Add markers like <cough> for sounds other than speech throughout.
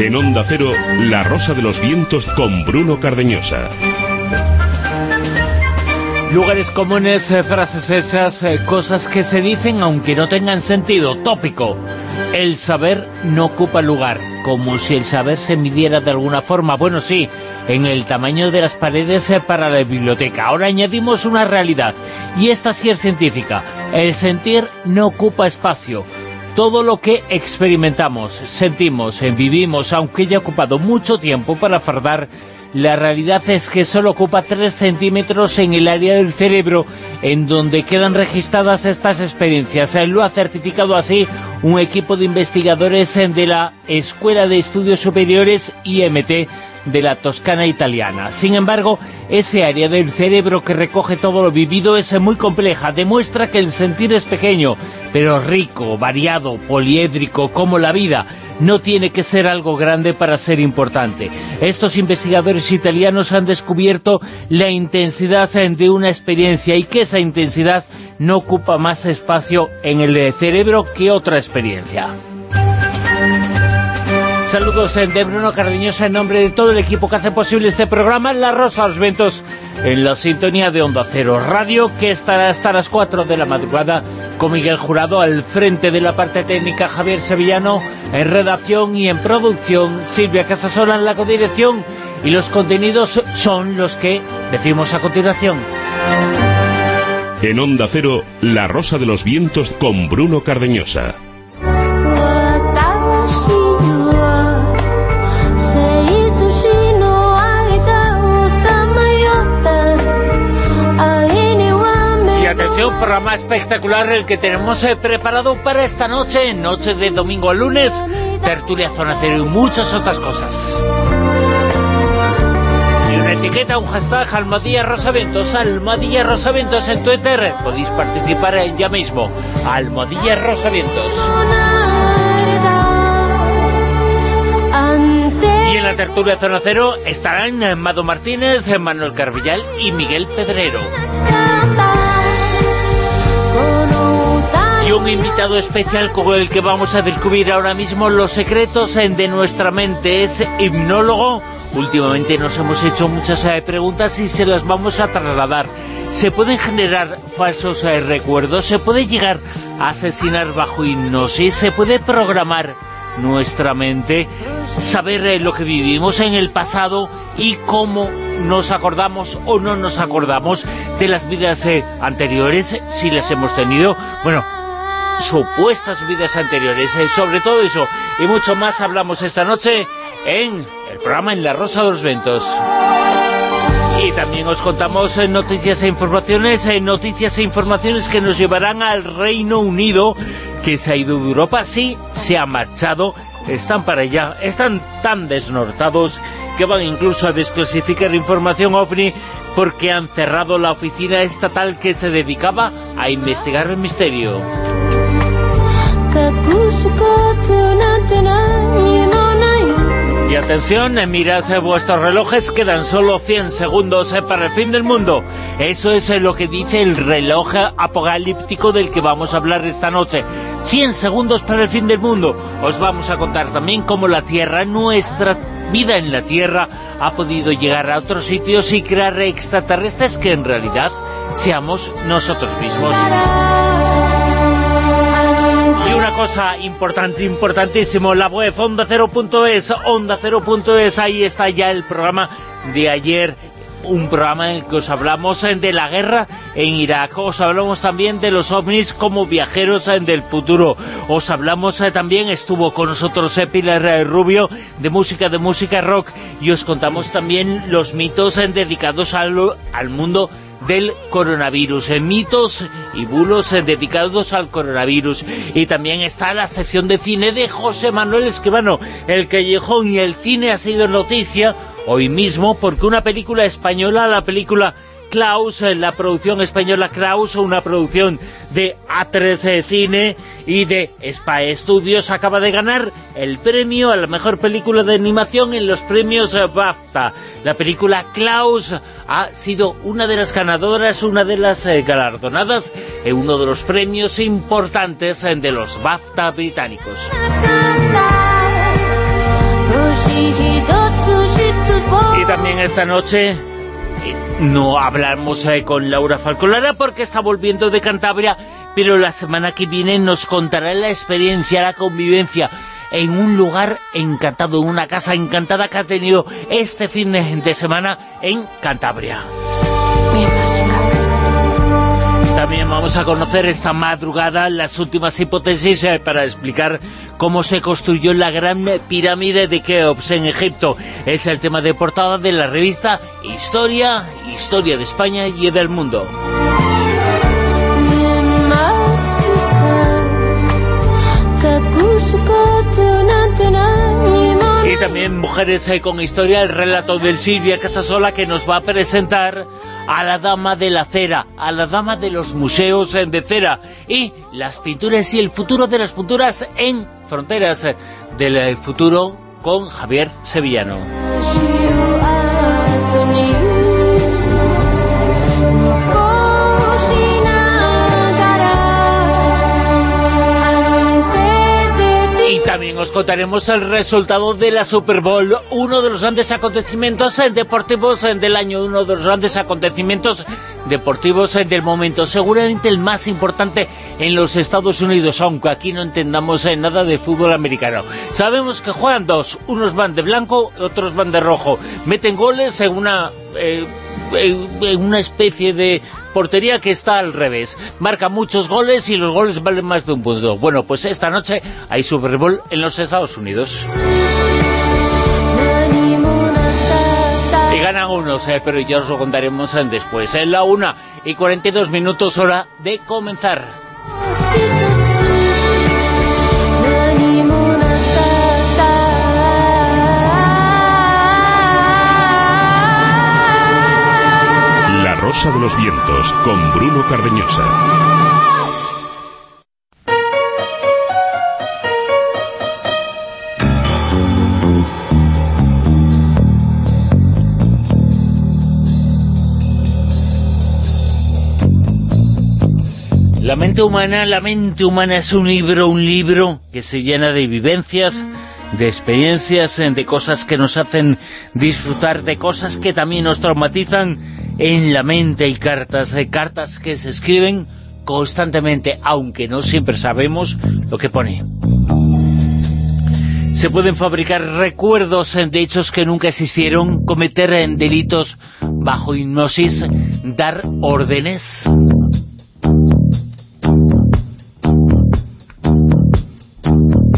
En Onda Cero, La Rosa de los Vientos con Bruno Cardeñosa. Lugares comunes, eh, frases hechas, eh, cosas que se dicen aunque no tengan sentido. Tópico. El saber no ocupa lugar, como si el saber se midiera de alguna forma. Bueno, sí, en el tamaño de las paredes eh, para la biblioteca. Ahora añadimos una realidad, y esta sí es científica. El sentir no ocupa espacio todo lo que experimentamos, sentimos, vivimos, aunque haya ocupado mucho tiempo para fardar, la realidad es que solo ocupa 3 centímetros en el área del cerebro en donde quedan registradas estas experiencias. Lo ha certificado así un equipo de investigadores de la Escuela de Estudios Superiores IMT de la Toscana italiana. Sin embargo, ese área del cerebro que recoge todo lo vivido es muy compleja, demuestra que el sentir es pequeño, pero rico, variado, poliédrico, como la vida. No tiene que ser algo grande para ser importante. Estos investigadores italianos han descubierto la intensidad de una experiencia y que esa intensidad no ocupa más espacio en el cerebro que otra experiencia. Saludos de Bruno Cardeñosa en nombre de todo el equipo que hace posible este programa La Rosa los Ventos en la sintonía de Onda Cero Radio que estará hasta las 4 de la madrugada con Miguel Jurado al frente de la parte técnica Javier Sevillano en redacción y en producción Silvia Casasola en la codirección y los contenidos son los que decimos a continuación. En Onda Cero, La Rosa de los Vientos con Bruno Cardeñosa. Un programa espectacular el que tenemos eh, preparado para esta noche, noche de domingo a lunes, tertulia Zona Cero y muchas otras cosas. Y una etiqueta, un hashtag, Almadilla Rosaventos, Almadilla Rosaventos en Twitter. Podéis participar ya mismo, Almadilla Rosaventos. Y en la tertulia Zona Cero estarán Mado Martínez, Manuel Carvillal y Miguel Pedrero. Un invitado especial con el que vamos a descubrir ahora mismo los secretos de nuestra mente. Es hipnólogo. Últimamente nos hemos hecho muchas eh, preguntas y se las vamos a trasladar. ¿Se pueden generar falsos eh, recuerdos? ¿Se puede llegar a asesinar bajo hipnosis? ¿Se puede programar nuestra mente? ¿Saber eh, lo que vivimos en el pasado y cómo nos acordamos o no nos acordamos de las vidas anteriores, si las hemos tenido? Bueno, supuestas vidas anteriores. Eh, sobre todo eso y mucho más hablamos esta noche en el programa En la Rosa de los Ventos. Y también os contamos eh, noticias e informaciones, eh, noticias e informaciones que nos llevarán al Reino Unido, que se ha ido de Europa, sí, se ha marchado, están para allá, están tan desnortados que van incluso a desclasificar información OVNI porque han cerrado la oficina estatal que se dedicaba a investigar el misterio. Y atención, eh, mirad eh, vuestros relojes, quedan solo 100 segundos eh, para el fin del mundo. Eso es lo que dice el reloj apocalíptico del que vamos a hablar esta noche. 100 segundos para el fin del mundo. Os vamos a contar también cómo la Tierra, nuestra vida en la Tierra, ha podido llegar a otros sitios y crear extraterrestres que en realidad seamos nosotros mismos una cosa importante, importantísimo, la web onda0.es, onda0.es, ahí está ya el programa de ayer, un programa en el que os hablamos eh, de la guerra en Irak, os hablamos también de los ovnis como viajeros eh, del futuro, os hablamos eh, también, estuvo con nosotros Pilar Rubio, de música, de música rock, y os contamos también los mitos dedicados al, al mundo del coronavirus, en mitos y bulos eh, dedicados al coronavirus. Y también está la sección de cine de José Manuel Esquivano, El Callejón y el cine ha sido noticia hoy mismo porque una película española, la película Klaus, eh, la producción española Klaus, una producción de A3 Cine y de Spa Studios, acaba de ganar el premio a la mejor película de animación en los premios eh, BAFTA. La película Klaus ha sido una de las ganadoras, una de las eh, galardonadas en uno de los premios importantes de los BAFTA británicos. Y también esta noche no hablamos eh, con Laura Falcolara porque está volviendo de Cantabria, pero la semana que viene nos contará la experiencia, la convivencia en un lugar encantado, en una casa encantada que ha tenido este fin de semana en Cantabria. También vamos a conocer esta madrugada las últimas hipótesis eh, para explicar cómo se construyó la gran pirámide de Keops en Egipto. Es el tema de portada de la revista Historia, Historia de España y del mundo. Y también Mujeres eh, con Historia, el relato del Silvia Casasola que nos va a presentar a la dama de la cera, a la dama de los museos eh, de cera y las pinturas y el futuro de las pinturas en Fronteras eh, del Futuro con Javier Sevillano. Os contaremos el resultado de la Super Bowl, uno de los grandes acontecimientos deportivos del año, uno de los grandes acontecimientos deportivos del momento, seguramente el más importante en los Estados Unidos, aunque aquí no entendamos nada de fútbol americano. Sabemos que juegan dos, unos van de blanco, otros van de rojo, meten goles en una... Eh, en una especie de portería que está al revés. Marca muchos goles y los goles valen más de un punto. Bueno, pues esta noche hay Super Bowl en los Estados Unidos. Y ganan unos, pero ya os lo contaremos después. En la una y 42 minutos hora de comenzar. De los Vientos con Bruno Cardeñosa. La mente humana, la mente humana es un libro, un libro que se llena de vivencias, de experiencias, de cosas que nos hacen disfrutar, de cosas que también nos traumatizan en la mente hay cartas, hay cartas que se escriben constantemente, aunque no siempre sabemos lo que pone. Se pueden fabricar recuerdos de hechos que nunca existieron, cometer delitos bajo hipnosis, dar órdenes.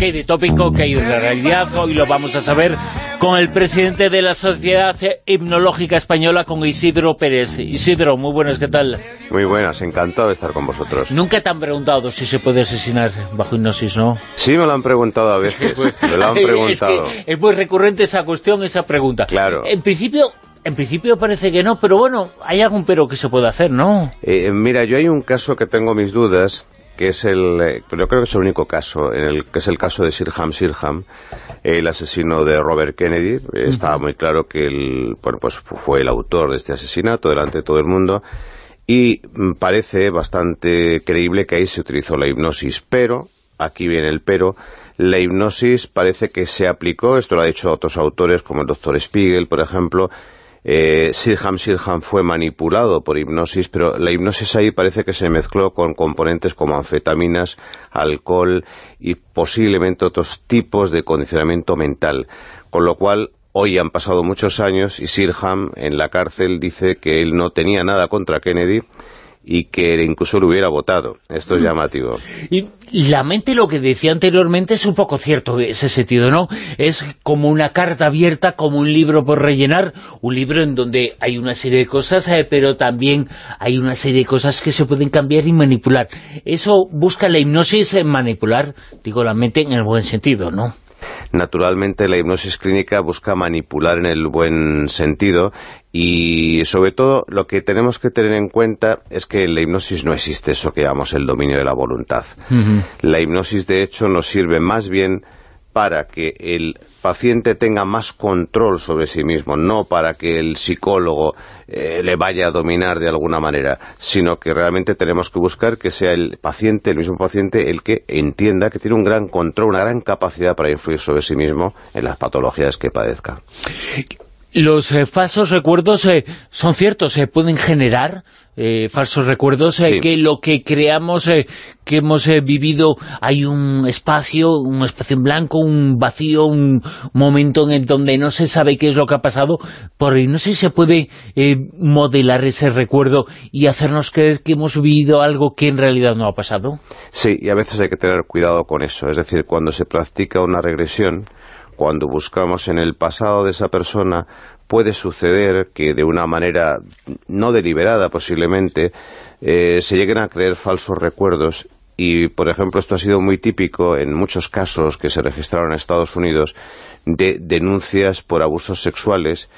¿Qué hay de tópico? ¿Qué hay de realidad? Hoy lo vamos a saber con el presidente de la Sociedad Hipnológica Española, con Isidro Pérez. Isidro, muy buenas, ¿qué tal? Muy buenas, encantado de estar con vosotros. Nunca te han preguntado si se puede asesinar bajo hipnosis, ¿no? Sí, me lo han preguntado a veces, <laughs> me lo han <laughs> preguntado. Es, muy recurrente esa cuestión, esa pregunta. Claro. En principio... En principio parece que no, pero bueno, hay algún pero que se puede hacer, ¿no? Eh, mira, yo hay un caso que tengo mis dudas, que es el, eh, yo creo que es el único caso, en el, que es el caso de Sirham Sirham, el asesino de Robert Kennedy. Estaba muy claro que él, bueno, pues fue el autor de este asesinato delante de todo el mundo y mm, parece bastante creíble que ahí se utilizó la hipnosis, pero, aquí viene el pero, la hipnosis parece que se aplicó, esto lo ha dicho otros autores como el doctor Spiegel, por ejemplo, eh, Sirham Sirham fue manipulado por hipnosis, pero la hipnosis ahí parece que se mezcló con componentes como anfetaminas, alcohol y posiblemente otros tipos de condicionamiento mental, con lo cual hoy han pasado muchos años y Sirham en la cárcel dice que él no tenía nada contra Kennedy y que incluso lo hubiera votado. Esto es mm. llamativo. Y la mente, lo que decía anteriormente, es un poco cierto en ese sentido, ¿no? Es como una carta abierta, como un libro por rellenar, un libro en donde hay una serie de cosas, eh, pero también hay una serie de cosas que se pueden cambiar y manipular. Eso busca la hipnosis en manipular, digo, la mente en el buen sentido, ¿no? Naturalmente la hipnosis clínica busca manipular en el buen sentido y sobre todo lo que tenemos que tener en cuenta es que en la hipnosis no existe eso que llamamos el dominio de la voluntad. La hipnosis de hecho nos sirve más bien para que el paciente tenga más control sobre sí mismo, no para que el psicólogo eh, le vaya a dominar de alguna manera, sino que realmente tenemos que buscar que sea el paciente, el mismo paciente, el que entienda que tiene un gran control, una gran capacidad para influir sobre sí mismo en las patologías que padezca. Los eh, falsos recuerdos eh, son ciertos, se pueden generar eh, falsos recuerdos, que lo que creamos, que hemos vivido, hay un espacio, un espacio en blanco, un vacío, un momento en el donde no se sabe qué es lo que ha pasado, por no sé si se puede modelar ese recuerdo y hacernos creer que hemos vivido algo que en realidad no ha pasado. Sí, y a veces hay que tener cuidado con eso, es decir, cuando se practica una regresión, cuando buscamos en el pasado de esa persona, puede suceder que de una manera no deliberada posiblemente, eh, se lleguen a creer falsos recuerdos. Y, por ejemplo, esto ha sido muy típico en muchos casos que se registraron en Estados Unidos de denuncias por abusos sexuales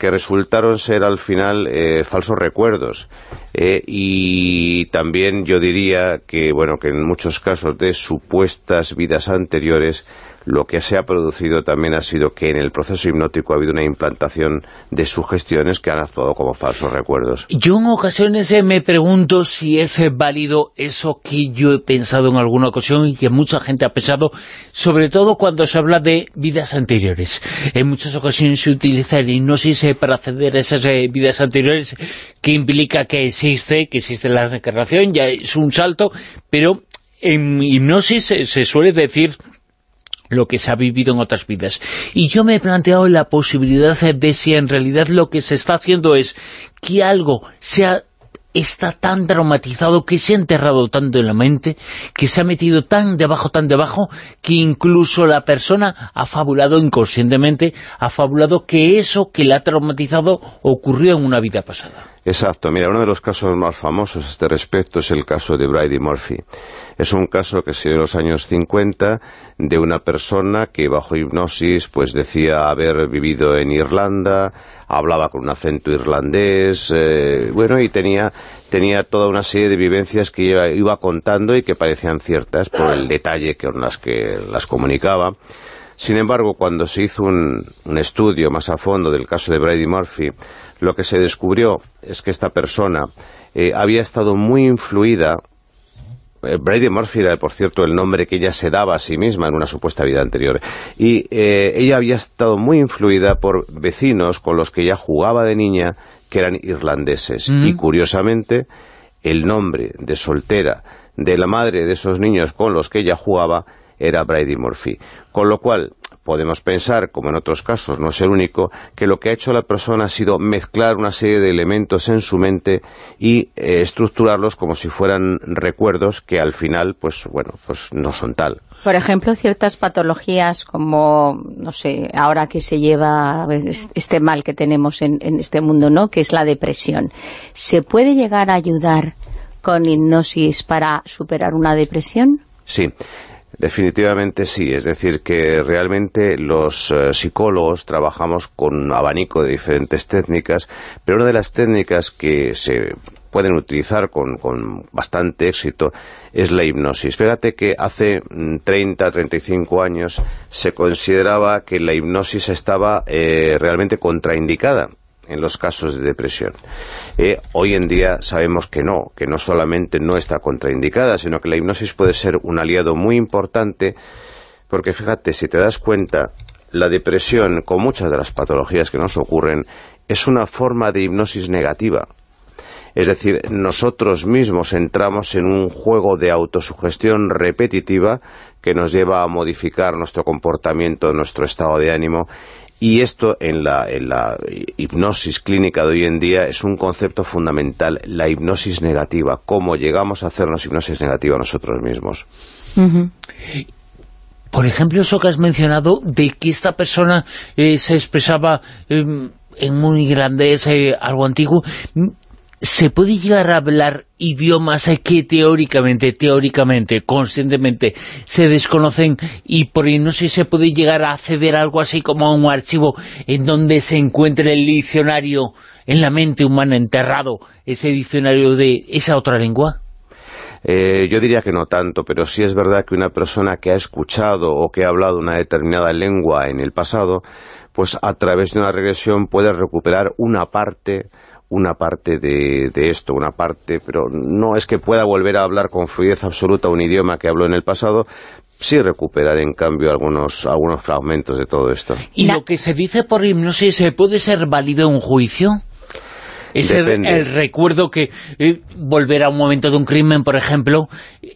que resultaron ser al final eh, falsos recuerdos. Eh, y también yo diría que bueno que en muchos casos de supuestas vidas anteriores lo que se ha producido también ha sido que en el proceso hipnótico ha habido una implantación de sugestiones que han actuado como falsos recuerdos. Yo en ocasiones eh, me pregunto si es eh, válido eso que yo he pensado en alguna ocasión y que mucha gente ha pensado, sobre todo cuando se habla de vidas anteriores. En muchas ocasiones se utiliza el hipnosis eh, para acceder a esas vidas anteriores que implica que existe, que existe la reencarnación, ya es un salto, pero en hipnosis se suele decir lo que se ha vivido en otras vidas. Y yo me he planteado la posibilidad de si en realidad lo que se está haciendo es que algo sea está tan traumatizado, que se ha enterrado tanto en la mente, que se ha metido tan debajo, tan debajo, que incluso la persona ha fabulado inconscientemente, ha fabulado que eso que le ha traumatizado ocurrió en una vida pasada. Exacto. Mira, uno de los casos más famosos a este respecto es el caso de Brady Murphy. Es un caso que se dio en los años 50 de una persona que bajo hipnosis pues decía haber vivido en Irlanda, hablaba con un acento irlandés, eh, bueno, y tenía, tenía toda una serie de vivencias que iba, contando y que parecían ciertas por el detalle con las que las comunicaba. Sin embargo, cuando se hizo un, estudio más a fondo del caso de Brady Murphy, lo que se descubrió es que esta persona eh, había estado muy influida Brady Murphy era, por cierto, el nombre que ella se daba a sí misma en una supuesta vida anterior. Y eh, ella había estado muy influida por vecinos con los que ella jugaba de niña, que eran irlandeses. Mm. Y curiosamente, el nombre de soltera de la madre de esos niños con los que ella jugaba era Brady Murphy. Con lo cual, podemos pensar, como en otros casos, no es el único, que lo que ha hecho la persona ha sido mezclar una serie de elementos en su mente y eh, estructurarlos como si fueran recuerdos que al final, pues bueno, pues no son tal. Por ejemplo, ciertas patologías como, no sé, ahora que se lleva este mal que tenemos en, en este mundo, ¿no?, que es la depresión. ¿Se puede llegar a ayudar con hipnosis para superar una depresión? Sí. Definitivamente sí, es decir, que realmente los eh, psicólogos trabajamos con un abanico de diferentes técnicas, pero una de las técnicas que se pueden utilizar con, bastante éxito es la hipnosis. Fíjate que hace 30, mm, 35 años se consideraba que la hipnosis estaba eh, realmente contraindicada en los casos de depresión. Eh, hoy en día sabemos que no, que no solamente no está contraindicada, sino que la hipnosis puede ser un aliado muy importante, porque fíjate, si te das cuenta, la depresión, con muchas de las patologías que nos ocurren, es una forma de hipnosis negativa. Es decir, nosotros mismos entramos en un juego de autosugestión repetitiva que nos lleva a modificar nuestro comportamiento, nuestro estado de ánimo y esto en la, en la hipnosis clínica de hoy en día es un concepto fundamental, la hipnosis negativa, cómo llegamos a hacernos hipnosis negativa nosotros mismos. Por ejemplo, eso que has mencionado de que esta persona eh, se expresaba em, en muy grande, eh, algo antiguo, ¿Se puede llegar a hablar idiomas que teóricamente, teóricamente, conscientemente, se desconocen y por ahí no sé si se puede llegar a acceder a algo así como a un archivo en donde se encuentre el diccionario en la mente humana enterrado, ese diccionario de esa otra lengua? Eh, yo diría que no tanto, pero sí es verdad que una persona que ha escuchado o que ha hablado una determinada lengua en el pasado, pues a través de una regresión puede recuperar una parte una parte de, esto, una parte, pero no es que pueda volver a hablar con fluidez absoluta un idioma que habló en el pasado, sí recuperar en cambio algunos, algunos fragmentos de todo esto. ¿Y lo que se dice por hipnosis puede ser válido en un juicio? Es el, recuerdo que eh, volver a un momento de un crimen, por ejemplo,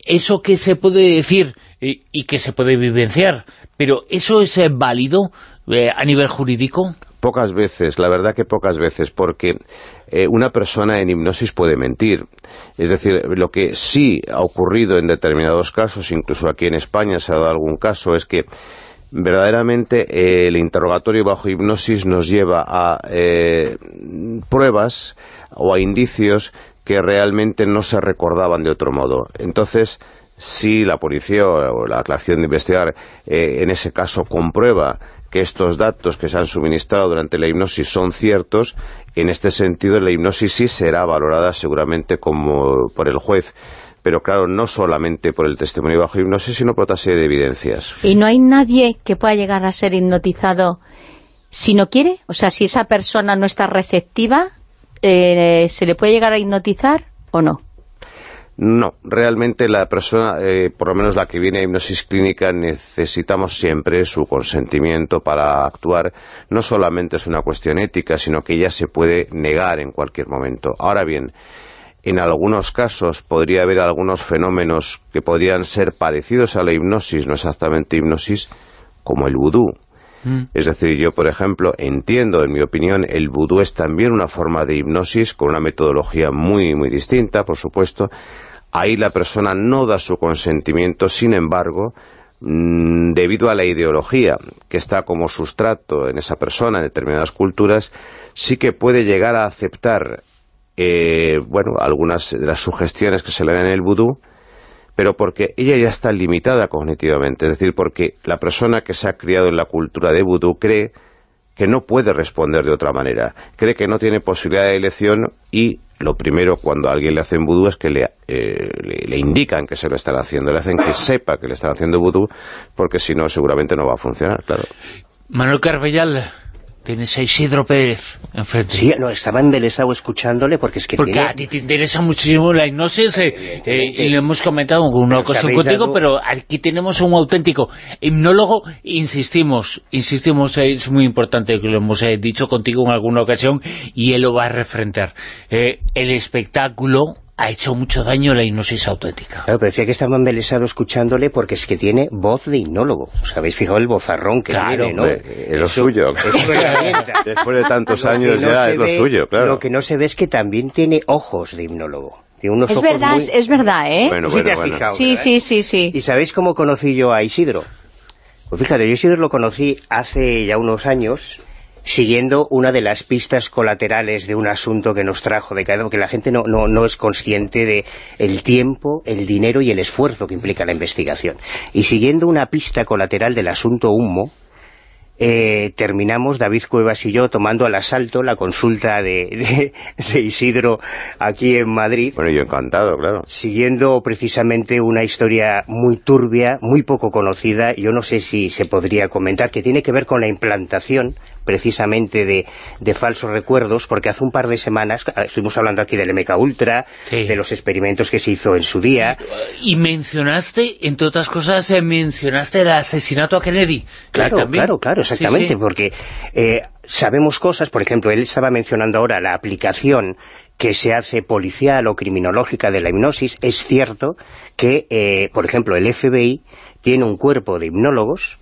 eso que se puede decir eh, y que se puede vivenciar, pero ¿eso es eh, válido a nivel jurídico? Pocas veces, la verdad que pocas veces, porque una persona en hipnosis puede mentir. Es decir, lo que sí ha ocurrido en determinados casos, incluso aquí en España se ha dado algún caso, es que verdaderamente eh, el interrogatorio bajo hipnosis nos lleva a eh, pruebas o a indicios que realmente no se recordaban de otro modo. Entonces, si la policía o la acción de investigar eh, en ese caso comprueba que estos datos que se han suministrado durante la hipnosis son ciertos, en este sentido la hipnosis sí será valorada seguramente como por el juez pero claro, no solamente por el testimonio bajo hipnosis, sino por otra serie de evidencias. ¿Y no hay nadie que pueda llegar a ser hipnotizado si no quiere? O sea, si esa persona no está receptiva, eh, ¿se le puede llegar a hipnotizar o no? No, realmente la persona, eh, por lo menos la que viene a hipnosis clínica, necesitamos siempre su consentimiento para actuar. No solamente es una cuestión ética, sino que ella se puede negar en cualquier momento. Ahora bien, en algunos casos podría haber algunos fenómenos que podrían ser parecidos a la hipnosis, no exactamente hipnosis, como el vudú. Mm. Es decir, yo, por ejemplo, entiendo, en mi opinión, el vudú es también una forma de hipnosis con una metodología muy, muy distinta, por supuesto. Ahí la persona no da su consentimiento, sin embargo, mm, debido a la ideología que está como sustrato en esa persona, en determinadas culturas, sí que puede llegar a aceptar eh, bueno, algunas de las sugestiones que se le dan en el vudú, pero porque ella ya está limitada cognitivamente, es decir, porque la persona que se ha criado en la cultura de vudú cree que no puede responder de otra manera, cree que no tiene posibilidad de elección y lo primero cuando a alguien le hacen vudú es que le, eh, le, indican que se lo están haciendo, le hacen que sepa que le están haciendo vudú, porque si no seguramente no va a funcionar, claro. Manuel Carbellal, Tienes a Isidro Pérez enfrente. Sí, no, estaba embelesado escuchándole porque es que Porque a ti te interesa muchísimo la hipnosis eh, eh, y lo hemos comentado en una ocasión contigo, pero aquí tenemos un auténtico hipnólogo, insistimos, insistimos, eh, es muy importante que lo hemos dicho contigo en alguna ocasión y él lo va a refrentar. el espectáculo ha hecho mucho daño la hipnosis auténtica. Claro, pero decía que estaba embelesado escuchándole porque es que tiene voz de hipnólogo. ¿Os habéis fijado el bozarrón que tiene, no? Es lo suyo. <laughs> Después de tantos años ya es lo suyo, claro. Lo que no se ve es que también tiene ojos de hipnólogo. Tiene unos es verdad, es verdad, ¿eh? Bueno, sí, sí, sí, sí, sí. ¿Y sabéis cómo conocí yo a Isidro? Pues fíjate, yo Isidro lo conocí hace ya unos años siguiendo una de las pistas colaterales de un asunto que nos trajo de cada porque la gente no, no, no es consciente de el tiempo, el dinero y el esfuerzo que implica la investigación. Y siguiendo una pista colateral del asunto Humo, eh, terminamos, David Cuevas y yo, tomando al asalto la consulta de, de, Isidro aquí en Madrid. Bueno, yo encantado, claro. Siguiendo precisamente una historia muy turbia, muy poco conocida, yo no sé si se podría comentar, que tiene que ver con la implantación precisamente de, de falsos recuerdos, porque hace un par de semanas ah, estuvimos hablando aquí del MK Ultra, de los experimentos que se hizo en su día. Y mencionaste, entre otras cosas, eh, mencionaste el asesinato a Kennedy. Claro, claro, claro, exactamente, porque eh, sabemos cosas, por ejemplo, él estaba mencionando ahora la aplicación que se hace policial o criminológica de la hipnosis, es cierto que, eh, por ejemplo, el FBI tiene un cuerpo de hipnólogos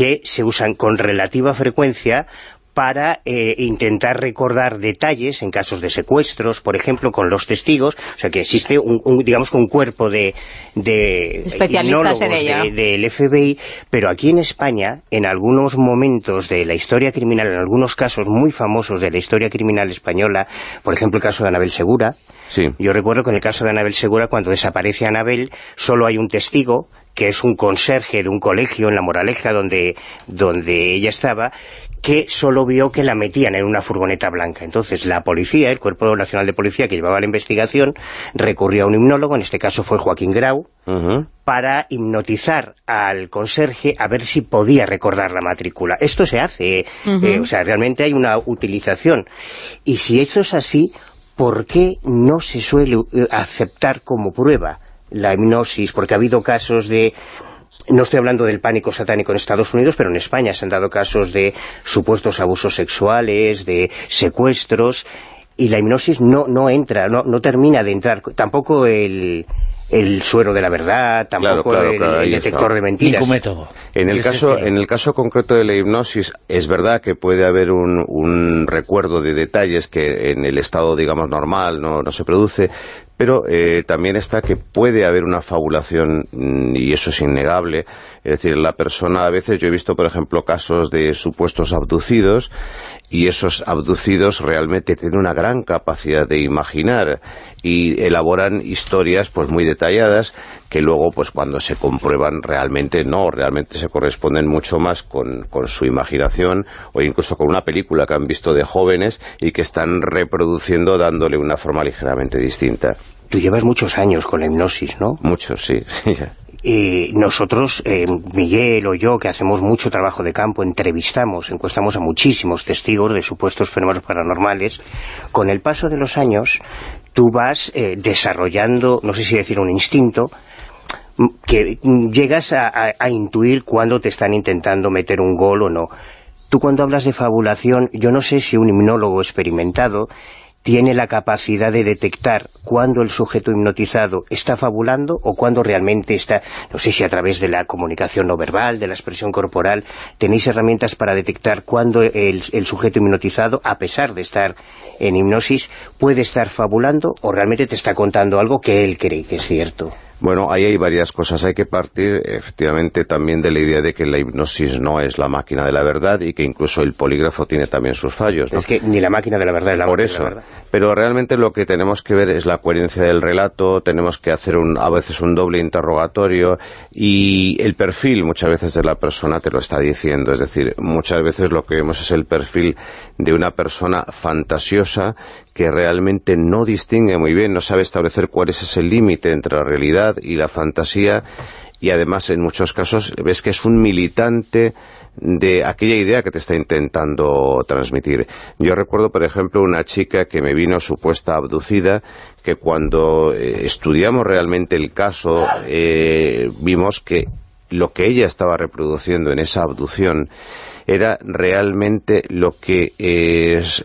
que se usan con relativa frecuencia para eh, intentar recordar detalles en casos de secuestros, por ejemplo, con los testigos, o sea que existe un, digamos un cuerpo de, de especialistas en ello. del FBI, pero aquí en España, en algunos momentos de la historia criminal, en algunos casos muy famosos de la historia criminal española, por ejemplo el caso de Anabel Segura, sí. yo recuerdo que en el caso de Anabel Segura, cuando desaparece Anabel, solo hay un testigo, que es un conserje de un colegio en La Moraleja donde, donde ella estaba, que solo vio que la metían en una furgoneta blanca. Entonces la policía, el Cuerpo Nacional de Policía que llevaba la investigación, recurrió a un hipnólogo, en este caso fue Joaquín Grau, para hipnotizar al conserje a ver si podía recordar la matrícula. Esto se hace, eh, o sea, realmente hay una utilización. Y si esto es así, ¿por qué no se suele eh, aceptar como prueba la hipnosis? Porque ha habido casos de no estoy hablando del pánico satánico en Estados Unidos, pero en España se han dado casos de supuestos abusos sexuales, de secuestros, y la hipnosis no, no entra, no, no termina de entrar. Tampoco el, el suero de la verdad, tampoco el, detector de mentiras. En el, caso, en el caso concreto de la hipnosis, es verdad que puede haber un, un recuerdo de detalles que en el estado, digamos, normal no, no se produce, pero eh, también está que puede haber una fabulación, mm, y eso es innegable, es decir, la persona, a veces yo he visto, por ejemplo, casos de supuestos abducidos, y esos abducidos realmente tienen una gran capacidad de imaginar y elaboran historias pues muy detalladas que luego pues cuando se comprueban realmente no, realmente se corresponden mucho más con, con su imaginación o incluso con una película que han visto de jóvenes y que están reproduciendo dándole una forma ligeramente distinta. Tú llevas muchos años con la hipnosis, ¿no? Muchos, sí. <laughs> Y nosotros, eh, Miguel o yo, que hacemos mucho trabajo de campo, entrevistamos, encuestamos a muchísimos testigos de supuestos fenómenos paranormales. Con el paso de los años, tú vas eh, desarrollando, no sé si decir un instinto, que llegas a, intuir cuando te están intentando meter un gol o no. Tú cuando hablas de fabulación, yo no sé si un hipnólogo experimentado tiene la capacidad de detectar cuando el sujeto hipnotizado está fabulando o cuando realmente está, no sé si a través de la comunicación no verbal, de la expresión corporal, tenéis herramientas para detectar cuando el, el sujeto hipnotizado, a pesar de estar en hipnosis, puede estar fabulando o realmente te está contando algo que él cree que es cierto. Bueno, ahí hay varias cosas. Hay que partir efectivamente también de la idea de que la hipnosis no es la máquina de la verdad y que incluso el polígrafo tiene también sus fallos. Es que ni la máquina de la verdad es la Por eso. Pero realmente lo que tenemos que ver es la coherencia del relato, tenemos que hacer un, a veces un doble interrogatorio y el perfil muchas veces de la persona te lo está diciendo. Es decir, muchas veces lo que vemos es el perfil de una persona fantasiosa que realmente no distingue muy bien, no sabe establecer cuál es ese límite entre la realidad y la fantasía y además en muchos casos ves que es un militante de aquella idea que te está intentando transmitir. Yo recuerdo, por ejemplo, una chica que me vino supuesta abducida, que cuando eh, estudiamos realmente el caso, eh, vimos que lo que ella estaba reproduciendo en esa abducción era realmente lo que es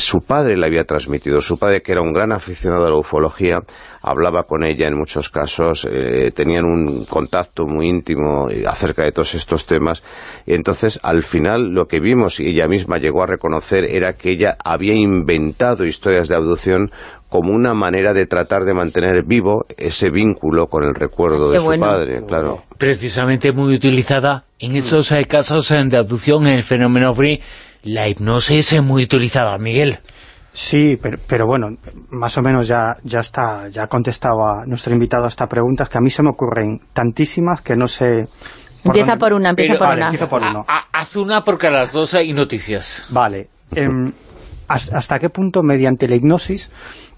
su padre le había transmitido. Su padre, que era un gran aficionado a la ufología, hablaba con ella en muchos casos, eh, tenían un contacto muy íntimo eh, acerca de todos estos temas. Y entonces, al final, lo que vimos, y ella misma llegó a reconocer, era que ella había inventado historias de abducción como una manera de tratar de mantener vivo ese vínculo con el recuerdo de su padre, claro. Precisamente muy utilizada en esos eh, casos de abducción en el fenómeno free la hipnosis es muy utilizada, Miguel. Sí, pero, bueno, más o menos ya, ya está, ya ha contestado a nuestro invitado a esta pregunta, es que a mí se me ocurren tantísimas que no sé... empieza por una, empieza por una. por haz una porque a las dos hay noticias. Vale. Em, ¿Hasta qué punto, mediante la hipnosis,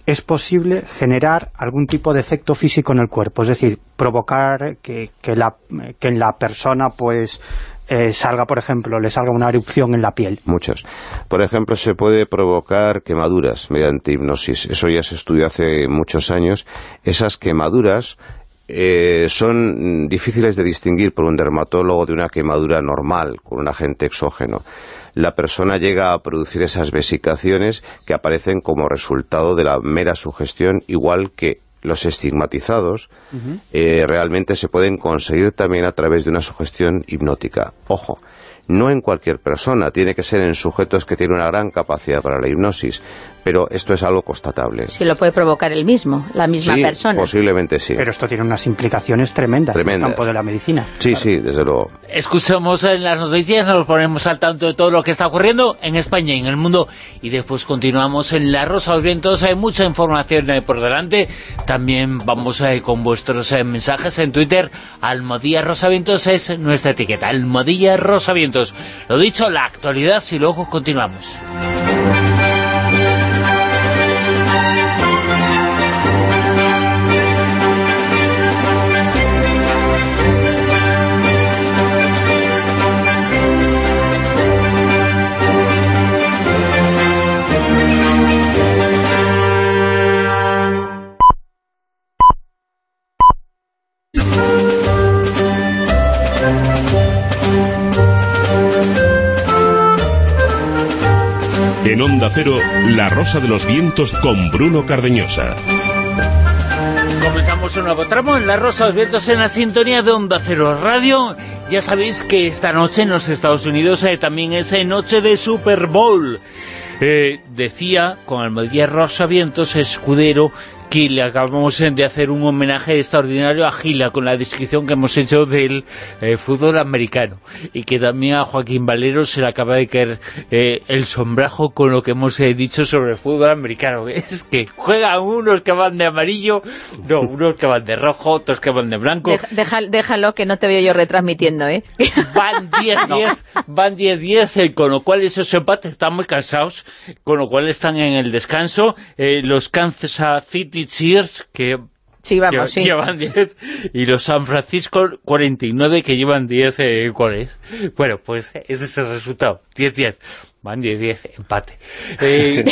es posible generar algún tipo de efecto físico en el cuerpo? Es decir, provocar que, que, la, que en la persona, pues eh, salga, por ejemplo, le salga una erupción en la piel? Muchos. Por ejemplo, se puede provocar quemaduras mediante hipnosis. Eso ya se estudió hace muchos años. Esas quemaduras eh, son difíciles de distinguir por un dermatólogo de una quemadura normal, con un agente exógeno. La persona llega a producir esas vesicaciones que aparecen como resultado de la mera sugestión, igual que los estigmatizados eh, realmente se pueden conseguir también a través de una sugestión hipnótica. Ojo, no en cualquier persona, tiene que ser en sujetos que tienen una gran capacidad para la hipnosis, pero esto es algo constatable. Si lo puede provocar el mismo, la misma sí, persona. posiblemente sí. Pero esto tiene unas implicaciones tremendas, en el campo de la medicina. Sí, sí, desde luego. Escuchamos en las noticias, nos ponemos al tanto de todo lo que está ocurriendo en España y en el mundo, y después continuamos en La Rosa de los Vientos, hay mucha información por delante, también vamos eh, con vuestros eh, mensajes en Twitter, Almodía Rosavientos es nuestra etiqueta, Almodía Rosavientos. Lo dicho, la actualidad y luego continuamos. Onda Cero, La Rosa de los Vientos con Bruno Cardeñosa. Comenzamos un nuevo tramo en La Rosa de los Vientos en la sintonía de Onda Cero Radio. Ya sabéis que esta noche en los Estados Unidos eh, también es eh, noche de Super Bowl. Eh, decía con Almodía Rosa Vientos, escudero, que le acabamos de hacer un homenaje extraordinario a Gila con la descripción que hemos hecho del eh, fútbol americano. Y que también a Joaquín Valero se le acaba de caer eh, el sombrajo con lo que hemos eh, dicho sobre el fútbol americano. <laughs> Es que juegan unos que van de amarillo no, unos que van de rojo otros que van de blanco. Deja, déjalo que no te veo yo retransmitiendo ¿eh? <laughs> van 10-10 van 10-10 con lo cual esos empates están muy cansados con lo cual están en el descanso. Los Kansas City Cheers, que Sí, vamos, sí. llevan 10, y los San Francisco 49 que llevan 10 eh, goles. Bueno, pues ese es el resultado, 10-10. Van 10-10, empate. <laughs> Eh,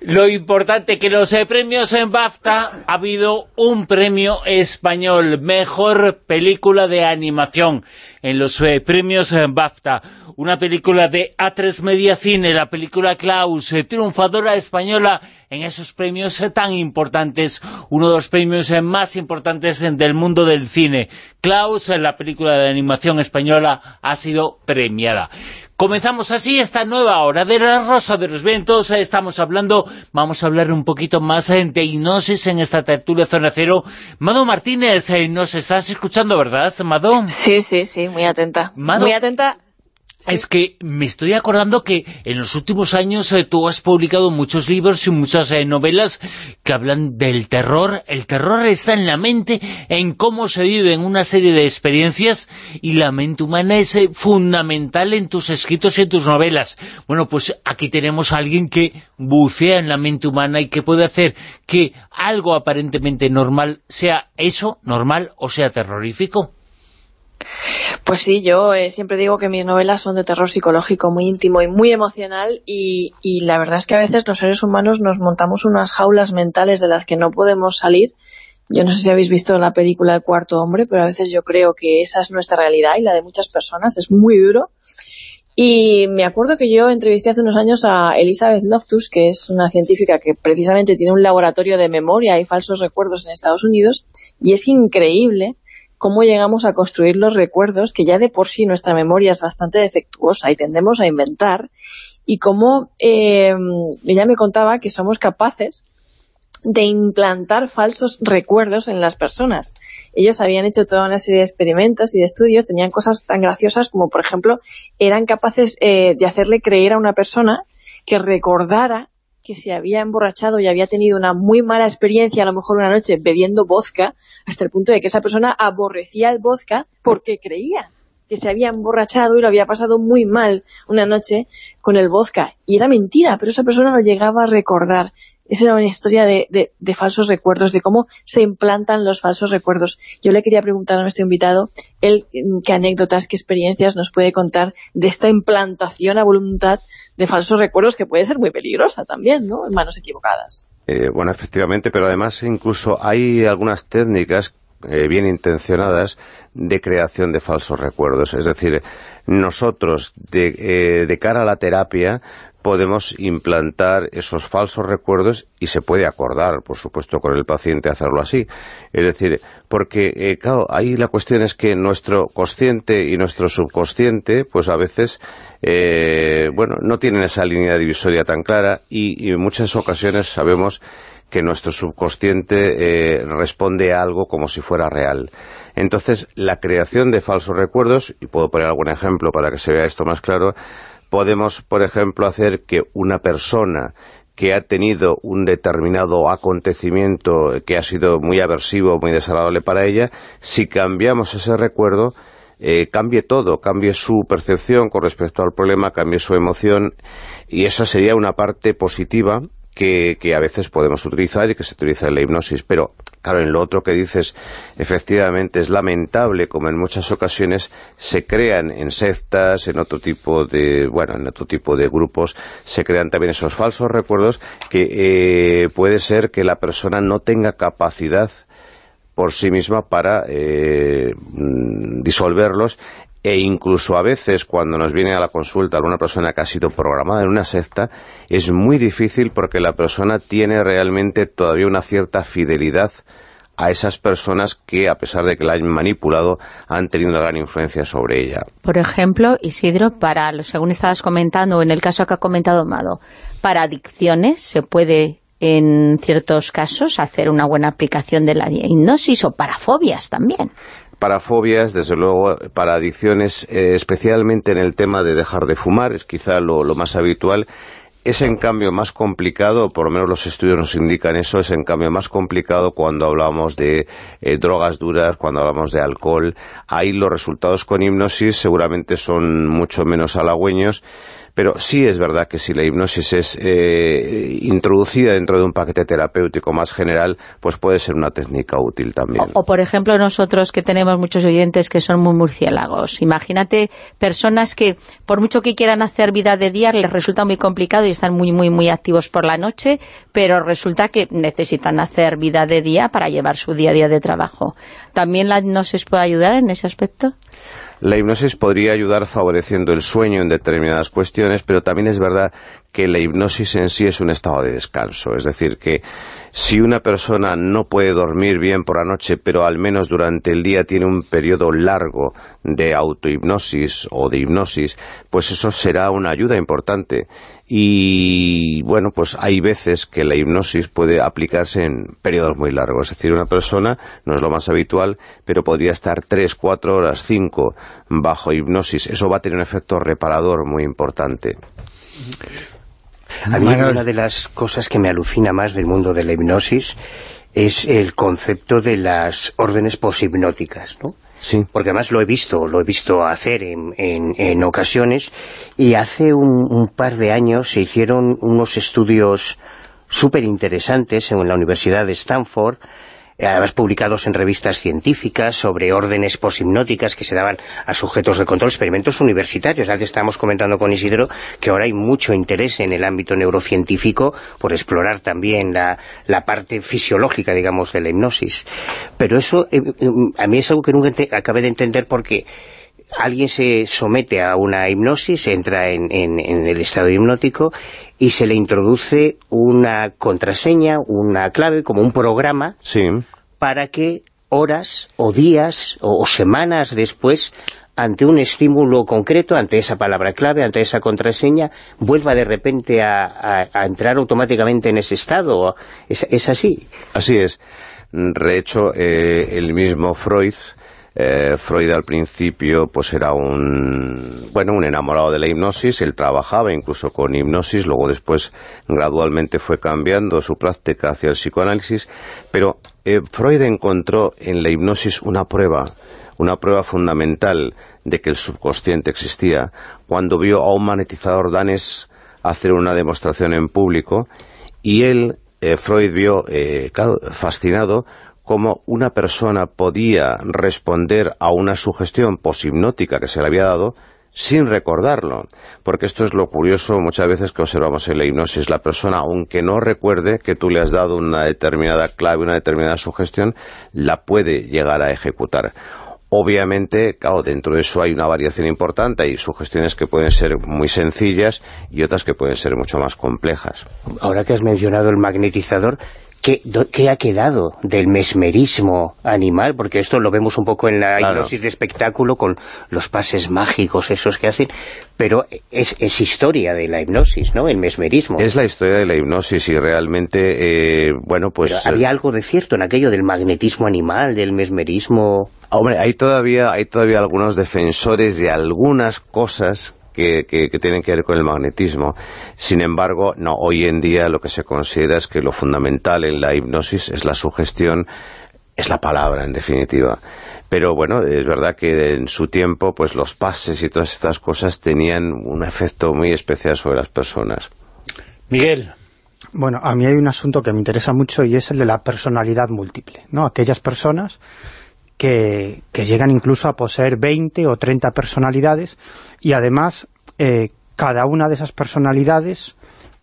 lo importante que los eh, premios en BAFTA ha habido un premio español, mejor película de animación en los eh, premios en BAFTA. Una película de A3 Media Cine, la película Klaus, eh, triunfadora española en esos premios eh, tan importantes, uno de los premios eh, más importantes del mundo del cine. Klaus, la película de animación española, ha sido premiada. Comenzamos así esta nueva hora de la Rosa de los Vientos, estamos hablando, vamos a hablar un poquito más de hipnosis en esta tertulia Zona Cero. Mado Martínez, nos estás escuchando, ¿verdad, Mado? Sí, sí, sí, muy atenta. Mado- Muy atenta. Es que me estoy acordando que en los últimos años eh, tú has publicado muchos libros y muchas eh, novelas que hablan del terror. El terror está en la mente, en cómo se vive en una serie de experiencias y la mente humana es eh, fundamental en tus escritos y en tus novelas. Bueno, pues aquí tenemos a alguien que bucea en la mente humana y que puede hacer que algo aparentemente normal sea eso, normal o sea terrorífico. Pues sí, yo eh, siempre digo que mis novelas son de terror psicológico muy íntimo y muy emocional y, y la verdad es que a veces los seres humanos nos montamos unas jaulas mentales de las que no podemos salir. Yo no sé si habéis visto la película El cuarto hombre, pero a veces yo creo que esa es nuestra realidad y la de muchas personas, es muy duro. Y me acuerdo que yo entrevisté hace unos años a Elizabeth Loftus, que es una científica que precisamente tiene un laboratorio de memoria y falsos recuerdos en Estados Unidos, y es increíble cómo llegamos a construir los recuerdos, que ya de por sí nuestra memoria es bastante defectuosa y tendemos a inventar, y cómo eh, ella me contaba que somos capaces de implantar falsos recuerdos en las personas. Ellos habían hecho toda una serie de experimentos y de estudios, tenían cosas tan graciosas como, por ejemplo, eran capaces eh, de hacerle creer a una persona que recordara que se había emborrachado y había tenido una muy mala experiencia, a lo mejor una noche, bebiendo vodka, hasta el punto de que esa persona aborrecía el vodka porque creía que se había emborrachado y lo había pasado muy mal una noche con el vodka. Y era mentira, pero esa persona lo llegaba a recordar. Esa era una historia de, de, de, falsos recuerdos, de cómo se implantan los falsos recuerdos. Yo le quería preguntar a nuestro invitado él, qué anécdotas, qué experiencias nos puede contar de esta implantación a voluntad de falsos recuerdos que puede ser muy peligrosa también, ¿no? En manos equivocadas. Eh, bueno, efectivamente, pero además incluso hay algunas técnicas eh, bien intencionadas de creación de falsos recuerdos. Es decir, nosotros, de, eh, de cara a la terapia, podemos implantar esos falsos recuerdos y se puede acordar, por supuesto, con el paciente hacerlo así. Es decir, porque, eh, claro, ahí la cuestión es que nuestro consciente y nuestro subconsciente, pues a veces, eh, bueno, no tienen esa línea divisoria tan clara y, en muchas ocasiones sabemos que nuestro subconsciente eh, responde a algo como si fuera real. Entonces, la creación de falsos recuerdos, y puedo poner algún ejemplo para que se vea esto más claro, podemos, por ejemplo, hacer que una persona que ha tenido un determinado acontecimiento que ha sido muy aversivo, muy desagradable para ella, si cambiamos ese recuerdo, eh, cambie todo, cambie su percepción con respecto al problema, cambie su emoción, y esa sería una parte positiva que, a veces podemos utilizar y que se utiliza en la hipnosis, pero claro, en lo otro que dices, efectivamente es lamentable como en muchas ocasiones se crean en sectas, en otro tipo de, bueno, en otro tipo de grupos, se crean también esos falsos recuerdos que eh, puede ser que la persona no tenga capacidad por sí misma para eh, mm, disolverlos e incluso a veces cuando nos viene a la consulta alguna persona que ha sido programada en una secta, es muy difícil porque la persona tiene realmente todavía una cierta fidelidad a esas personas que, a pesar de que la hayan manipulado, han tenido una gran influencia sobre ella. Por ejemplo, Isidro, para según estabas comentando, en el caso que ha comentado Mado, para adicciones se puede en ciertos casos hacer una buena aplicación de la hipnosis o para fobias también para fobias, desde luego para adicciones, eh, especialmente en el tema de dejar de fumar, es quizá lo, más habitual, es en cambio más complicado, por lo menos los estudios nos indican eso, es en cambio más complicado cuando hablamos de eh, drogas duras, cuando hablamos de alcohol. Ahí los resultados con hipnosis seguramente son mucho menos halagüeños, pero sí es verdad que si la hipnosis es eh, introducida dentro de un paquete terapéutico más general, pues puede ser una técnica útil también. O, por ejemplo, nosotros que tenemos muchos oyentes que son muy murciélagos. Imagínate personas que, por mucho que quieran hacer vida de día, les resulta muy complicado y están muy, muy, muy activos por la noche, pero resulta que necesitan hacer vida de día para llevar su día a día de trabajo. ¿También la hipnosis puede ayudar en ese aspecto? La hipnosis podría ayudar favoreciendo el sueño en determinadas cuestiones, pero también es verdad que la hipnosis en sí es un estado de descanso. Es decir, que si una persona no puede dormir bien por la noche, pero al menos durante el día tiene un periodo largo de autohipnosis o de hipnosis, pues eso será una ayuda importante. Y bueno, pues hay veces que la hipnosis puede aplicarse en periodos muy largos. Es decir, una persona, no es lo más habitual, pero podría estar tres, cuatro horas, cinco bajo hipnosis. Eso va a tener un efecto reparador muy importante. A mí una de las cosas que me alucina más del mundo de la hipnosis es el concepto de las órdenes poshipnóticas, ¿no? Sí. Porque además lo he visto, lo he visto hacer en, en, ocasiones y hace un, un, par de años se hicieron unos estudios súper interesantes en la Universidad de Stanford además publicados en revistas científicas sobre órdenes poshipnóticas que se daban a sujetos de control, experimentos universitarios. Antes estábamos comentando con Isidro que ahora hay mucho interés en el ámbito neurocientífico por explorar también la, parte fisiológica, digamos, de la hipnosis. Pero eso eh, eh, a mí es algo que nunca acabé de entender porque alguien se somete a una hipnosis, entra en, el estado hipnótico y se le introduce una contraseña, una clave, como un programa, para que horas o días o, semanas después ante un estímulo concreto, ante esa palabra clave, ante esa contraseña, vuelva de repente a, entrar automáticamente en ese estado. ¿Es, así? Así es. De hecho, eh, el mismo Freud eh, Freud al principio pues era un bueno un enamorado de la hipnosis, él trabajaba incluso con hipnosis, luego después gradualmente fue cambiando su práctica hacia el psicoanálisis, pero eh, Freud encontró en la hipnosis una prueba, una prueba fundamental de que el subconsciente existía, cuando vio a un magnetizador danés hacer una demostración en público y él, eh, Freud vio, claro, fascinado cómo una persona podía responder a una sugestión poshipnótica que se le había dado sin recordarlo, porque esto es lo curioso muchas veces que observamos en la hipnosis. La persona, aunque no recuerde que tú le has dado una determinada clave, una determinada sugestión, la puede llegar a ejecutar. Obviamente, claro, dentro de eso hay una variación importante, hay sugestiones que pueden ser muy sencillas y otras que pueden ser mucho más complejas. Ahora que has mencionado el magnetizador, ¿Qué, ha quedado del mesmerismo animal? Porque esto lo vemos un poco en la hipnosis de espectáculo con los pases mágicos esos que hacen, pero es, historia de la hipnosis, ¿no? El mesmerismo. Es la historia de la hipnosis y realmente, eh, bueno, pues... ¿Había algo de cierto en aquello del magnetismo animal, del mesmerismo...? Hombre, hay todavía, hay todavía algunos defensores de algunas cosas que, tienen que ver con el magnetismo. Sin embargo, no, hoy en día lo que se considera es que lo fundamental en la hipnosis es la sugestión, es la palabra, en definitiva. Pero bueno, es verdad que en su tiempo, pues los pases y todas estas cosas tenían un efecto muy especial sobre las personas. Miguel. Bueno, a mí hay un asunto que me interesa mucho y es el de la personalidad múltiple, ¿no? Aquellas personas que, llegan incluso a poseer 20 o 30 personalidades y además eh, cada una de esas personalidades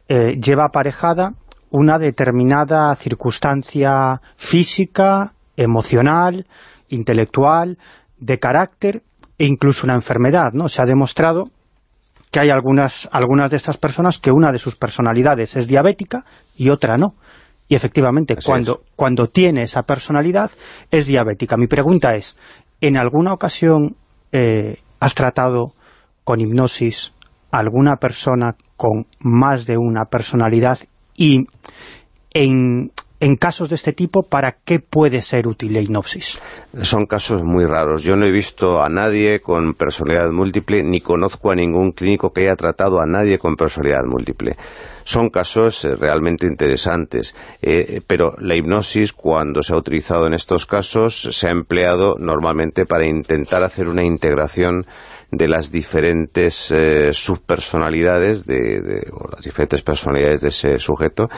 eh, lleva aparejada una determinada circunstancia física, emocional, intelectual, de carácter e incluso una enfermedad, ¿no? Se ha demostrado que hay algunas, algunas de estas personas que una de sus personalidades es diabética y otra no. Y efectivamente, cuando, cuando tiene esa personalidad, es diabética. Mi pregunta es, ¿en alguna ocasión eh, has tratado con hipnosis alguna persona con más de una personalidad y en, en casos de este tipo, ¿para qué puede ser útil la hipnosis? Son casos muy raros. Yo no he visto a nadie con personalidad múltiple, ni conozco a ningún clínico que haya tratado a nadie con personalidad múltiple. Son casos eh, realmente interesantes, eh, pero la hipnosis, cuando se ha utilizado en estos casos, se ha empleado normalmente para intentar hacer una integración de las diferentes eh, subpersonalidades de, las diferentes personalidades de ese sujeto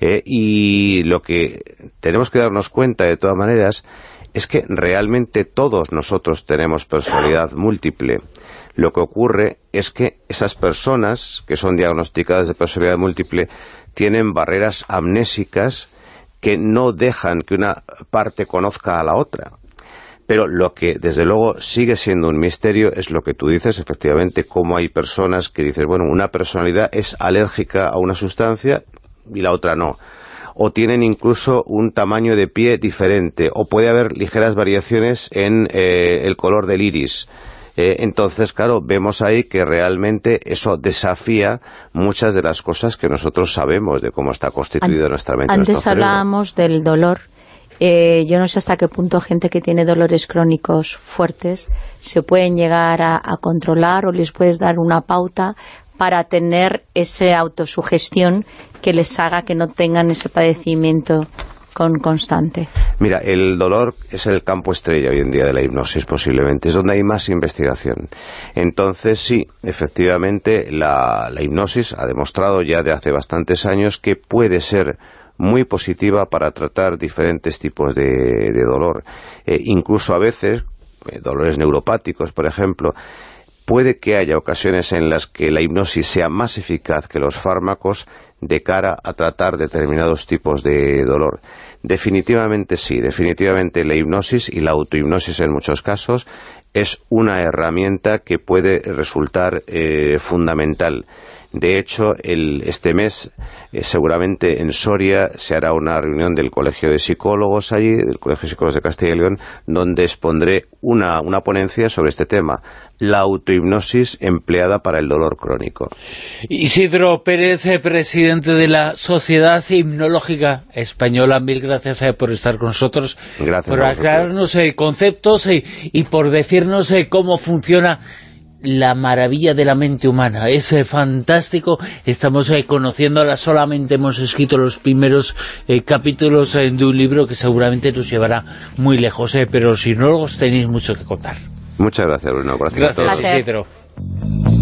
eh, y lo que tenemos que darnos cuenta de todas maneras es que realmente todos nosotros tenemos personalidad múltiple. Lo que ocurre es que esas personas que son diagnosticadas de personalidad múltiple tienen barreras amnésicas que no dejan que una parte conozca a la otra pero lo que desde luego sigue siendo un misterio es lo que tú dices, efectivamente, cómo hay personas que dicen, bueno, una personalidad es alérgica a una sustancia y la otra no o tienen incluso un tamaño de pie diferente, o puede haber ligeras variaciones en eh, el color del iris. Eh, entonces, claro, vemos ahí que realmente eso desafía muchas de las cosas que nosotros sabemos de cómo está constituida nuestra mente. Antes hablábamos del dolor eh, yo no sé hasta qué punto gente que tiene dolores crónicos fuertes se pueden llegar a, controlar o les puedes dar una pauta para tener esa autosugestión que les haga que no tengan ese padecimiento con constante. Mira, el dolor es el campo estrella hoy en día de la hipnosis posiblemente, es donde hay más investigación. Entonces sí, efectivamente la, la hipnosis ha demostrado ya de hace bastantes años que puede ser muy positiva para tratar diferentes tipos de, dolor. Eh, incluso a veces, eh, dolores neuropáticos, por ejemplo, puede que haya ocasiones en las que la hipnosis sea más eficaz que los fármacos de cara a tratar determinados tipos de dolor. Definitivamente sí, definitivamente la hipnosis y la autohipnosis en muchos casos es una herramienta que puede resultar eh, fundamental. De hecho, este mes eh, seguramente en Soria se hará una reunión del Colegio de Psicólogos allí, del Colegio de Psicólogos de Castilla y León, donde expondré una, una ponencia sobre este tema, la autohipnosis empleada para el dolor crónico. Isidro Pérez, eh, presidente de la Sociedad Hipnológica Española, mil gracias eh, por estar con nosotros, gracias por aclararnos conceptos y por decirnos cómo funciona la maravilla de la mente humana. Es eh, fantástico. Estamos eh, conociéndola. Solamente hemos escrito los primeros eh, capítulos de un libro que seguramente nos llevará muy lejos. pero si no, os tenéis mucho que contar. Muchas gracias, Bruno. Gracias, gracias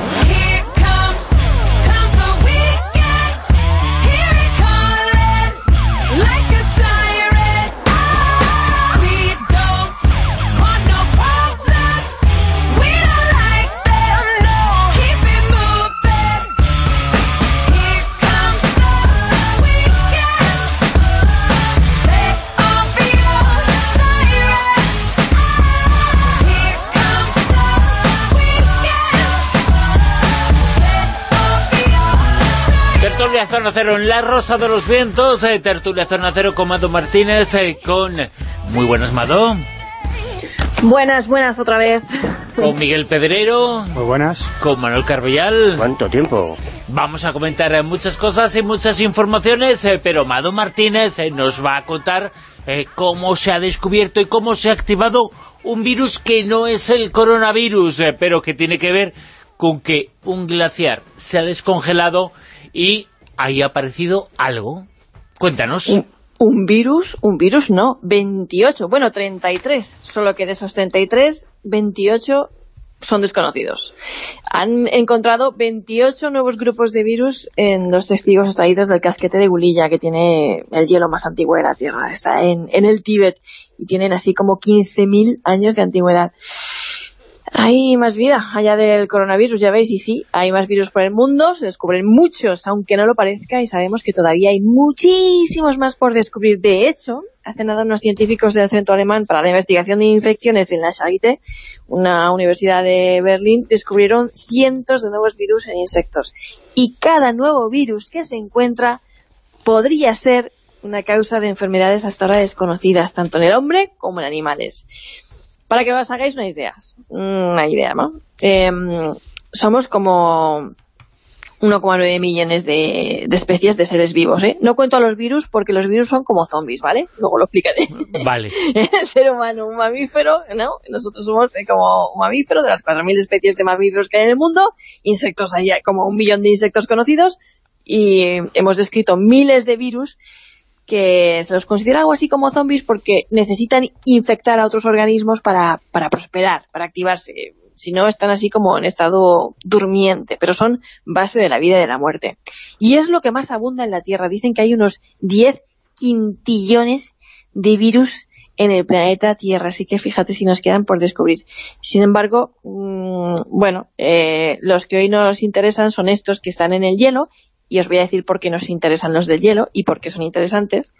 Zona Cero en La Rosa de los Vientos, eh, tertulia Zona Cero con Mado Martínez, eh, con... Muy buenas, Mado. Buenas, buenas otra vez. Con Miguel Pedrero. Muy buenas. Con Manuel Carbellal. ¿Cuánto tiempo? Vamos a comentar eh, muchas cosas y muchas informaciones, eh, pero Mado Martínez eh, nos va a contar cómo se ha descubierto y cómo se ha activado un virus que no es el coronavirus, pero que tiene que ver con que un glaciar se ha descongelado y ahí ha aparecido algo. Cuéntanos. Un, virus, un virus no, 28, bueno, 33, solo que de esos 33, 28 son desconocidos. Han encontrado 28 nuevos grupos de virus en los testigos extraídos del casquete de Gulilla, que tiene el hielo más antiguo de la Tierra. Está en, en el Tíbet y tienen así como 15.000 años de antigüedad. Hay más vida allá del coronavirus, ya veis, y sí, hay más virus por el mundo, se descubren muchos, aunque no lo parezca, y sabemos que todavía hay muchísimos más por descubrir. De hecho, hace nada unos científicos del Centro Alemán para la Investigación de Infecciones en la Charité, una universidad de Berlín, descubrieron cientos de nuevos virus en insectos. Y cada nuevo virus que se encuentra podría ser una causa de enfermedades hasta ahora desconocidas, tanto en el hombre como en animales. Para que os hagáis una idea, una idea, ¿no? Em, somos como 1,9 millones de, especies de seres vivos, ¿eh? No cuento a los virus porque los virus son como zombies, ¿vale? Luego lo explicaré. <laughs> Vale. <laughs> El ser humano, un mamífero, ¿no? Nosotros somos eh, como un mamífero de las 4.000 especies de mamíferos que hay en el mundo, insectos, hay como un millón de insectos conocidos, y hemos descrito miles de virus que se los considera algo así como zombies porque necesitan infectar a otros organismos para, para prosperar, para activarse. Si no, están así como en estado durmiente, pero son base de la vida y de la muerte. Y es lo que más abunda en la Tierra. Dicen que hay unos 10 quintillones de virus en el planeta Tierra, así que fíjate si nos quedan por descubrir. Sin embargo, mmm, bueno, eh, los que hoy nos interesan son estos que están en el hielo y os voy a decir por qué nos interesan los del hielo y por qué son interesantes.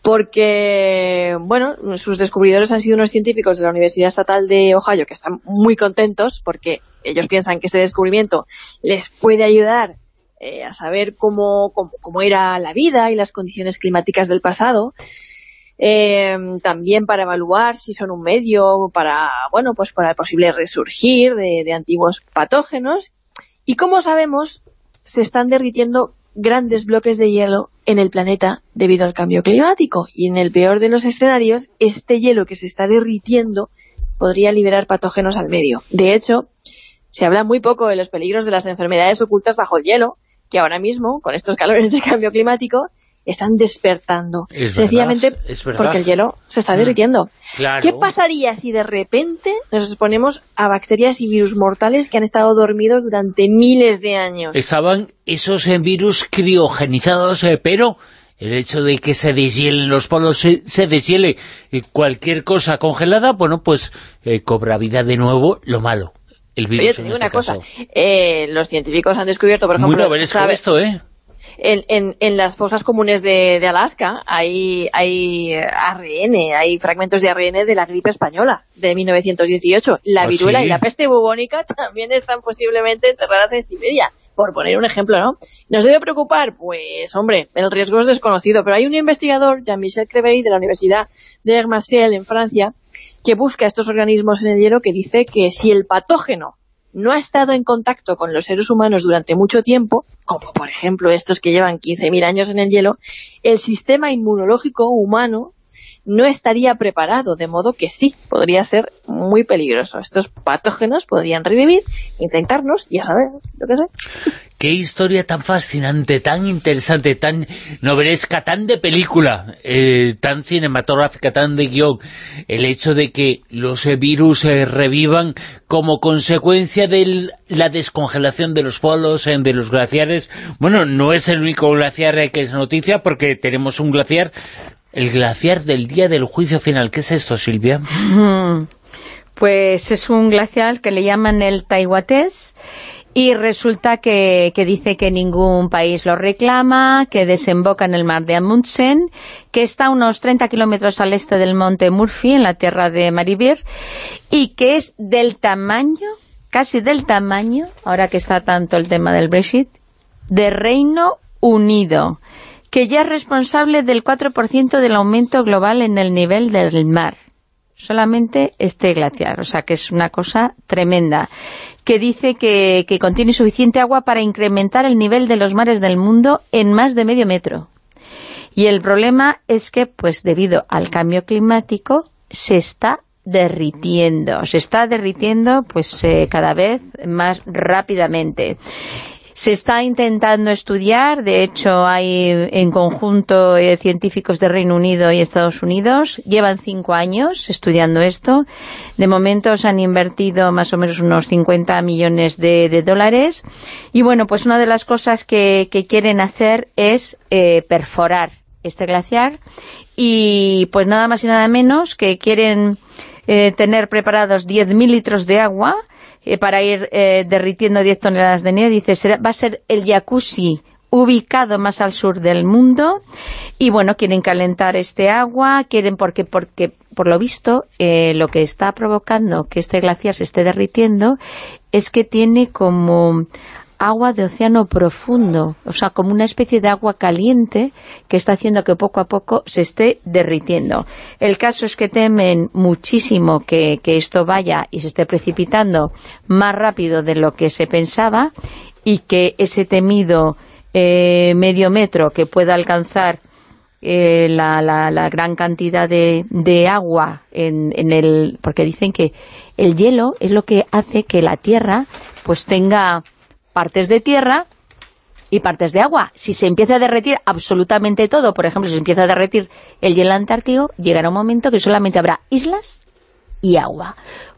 Porque, bueno, sus descubridores han sido unos científicos de la Universidad Estatal de Ohio que están muy contentos porque ellos piensan que este descubrimiento les puede ayudar eh, a saber cómo, cómo, era la vida y las condiciones climáticas del pasado. Eh, también para evaluar si son un medio para, bueno, pues para el posible resurgir de, de antiguos patógenos. Y como sabemos, se están derritiendo grandes bloques de hielo en el planeta debido al cambio climático. Y en el peor de los escenarios, este hielo que se está derritiendo podría liberar patógenos al medio. De hecho, se habla muy poco de los peligros de las enfermedades ocultas bajo el hielo, que ahora mismo, con estos <laughs> calores de cambio climático, están despertando. sencillamente porque el hielo se está mm. derritiendo. ¿Qué pasaría si de repente nos exponemos a bacterias y virus mortales que han estado dormidos durante miles de años? Estaban esos eh, virus criogenizados, eh, pero el hecho de que se deshielen los polos, se, deshiele cualquier cosa congelada, bueno, pues eh, cobra vida de nuevo lo malo. El virus Oye, te digo una este cosa. los científicos han descubierto, por ejemplo... Muy esto, ¿eh? En, en, las fosas comunes de, de, Alaska hay, hay ARN, hay fragmentos de ARN de la gripe española de 1918. La ¿Ah, viruela y la peste bubónica <laughs> también están posiblemente enterradas en Siberia por poner un ejemplo, ¿no? ¿Nos debe preocupar? Pues, hombre, el riesgo es desconocido, pero hay un investigador, Jean-Michel Creveil, de la Universidad de Hermasiel, en Francia, que busca estos organismos en el hielo que dice que si el patógeno no ha estado en contacto con los seres humanos durante mucho tiempo, como por ejemplo estos que llevan 15.000 años en el hielo, el sistema inmunológico humano no estaría preparado, de modo que sí, podría ser muy peligroso. Estos patógenos podrían revivir, intentarnos, ya saber, lo que sé. Qué historia tan fascinante, tan interesante, tan novelesca, tan de película, eh, tan cinematográfica, tan de guion. El hecho de que los virus eh, revivan como consecuencia de la descongelación de los polos, de los glaciares. Bueno, no es el único glaciar que es noticia, porque tenemos un glaciar el glaciar del día del juicio final. ¿Qué es esto, Silvia? <laughs> Pues es un glaciar que le llaman el Taiwatés y resulta que, dice que ningún país lo reclama, que desemboca en el mar de Amundsen, que está a unos 30 kilómetros al este del monte Murphy, en la tierra de Maribir, y que es del tamaño, casi del tamaño, ahora que está tanto el tema del Brexit, de Reino Unido, que ya es responsable del 4% del aumento global en el nivel del mar. Solamente este glaciar, o sea que es una cosa tremenda, que dice que, contiene suficiente agua para incrementar el nivel de los mares del mundo en más de medio metro. Y el problema es que, pues debido al cambio climático, se está derritiendo, se está derritiendo pues eh, cada vez más rápidamente. Se está intentando estudiar, de hecho hay en conjunto eh, científicos de Reino Unido y Estados Unidos, llevan cinco años estudiando esto, de momento se han invertido más o menos unos 50 millones de, dólares, y bueno, pues una de las cosas que, quieren hacer es eh, perforar este glaciar, y pues nada más y nada menos que quieren eh, tener preparados 10.000 litros de agua eh, para ir eh, derritiendo 10 toneladas de nieve. Dice, será, va a ser el jacuzzi ubicado más al sur del mundo y bueno, quieren calentar este agua, quieren porque, porque por lo visto lo que está provocando que este glaciar se esté derritiendo es que tiene como agua de océano profundo, o sea, como una especie de agua caliente que está haciendo que poco a poco se esté derritiendo. El caso es que temen muchísimo que, esto vaya y se esté precipitando más rápido de lo que se pensaba y que ese temido eh, medio metro que pueda alcanzar eh, la, gran cantidad de, de agua en, en, el... porque dicen que el hielo es lo que hace que la Tierra pues tenga partes de tierra y partes de agua. Si se empieza a derretir absolutamente todo, por ejemplo, si se empieza a derretir el hielo antártico, llegará un momento que solamente habrá islas y agua.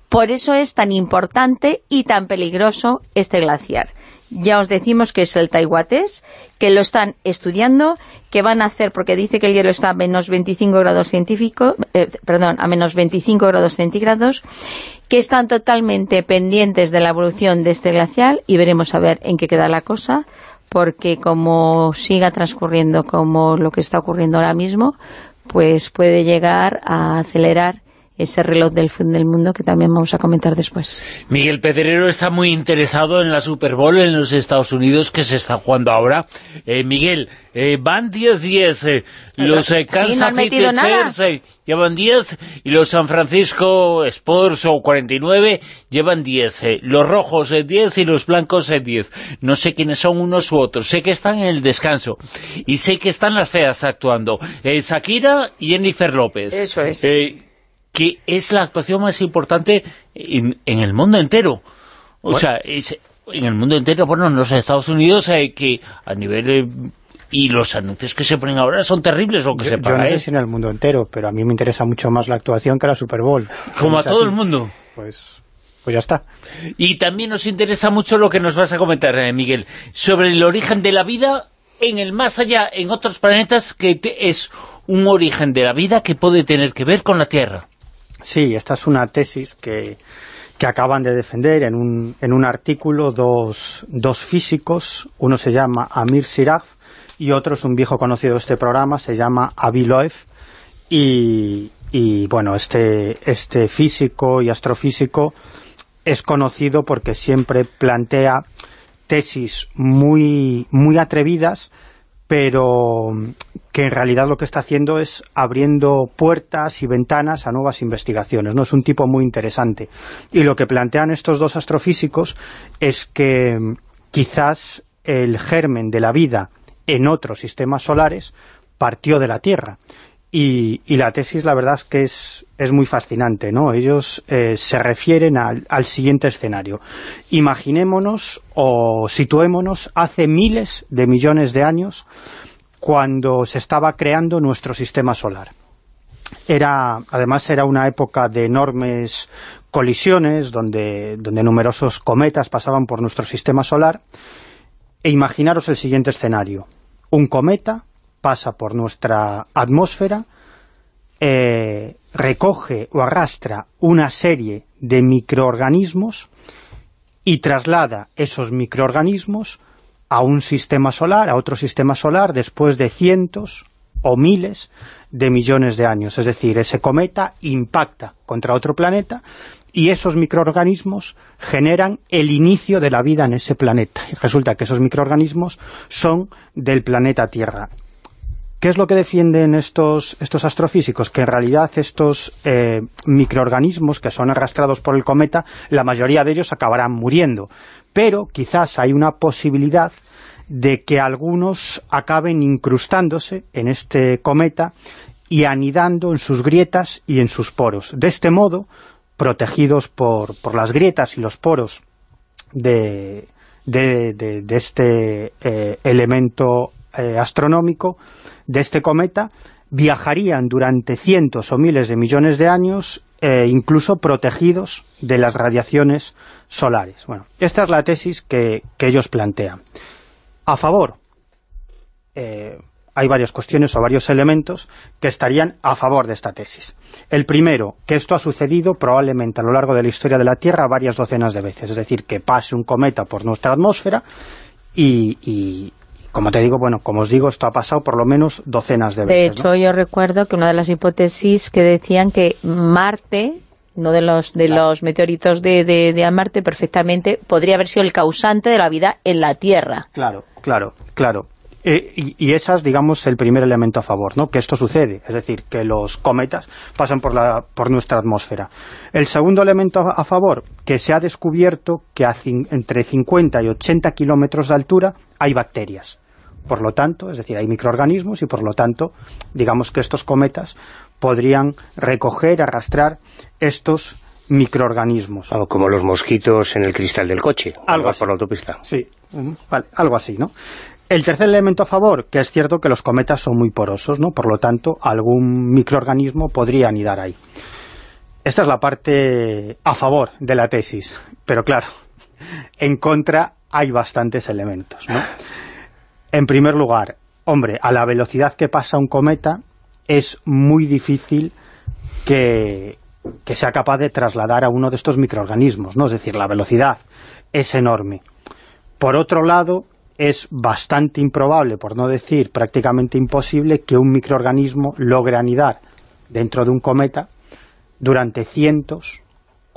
Por eso es tan importante y tan peligroso este glaciar ya os decimos que es el Taiwates, que lo están estudiando, que van a hacer, porque dice que el hielo está a menos 25 grados científicos, eh, perdón, a menos 25 grados centígrados, que están totalmente pendientes de la evolución de este glacial y veremos a ver en qué queda la cosa, porque como siga transcurriendo como lo que está ocurriendo ahora mismo, pues puede llegar a acelerar ese reloj del fin del mundo que también vamos a comentar después. Miguel Pedrero está muy interesado en la Super Bowl en los Estados Unidos que se está jugando ahora. Eh, Miguel, eh, van 10-10, eh, los Kansas City Chiefs llevan 10 y los San Francisco Sports o 49 llevan 10. los rojos 10 y los blancos 10. No sé quiénes son unos u otros, sé que están en el descanso y sé que están las feas actuando. Shakira y Jennifer López. Eso es que es la actuación más importante en, el mundo entero. O sea, en el mundo entero, bueno, en los Estados Unidos hay que a nivel... Eh, y los anuncios que se ponen ahora son terribles lo que se paga. Yo no sé ¿eh? si en el mundo entero, pero a mí me interesa mucho más la actuación que la Super Bowl. Como a todo el mundo. Pues, pues ya está. Y también nos interesa mucho lo que nos vas a comentar, eh, Miguel, sobre el origen de la vida en el más allá, en otros planetas, que es un origen de la vida que puede tener que ver con la Tierra. Sí, esta es una tesis que, acaban de defender en un, en un artículo dos, dos, físicos, uno se llama Amir Siraf y otro es un viejo conocido de este programa, se llama Avi y, y bueno, este, este físico y astrofísico es conocido porque siempre plantea tesis muy, muy atrevidas pero que en realidad lo que está haciendo es abriendo puertas y ventanas a nuevas investigaciones, ¿no? Es un tipo muy interesante. Y lo que plantean estos dos astrofísicos es que mm, quizás el germen de la vida en otros sistemas solares partió de la Tierra y, la tesis, la verdad es que es, es muy fascinante, ¿no? Ellos eh, se refieren al, al, siguiente escenario. Imaginémonos o situémonos hace miles de millones de años cuando se estaba creando nuestro sistema solar. Era, además era una época de enormes colisiones, donde, donde numerosos cometas pasaban por nuestro sistema solar, e imaginaros el siguiente escenario. Un cometa pasa por nuestra atmósfera, eh, recoge o arrastra una serie de microorganismos y traslada esos microorganismos a un sistema solar, a otro sistema solar, después de cientos o miles de millones de años. Es decir, ese cometa impacta contra otro planeta y esos microorganismos generan el inicio de la vida en ese planeta. Y resulta que esos microorganismos son del planeta Tierra. ¿Qué es lo que defienden estos, estos astrofísicos? Que en realidad estos eh, microorganismos que son arrastrados por el cometa, la mayoría de ellos acabarán muriendo. Pero quizás hay una posibilidad de que algunos acaben incrustándose en este cometa y anidando en sus grietas y en sus poros. De este modo, protegidos por, por las grietas y los poros de, de, este eh, elemento eh, astronómico, de este cometa, viajarían durante cientos o miles de millones de años, eh, incluso protegidos de las radiaciones solares. Bueno, esta es la tesis que, que ellos plantean. A favor, eh, hay varias cuestiones o varios elementos que estarían a favor de esta tesis. El primero, que esto ha sucedido probablemente a lo largo de la historia de la Tierra varias docenas de veces, es decir, que pase un cometa por nuestra atmósfera y, como te digo, bueno, como os digo, esto ha pasado por lo menos docenas de veces. De hecho, yo recuerdo que una de las hipótesis que decían que Marte uno de los de los meteoritos de, de, Marte perfectamente podría haber sido el causante de la vida en la Tierra. Claro, claro, claro. Eh, y, ese es, digamos, el primer elemento a favor, ¿no? Que esto sucede, es decir, que los cometas pasan por, la, por nuestra atmósfera. El segundo elemento a, favor, que se ha descubierto que a entre 50 y 80 kilómetros de altura hay bacterias. Por lo tanto, es decir, hay microorganismos y por lo tanto, digamos que estos cometas podrían recoger, arrastrar estos microorganismos. como los mosquitos en el cristal del coche, algo por la autopista. Sí, vale, algo así, ¿no? El tercer elemento a favor, que es cierto que los cometas son muy porosos, ¿no? Por lo tanto, algún microorganismo podría anidar ahí. Esta es la parte a favor de la tesis, pero claro, en contra hay bastantes elementos, ¿no? En primer lugar, hombre, a la velocidad que pasa un cometa, es muy difícil que, sea capaz de trasladar a uno de estos microorganismos, ¿no? Es decir, la velocidad es enorme. Por otro lado, es bastante improbable, por no decir prácticamente imposible, que un microorganismo logre anidar dentro de un cometa durante cientos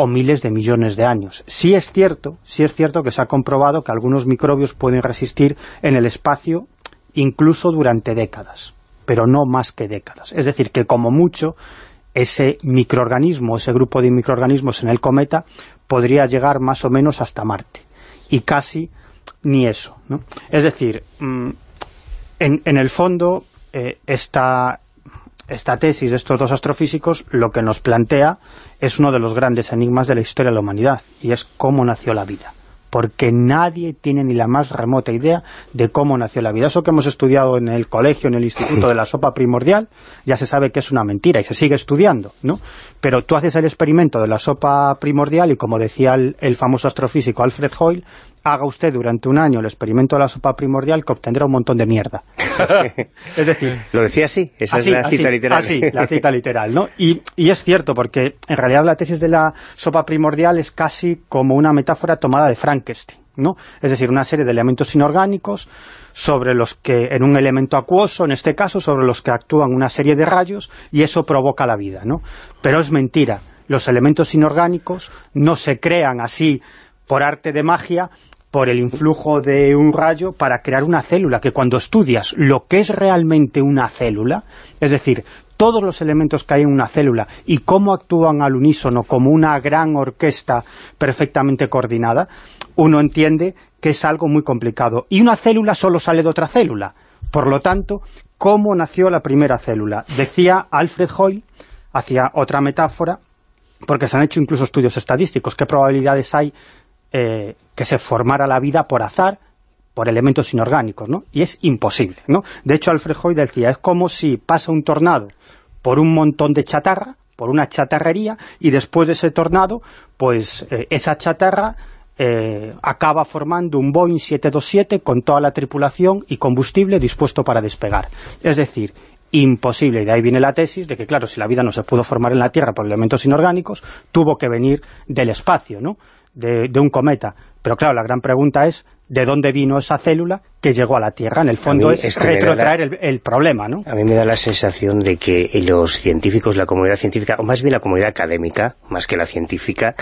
o miles de millones de años. Sí es cierto, sí es cierto que se ha comprobado que algunos microbios pueden resistir en el espacio incluso durante décadas pero no más que décadas. Es decir, que como mucho ese microorganismo, ese grupo de microorganismos en el cometa podría llegar más o menos hasta Marte. Y casi ni eso. Es decir, mm, en, el fondo, eh, esta, esta tesis de estos dos astrofísicos lo que nos plantea es uno de los grandes enigmas de la historia de la humanidad, y es cómo nació la vida porque nadie tiene ni la más remota idea de cómo nació la vida. Eso que hemos estudiado en el colegio, en el instituto de la sopa primordial, ya se sabe que es una mentira y se sigue estudiando, ¿no? Pero tú haces el experimento de la sopa primordial y como decía el, famoso astrofísico Alfred Hoyle, haga usted durante un año el experimento de la sopa primordial que obtendrá un montón de mierda. <laughs> es decir... Lo decía así, esa es la cita literal. Así, la cita literal, ¿no? Y, y es cierto, porque en realidad la tesis de la sopa primordial es casi como una metáfora tomada de Frankenstein, ¿no? Es decir, una serie de elementos inorgánicos sobre los que, en un elemento acuoso, en este caso, sobre los que actúan una serie de rayos y eso provoca la vida, ¿no? Pero es mentira. Los elementos inorgánicos no se crean así por arte de magia, por el influjo de un rayo para crear una célula, que cuando estudias lo que es realmente una célula, es decir, todos los elementos que hay en una célula y cómo actúan al unísono como una gran orquesta perfectamente coordinada, uno entiende que es algo muy complicado. Y una célula solo sale de otra célula. Por lo tanto, ¿cómo nació la primera célula? Decía Alfred Hoyle, hacía otra metáfora, porque se han hecho incluso estudios estadísticos, qué probabilidades hay eh, que se formara la vida por azar, por elementos inorgánicos, ¿no? Y es imposible, ¿no? De hecho, Alfred Hoy decía, es como si pasa un tornado por un montón de chatarra, por una chatarrería, y después de ese tornado, pues eh, esa chatarra eh, acaba formando un Boeing 727 con toda la tripulación y combustible dispuesto para despegar. Es decir, imposible. Y de ahí viene la tesis de que, claro, si la vida no se pudo formar en la Tierra por elementos inorgánicos, tuvo que venir del espacio, ¿no? De, un cometa. Pero claro, la gran pregunta es, de dónde vino esa célula que llegó a la Tierra. En el fondo es, retrotraer el, problema, ¿no? A mí me da la sensación de que los científicos, la comunidad científica, o más bien la comunidad académica, más que la científica,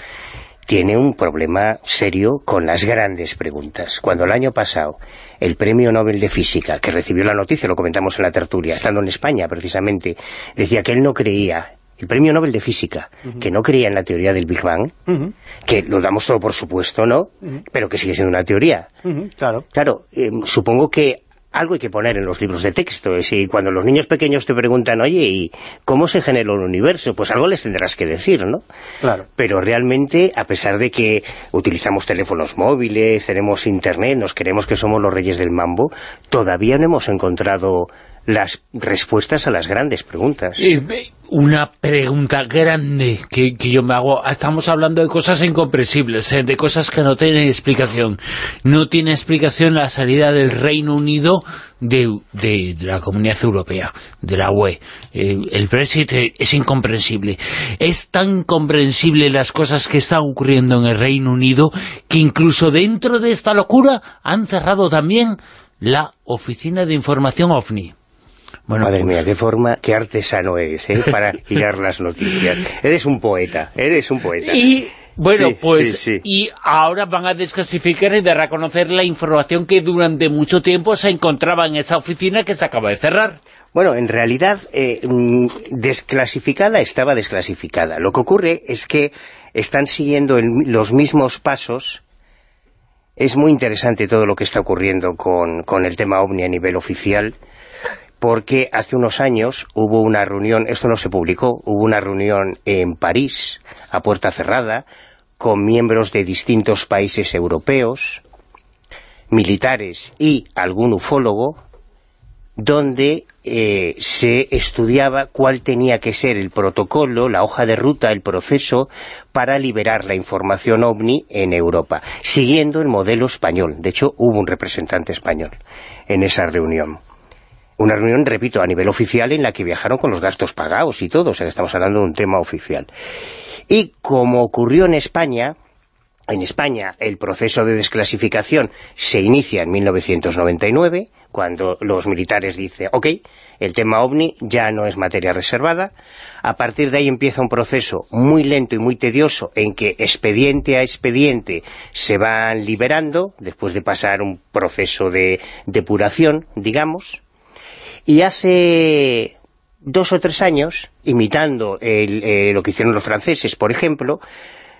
tiene un problema serio con las grandes preguntas. Cuando el año pasado el Premio Nobel de Física, que recibió la noticia, lo comentamos en la tertulia, estando en España precisamente, decía que él no creía el Premio Nobel de Física, que no creía en la teoría del Big Bang, que lo damos todo por supuesto, ¿no? Pero que sigue siendo una teoría. Claro. Claro, eh, supongo que algo hay que poner en los libros de texto. Y cuando los niños pequeños te preguntan, oye, ¿y cómo se generó el universo? Pues algo les tendrás que decir, ¿no? Claro. Pero realmente, a pesar de que utilizamos teléfonos móviles, tenemos internet, nos creemos que somos los reyes del mambo, todavía no hemos encontrado las respuestas a las grandes preguntas. una pregunta grande que, yo me hago. Estamos hablando de cosas incomprensibles, ¿eh? de cosas que no tienen explicación. No tiene explicación la salida del Reino Unido de, la Comunidad Europea, de la UE. Eh, el Brexit es incomprensible. Es tan incomprensible las cosas que están ocurriendo en el Reino Unido que incluso dentro de esta locura han cerrado también la Oficina de Información OVNI. Madre mía, qué forma, qué artesano eres, ¿eh? <laughs> para girar las noticias. Eres un poeta, eres un poeta. Y, bueno, pues, y ahora van a desclasificar y dar a conocer la información que durante mucho tiempo se encontraba en esa oficina que se acaba de cerrar. Bueno, en realidad, eh, mm, desclasificada estaba desclasificada. Lo que ocurre es que están siguiendo los mismos pasos es muy interesante todo lo que está ocurriendo con, con el tema OVNI a nivel oficial porque hace unos años hubo una reunión, esto no se publicó, hubo una reunión en París, a puerta cerrada, con miembros de distintos países europeos, militares y algún ufólogo, donde eh, se estudiaba cuál tenía que ser el protocolo, la hoja de ruta, el proceso para liberar la información OVNI en Europa, siguiendo el modelo español. De hecho, hubo un representante español en esa reunión. Una reunión, repito, a nivel oficial en la que viajaron con los gastos pagados y todo, o sea que estamos hablando de un tema oficial. Y como ocurrió en España, en España el proceso de desclasificación se inicia en 1999, cuando los militares dicen, ok, el tema OVNI ya no es materia reservada, a partir de ahí empieza un proceso muy lento y muy tedioso en que expediente a expediente se van liberando, después de pasar un proceso de depuración, digamos, y hace dos o tres años, imitando eh, lo que hicieron los franceses, por ejemplo,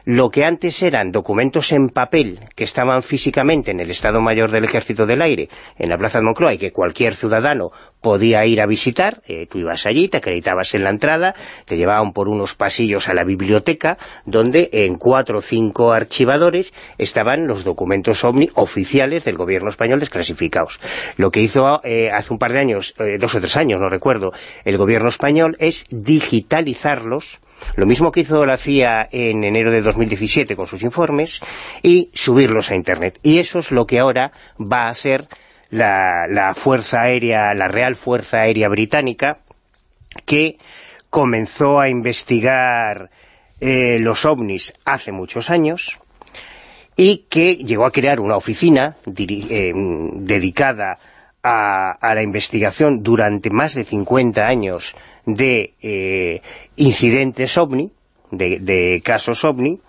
lo que antes eran documentos en papel que estaban físicamente en el Estado Mayor del Ejército del Aire, en la Plaza de Moncloa, y que cualquier ciudadano podía ir a visitar, eh, tú ibas allí, te acreditabas en la entrada, te llevaban por unos pasillos a la biblioteca, donde en cuatro o cinco archivadores estaban los documentos oficiales del gobierno español desclasificados. Lo que hizo eh, hace un par de años, eh, dos o tres años, no recuerdo, el gobierno español es digitalizarlos lo mismo que hizo la CIA en enero de 2017 con sus informes, y subirlos a Internet. Y eso es lo que ahora va a hacer la, Fuerza Aérea, la Real Fuerza Aérea Británica, que comenzó a investigar eh, los ovnis hace muchos años, y que llegó a crear una oficina eh, dedicada a, a, la investigación durante más de 50 años de eh, incidentes OVNI, de, casos OVNI,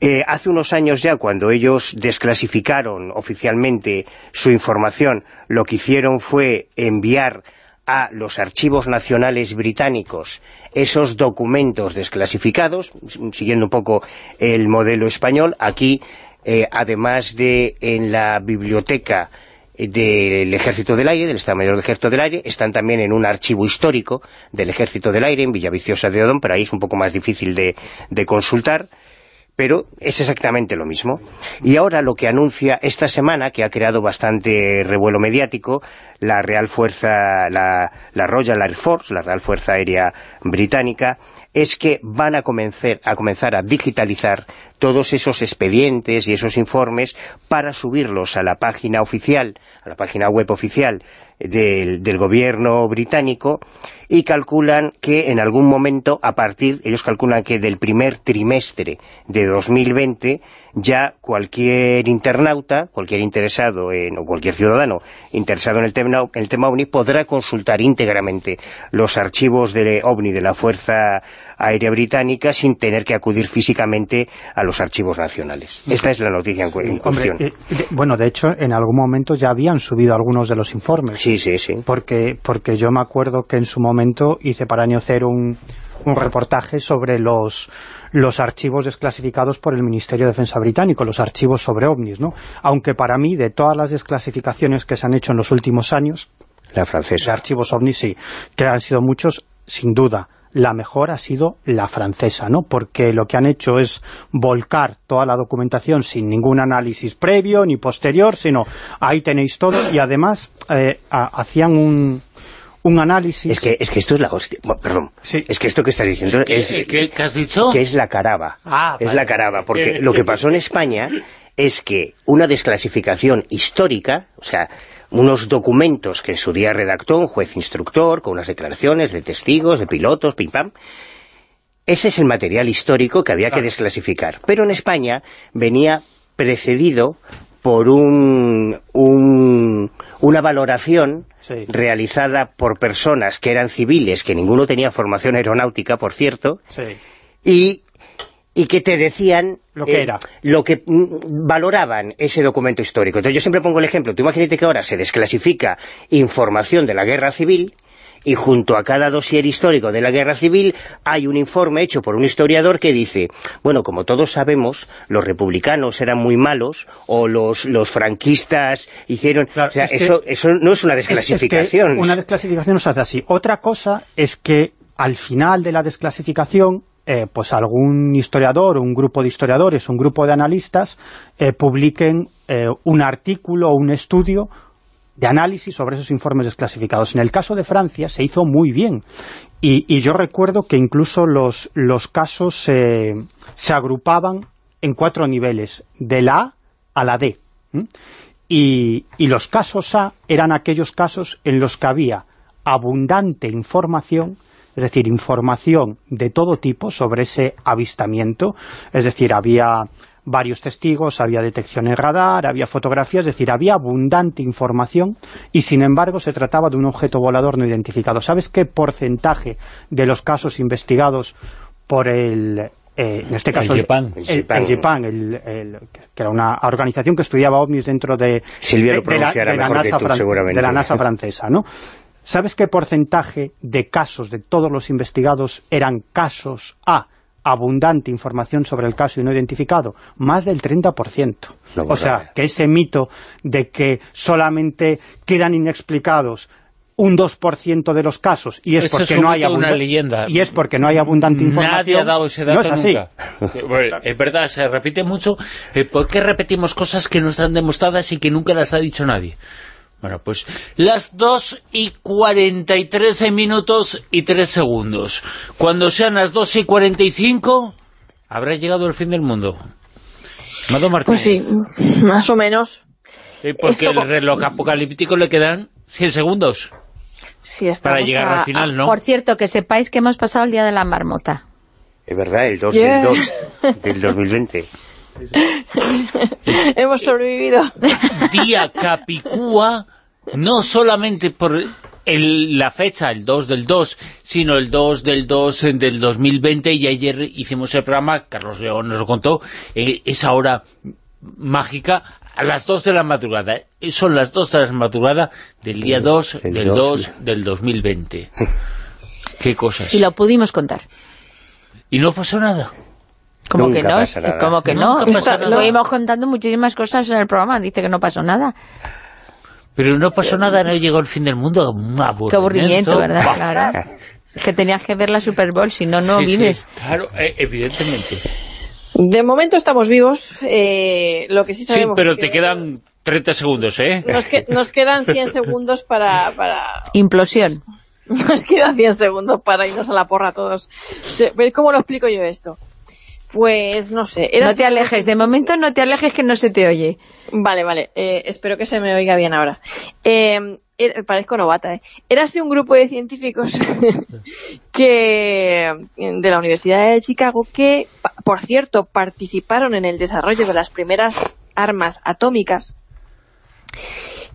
eh, hace unos años ya, cuando ellos desclasificaron oficialmente su información, lo que hicieron fue enviar a los archivos nacionales británicos esos documentos desclasificados, siguiendo un poco el modelo español. Aquí, eh, además de en la biblioteca del Ejército del Aire, del Estado Mayor del Ejército del Aire, están también en un archivo histórico del Ejército del Aire, en Villaviciosa de Odón, pero ahí es un poco más difícil de, de consultar, pero es exactamente lo mismo. Y ahora lo que anuncia esta semana, que ha creado bastante revuelo mediático, la Real Fuerza, la, Royal Air Force, la Real Fuerza Aérea Británica, es que van a comenzar a digitalizar todos esos expedientes y esos informes para subirlos a la página oficial, a la página web oficial del, del, gobierno británico y calculan que en algún momento, a partir, ellos calculan que del primer trimestre de 2020 ya cualquier internauta, cualquier interesado en, o cualquier ciudadano interesado en el tema, el tema OVNI podrá consultar íntegramente los archivos de OVNI de la Fuerza Aérea Británica sin tener que acudir físicamente a los archivos nacionales. Esta es la noticia en, cuestión. Eh, bueno, de hecho, en algún momento ya habían subido algunos de los informes. Sí, sí, sí. Porque, porque yo me acuerdo que en su momento hice para Año Cero un, un reportaje sobre los, los archivos desclasificados por el Ministerio de Defensa británico, los archivos sobre ovnis, ¿no? Aunque para mí, de todas las desclasificaciones que se han hecho en los últimos años... La francesa. De archivos ovnis, sí, que han sido muchos, sin duda la mejor ha sido la francesa, ¿no? Porque lo que han hecho es volcar toda la documentación sin ningún análisis previo ni posterior, sino ahí tenéis todo y además eh, hacían un, un análisis... Es que, es que esto es la hostia... perdón. Es que esto que estás diciendo es... ¿Qué, has dicho? Que es la caraba. Ah, es la caraba, porque lo que pasó en España es que una desclasificación histórica, o sea, unos documentos que en su día redactó un juez instructor, con unas declaraciones de testigos, de pilotos, pim pam, ese es el material histórico que había que desclasificar. Pero en España venía precedido por un, una valoración realizada por personas que eran civiles, que ninguno tenía formación aeronáutica, por cierto, y, y que te decían lo que eh, era. Lo que mm, valoraban ese documento histórico. Entonces yo siempre pongo el ejemplo, tú imagínate que ahora se desclasifica información de la guerra civil y junto a cada dossier histórico de la Guerra Civil hay un informe hecho por un historiador que dice, bueno, como todos sabemos, los republicanos eran muy malos o los, los franquistas hicieron... o sea, eso, eso no es una desclasificación. una desclasificación no se hace así. Otra cosa es que al final de la desclasificación eh, pues algún historiador, un grupo de historiadores, un grupo de analistas eh, publiquen eh, un artículo o un estudio de análisis sobre esos informes desclasificados. En el caso de Francia se hizo muy bien y, yo recuerdo que incluso los, los casos se agrupaban en cuatro niveles, de la A a la D. Y, y los casos A eran aquellos casos en los que había abundante información es decir, información de todo tipo sobre ese avistamiento, es decir, había varios testigos, había detección en radar, había fotografías, es decir, había abundante información y sin embargo se trataba de un objeto volador no identificado. ¿Sabes qué porcentaje de los casos investigados por el, eh, en este caso el JPAN, el, que era una organización que estudiaba ovnis dentro de, de la NASA francesa, ¿no? ¿Sabes qué porcentaje de casos, de todos los investigados, eran casos A, abundante información sobre el caso y no identificado? Más del 30%. o sea, que ese mito de que solamente quedan inexplicados un 2% de los casos y es porque no hay y es porque no hay abundante información nadie ha dado ese dato no es así es verdad se repite mucho eh, ¿por qué repetimos cosas que no están demostradas y que nunca las ha dicho nadie? Bueno, pues las 2 y 43 minutos y 3 segundos. Cuando sean las 2 y 45, habrá llegado el fin del mundo. Mado Martínez. Pues sí, más o menos. porque el reloj apocalíptico le quedan 100 segundos. Sí, para llegar al final, ¿no? Por cierto, que sepáis que hemos pasado el día de la marmota. Es verdad, el 2 del 2 <laughs> del 2020. <laughs> Hemos sobrevivido. <laughs> Día Capicúa, no solamente por la fecha, el 2 del 2, sino el 2 del 2 del 2020, y ayer hicimos el programa, Carlos León nos lo contó, eh, esa hora mágica, a las 2 de la madrugada. Eh, son las 2 de la madrugada del día 2 del 2 del 2020. Qué cosas. Y lo pudimos contar. Y no pasó nada. Como que no, como que no. Estuvimos contando muchísimas cosas en el programa, dice que no pasó nada. Pero no pasó nada, no llegó el fin del mundo. Aburrimiento. Qué aburrimiento, ¿verdad? Claro. que tenías que ver la Super Bowl, si no, no vives. claro, eh, evidentemente. De momento estamos vivos, eh, lo que sí sabemos... Sí, pero te quedan 30 segundos, ¿eh? Nos, quedan 100 segundos para, para... Implosión. <laughs> Nos quedan 100 segundos para irnos a la porra todos. ¿Cómo lo explico yo esto? Pues no sé. no te alejes, de momento no te alejes que no se te oye. Vale, vale, eh, espero que se me oiga bien ahora. Eh, parezco novata, ¿eh? Érase un grupo de científicos <laughs> que de la Universidad de Chicago que por cierto, participaron en el desarrollo de las primeras armas atómicas,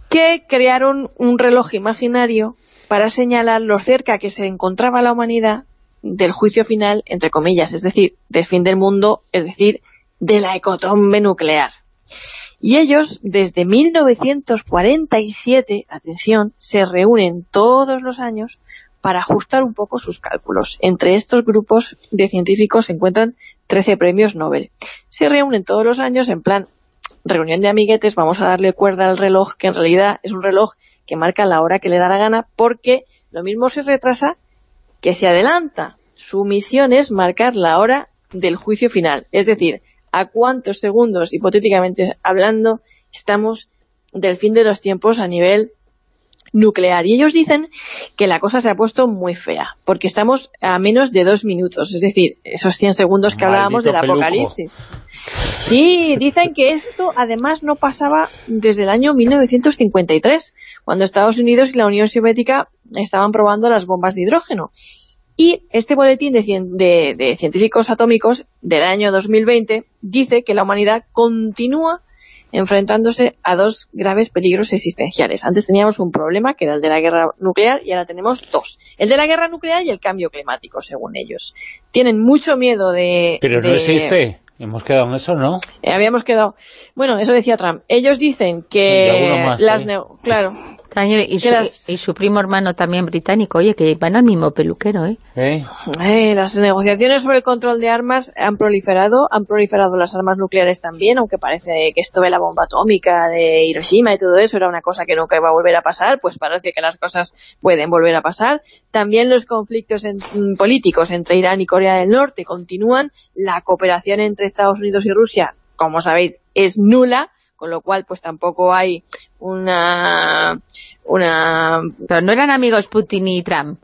que crearon un reloj imaginario para señalar lo cerca que se encontraba la humanidad del juicio final, entre comillas, es decir, del fin del mundo, es decir, de la ecotombe nuclear. Y ellos, desde 1947, atención, se reúnen todos los años para ajustar un poco sus cálculos. Entre estos grupos de científicos se encuentran 13 premios Nobel. Se reúnen todos los años en plan reunión de amiguetes, vamos a darle cuerda al reloj, que en realidad es un reloj que marca la hora que le da la gana, porque lo mismo se retrasa que se adelanta. Su misión es marcar la hora del juicio final, es decir, a cuántos segundos, hipotéticamente hablando, estamos del fin de los tiempos a nivel nuclear. Y ellos dicen que la cosa se ha puesto muy fea, porque estamos a menos de dos minutos, es decir, esos 100 segundos que hablábamos del apocalipsis. Sí, dicen que esto además no pasaba desde el año 1953, cuando Estados Unidos y la Unión Soviética estaban probando las bombas de hidrógeno. Y este boletín de, de científicos atómicos del año 2020 dice que la humanidad continúa enfrentándose a dos graves peligros existenciales. Antes teníamos un problema, que era el de la guerra nuclear, y ahora tenemos dos. El de la guerra nuclear y el cambio climático, según ellos. Tienen mucho miedo de... Pero no existe. Hemos quedado en eso, ¿no? Eh, habíamos quedado... Bueno, eso decía Trump. Ellos dicen que... las ¿eh? Claro, y su, y su, primo hermano también británico, oye, que van al mismo peluquero, ¿eh? ¿eh? ¿Eh? las negociaciones por el control de armas han proliferado, han proliferado las armas nucleares también, aunque parece que esto de la bomba atómica de Hiroshima y todo eso era una cosa que nunca iba a volver a pasar, pues parece que las cosas pueden volver a pasar. También los conflictos mm, políticos entre Irán y Corea del Norte continúan, la cooperación entre Estados Unidos y Rusia, como sabéis, es nula, con lo cual pues tampoco hay una... una Pero no eran amigos Putin y Trump.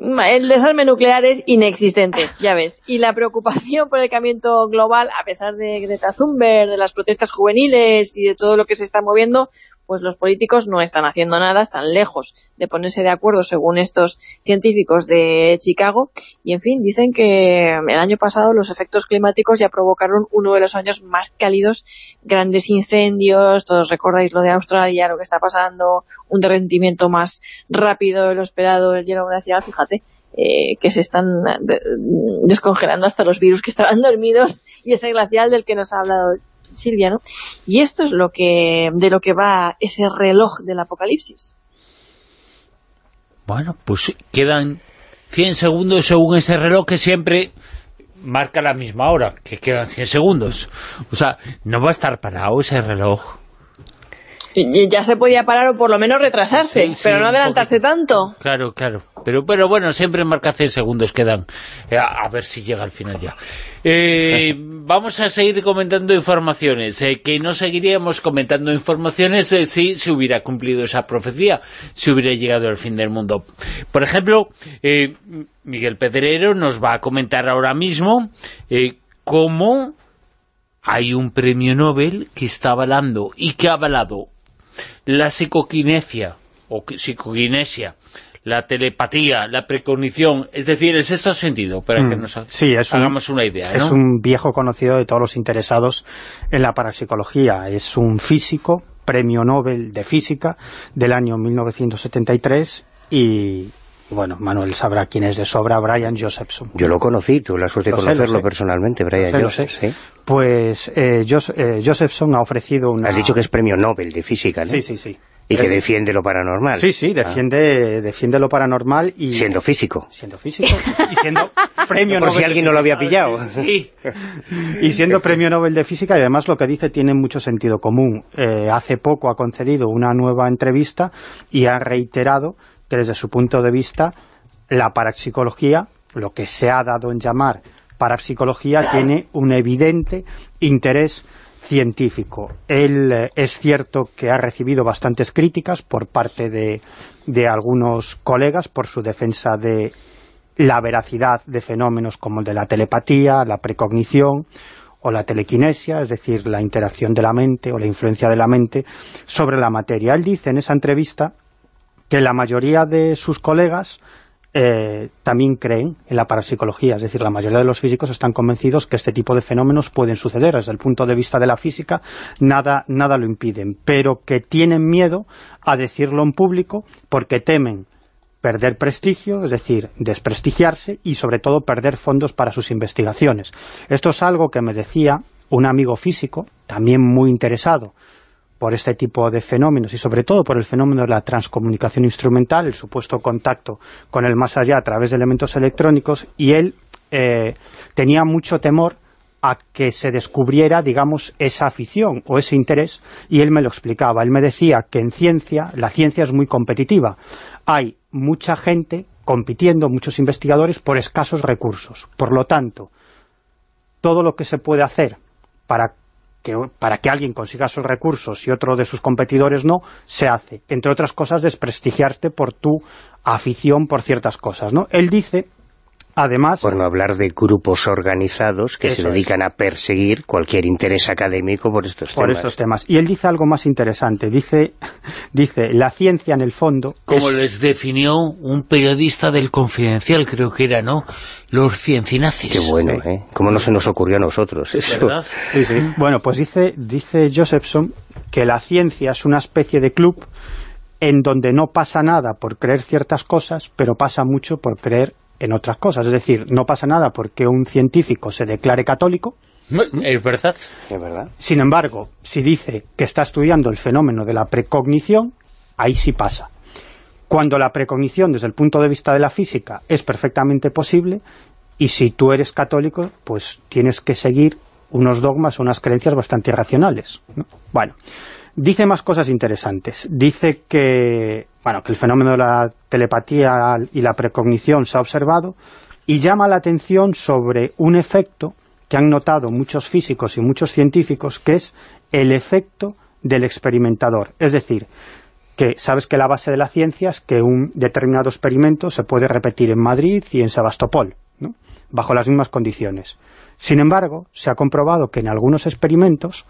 El desarme nuclear es inexistente, ya ves. Y la preocupación por el cambio global, a pesar de Greta Thunberg, de las protestas juveniles y de todo lo que se está moviendo, pues los políticos no están haciendo nada, están lejos de ponerse de acuerdo según estos científicos de Chicago. Y en fin, dicen que el año pasado los efectos climáticos ya provocaron uno de los años más cálidos, grandes incendios, todos recordáis lo de Australia, lo que está pasando, un derretimiento más rápido de lo esperado del hielo glacial, fíjate, eh, que se están descongelando hasta los virus que estaban <laughs> dormidos y ese glacial del que nos ha hablado Silvia, ¿no? Y esto es lo que de lo que va ese reloj del apocalipsis. Bueno, pues quedan 100 segundos según ese reloj que siempre marca la misma hora, que quedan 100 segundos. O sea, no va a estar parado ese reloj. Y ya se podía parar o por lo menos retrasarse, pero no adelantarse tanto. Claro, claro. Pero, pero bueno, siempre marca 100 segundos quedan. Eh, a, ver si llega al final ya. Eh, <laughs> vamos a seguir comentando informaciones, eh, que no seguiríamos comentando informaciones si se hubiera cumplido esa profecía, si hubiera llegado al fin del mundo. Por ejemplo, Miguel Pedrero nos va a comentar ahora mismo cómo hay un premio Nobel que está avalando y que ha avalado la psicoquinesia o psicoquinesia, la telepatía, la precognición, es decir, es sexto sentido, para que mm, nos hagamos una idea. Es un viejo conocido de todos los interesados en la parapsicología, es un físico, premio Nobel de Física del año 1973 y, bueno, Manuel sabrá quién es de sobra, Brian Josephson. Yo lo conocí, tuve la suerte de conocerlo personalmente, Brian Josephson. Pues eh, eh, Josephson ha ofrecido una... Has dicho que es premio Nobel de Física, ¿no? Sí, sí, sí. Y que defiende lo paranormal. Sí, sí, defiende, ah. defiende lo paranormal y... Siendo físico. Siendo físico y siendo <laughs> premio Por Nobel si alguien no lo había pillado. Sí. y siendo premio Nobel de Física, y además lo que dice tiene mucho sentido común. Eh, hace poco ha concedido una nueva entrevista y ha reiterado que desde su punto de vista la parapsicología, lo que se ha dado en llamar parapsicología, tiene un evidente interés científico. Él eh, es cierto que ha recibido bastantes críticas por parte de, de algunos colegas por su defensa de la veracidad de fenómenos como el de la telepatía, la precognición o la telequinesia, es decir, la interacción de la mente o la influencia de la mente sobre la materia. Él dice en esa entrevista que la mayoría de sus colegas eh, también creen en la parapsicología, es decir, la mayoría de los físicos están convencidos que este tipo de fenómenos pueden suceder, desde el punto de vista de la física nada, nada lo impiden, pero que tienen miedo a decirlo en público porque temen perder prestigio, es decir, desprestigiarse y sobre todo perder fondos para sus investigaciones. Esto es algo que me decía un amigo físico, también muy interesado por este tipo de fenómenos y sobre todo por el fenómeno de la transcomunicación instrumental, el supuesto contacto con el más allá a través de elementos electrónicos, y él eh, tenía mucho temor a que se descubriera, digamos, esa afición o ese interés, y él me lo explicaba. Él me decía que en ciencia, la ciencia es muy competitiva. Hay mucha gente compitiendo, muchos investigadores, por escasos recursos. Por lo tanto, todo lo que se puede hacer para que, para que alguien consiga esos recursos y otro de sus competidores no, se hace. Entre otras cosas, desprestigiarte por tu afición por ciertas cosas, ¿no? Él dice Además... Por no hablar de grupos organizados que se dedican a perseguir cualquier interés académico por estos por estos temas. Y él dice algo más interesante. Dice, <laughs> dice la ciencia en el fondo... Como les definió un periodista del Confidencial, creo que era, ¿no? Los ciencinazis. Qué bueno, ¿eh? ¿Cómo no se nos ocurrió a nosotros ¿Verdad? Sí, sí. Bueno, pues dice, dice Josephson que la ciencia es una especie de club en donde no pasa nada por creer ciertas cosas, pero pasa mucho por creer en otras cosas. Es decir, no pasa nada porque un científico se declare católico. Es verdad. Es verdad. Sin embargo, si dice que está estudiando el fenómeno de la precognición, ahí sí pasa. Cuando la precognición, desde el punto de vista de la física, es perfectamente posible, y si tú eres católico, pues tienes que seguir unos dogmas, unas creencias bastante irracionales. Bueno, Dice más cosas interesantes. Dice que, bueno, que el fenómeno de la telepatía y la precognición se ha observado y llama la atención sobre un efecto que han notado muchos físicos y muchos científicos, que es el efecto del experimentador. Es decir, que sabes que la base de la ciencia es que un determinado experimento se puede repetir en Madrid y en Sebastopol, ¿no? bajo las mismas condiciones. Sin embargo, se ha comprobado que en algunos experimentos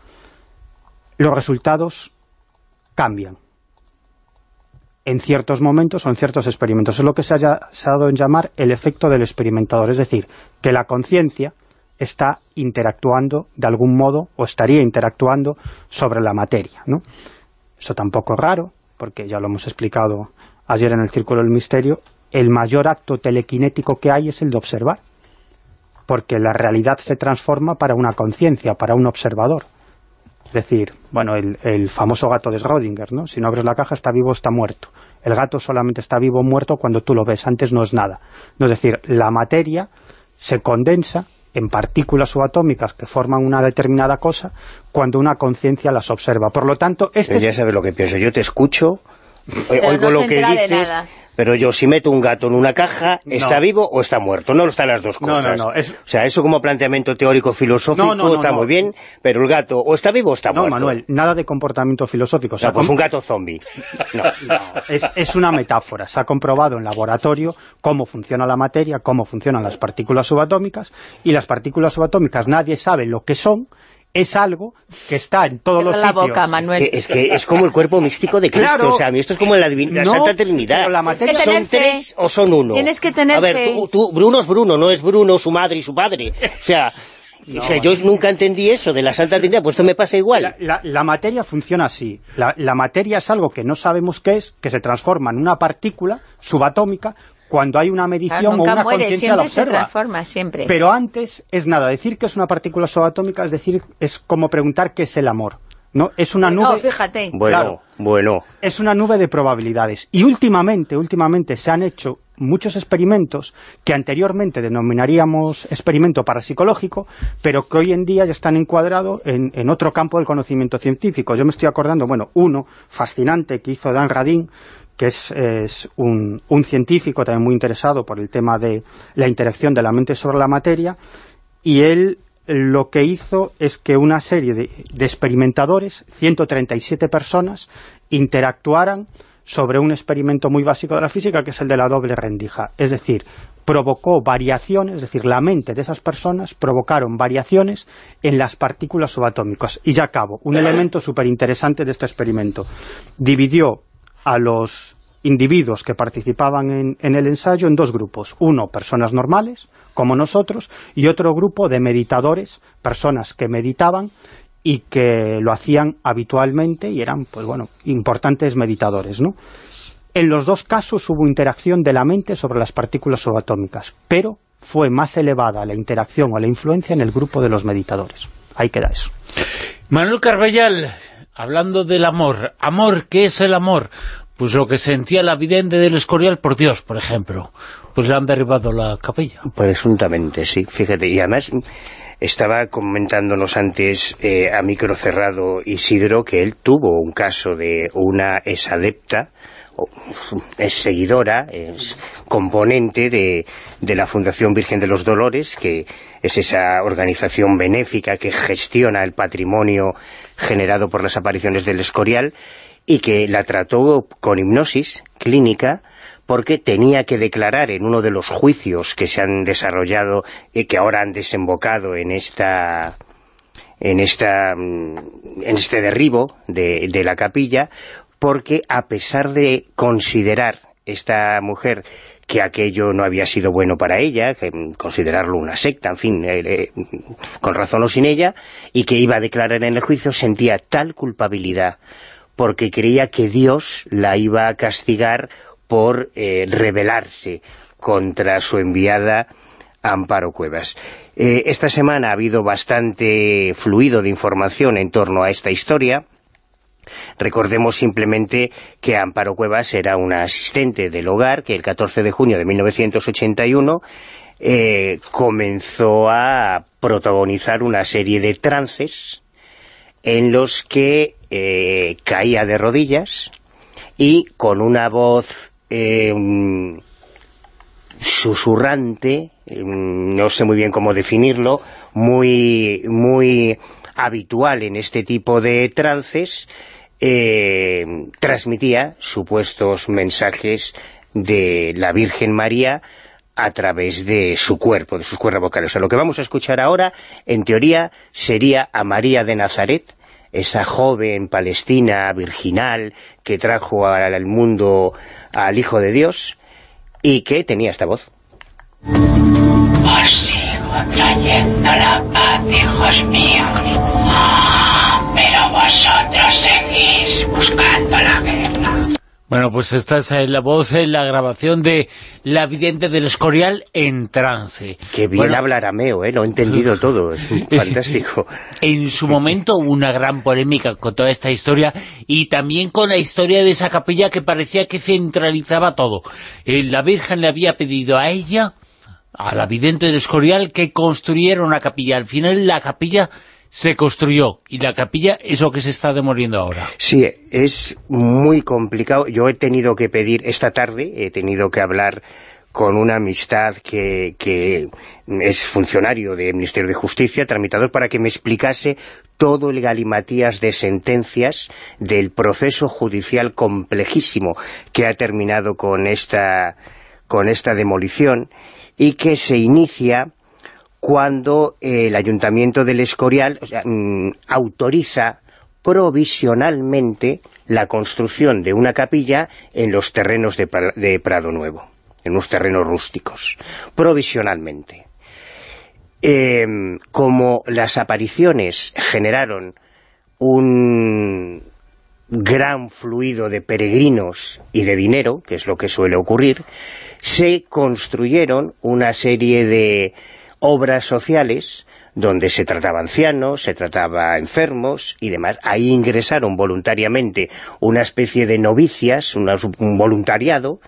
los resultados cambian en ciertos momentos o en ciertos experimentos. Es lo que se ha dado en llamar el efecto del experimentador, es decir, que la conciencia está interactuando de algún modo o estaría interactuando sobre la materia. ¿no? Eso tampoco es raro, porque ya lo hemos explicado ayer en el Círculo del Misterio, el mayor acto telequinético que hay es el de observar, porque la realidad se transforma para una conciencia, para un observador. Es decir, bueno, el, famoso gato de Schrödinger, ¿no? Si no abres la caja, está vivo o está muerto. El gato solamente está vivo o muerto cuando tú lo ves, antes no es nada. es decir, la materia se condensa en partículas subatómicas que forman una determinada cosa cuando una conciencia las observa. Por lo tanto, este... Ya sabes lo que pienso, yo te escucho, oigo lo que dices pero yo si meto un gato en una caja, ¿está vivo o está muerto? No están las dos cosas. No, no, no. O sea, eso como planteamiento teórico filosófico está muy bien, pero el gato o está vivo o está muerto. No, Manuel, nada de comportamiento filosófico. O sea, pues un gato zombie. <laughs> No, es, es una metáfora. Se ha comprobado en laboratorio cómo funciona la materia, cómo funcionan las partículas subatómicas, y las partículas subatómicas nadie sabe lo que son, es algo que está en todos los la boca, Manuel. Es que es como el cuerpo místico de Cristo, o sea, a mí esto es como la, la Santa Trinidad. la materia... ¿Son tres o son uno? Tienes que tener A ver, tú, Bruno es Bruno, no es Bruno su madre y su padre. O sea... <laughs> o sea, yo nunca entendí eso de la Santa Trinidad, pues esto me pasa igual. La, materia funciona así. La, la, materia es algo que no sabemos qué es, que se transforma en una partícula subatómica cuando hay una medición o una conciencia la observa. Se transforma, siempre. Pero antes es nada, decir que es una partícula subatómica es decir, es como preguntar qué es el amor. ¿no? Es una nube... fíjate. Bueno, bueno. Es una nube de probabilidades. Y últimamente, últimamente se han hecho muchos experimentos que anteriormente denominaríamos experimento parapsicológico, pero que hoy en día ya están encuadrados en, en, otro campo del conocimiento científico. Yo me estoy acordando, bueno, uno fascinante que hizo Dan Radin, que es, un, científico también muy interesado por el tema de la interacción de la mente sobre la materia, y él lo que hizo es que una serie de, de experimentadores, 137 personas, interactuaran sobre un experimento muy básico de la física, que es el de la doble rendija. Es decir, provocó variaciones, es decir, la mente de esas personas provocaron variaciones en las partículas subatómicas. Y ya acabo, un elemento súper interesante de este experimento. Dividió a los individuos que participaban en, en, el ensayo en dos grupos. Uno, personas normales, como nosotros, y otro grupo de meditadores, personas que meditaban y que lo hacían habitualmente y eran, pues bueno, importantes meditadores, ¿no? En los dos casos hubo interacción de la mente sobre las partículas subatómicas, pero fue más elevada la interacción o la influencia en el grupo de los meditadores. Ahí queda eso. Manuel Carbellal, hablando del amor. Amor, ¿qué es el amor? Pues lo que sentía la vidente del Escorial por Dios, por ejemplo. Pues le han derribado la capilla. Presuntamente, sí. Fíjate, y además estaba comentándonos antes eh, a micro cerrado Isidro que él tuvo un caso de una exadepta es seguidora, es componente de, de, la Fundación Virgen de los Dolores, que es esa organización benéfica que gestiona el patrimonio generado por las apariciones del Escorial, y que la trató con hipnosis clínica porque tenía que declarar en uno de los juicios que se han desarrollado y que ahora han desembocado en esta en esta mm, en este derribo de, de la capilla porque a pesar de considerar esta mujer que aquello no había sido bueno para ella, que considerarlo una secta, en fin, eh, eh, con razón o sin ella, y que iba a declarar en el juicio, sentía tal culpabilidad porque creía que Dios la iba a castigar por eh, rebelarse contra su enviada Amparo Cuevas. esta semana ha habido bastante fluido de información en torno a esta historia, Recordemos simplemente que Amparo Cuevas era una asistente del hogar que el 14 de junio de 1981 eh, comenzó a protagonizar una serie de trances en los que eh, caía de rodillas y con una voz eh, susurrante, no sé muy bien cómo definirlo, muy, muy habitual en este tipo de trances, eh, transmitía supuestos mensajes de la Virgen María a través de su cuerpo, de sus cuerdas vocales. O sea, lo que vamos a escuchar ahora, en teoría, sería a María de Nazaret, esa joven palestina virginal que trajo al mundo al Hijo de Dios y que tenía esta voz. Os sigo trayendo la paz, hijos míos pero vosotros seguís buscando la guerra. Bueno, pues esta es eh, la voz, en la grabación de La vidente del Escorial en trance. Que bien bueno, habla arameo, ¿eh? Lo he entendido <laughs> todo, es <laughs> fantástico. En su momento hubo una gran polémica con toda esta historia y también con la historia de esa capilla que parecía que centralizaba todo. Eh, la Virgen le había pedido a ella, a la vidente del Escorial, que construyera una capilla. Al final la capilla se construyó y la capilla es lo que se está demoliendo ahora. Sí, es muy complicado. Yo he tenido que pedir, esta tarde, he tenido que hablar con una amistad que, que es funcionario del Ministerio de Justicia, tramitador, para que me explicase todo el galimatías de sentencias del proceso judicial complejísimo que ha terminado con esta, con esta demolición y que se inicia cuando el Ayuntamiento del Escorial mm, autoriza provisionalmente la construcción de una capilla en los terrenos de, Prado Nuevo, en unos terrenos rústicos, provisionalmente. Em, como las apariciones generaron un gran fluido de peregrinos y de dinero, que es lo que suele ocurrir, se construyeron una serie de obras sociales donde se trataba ancianos, se trataba enfermos y demás. Ahí ingresaron voluntariamente una especie de novicias, un voluntariado,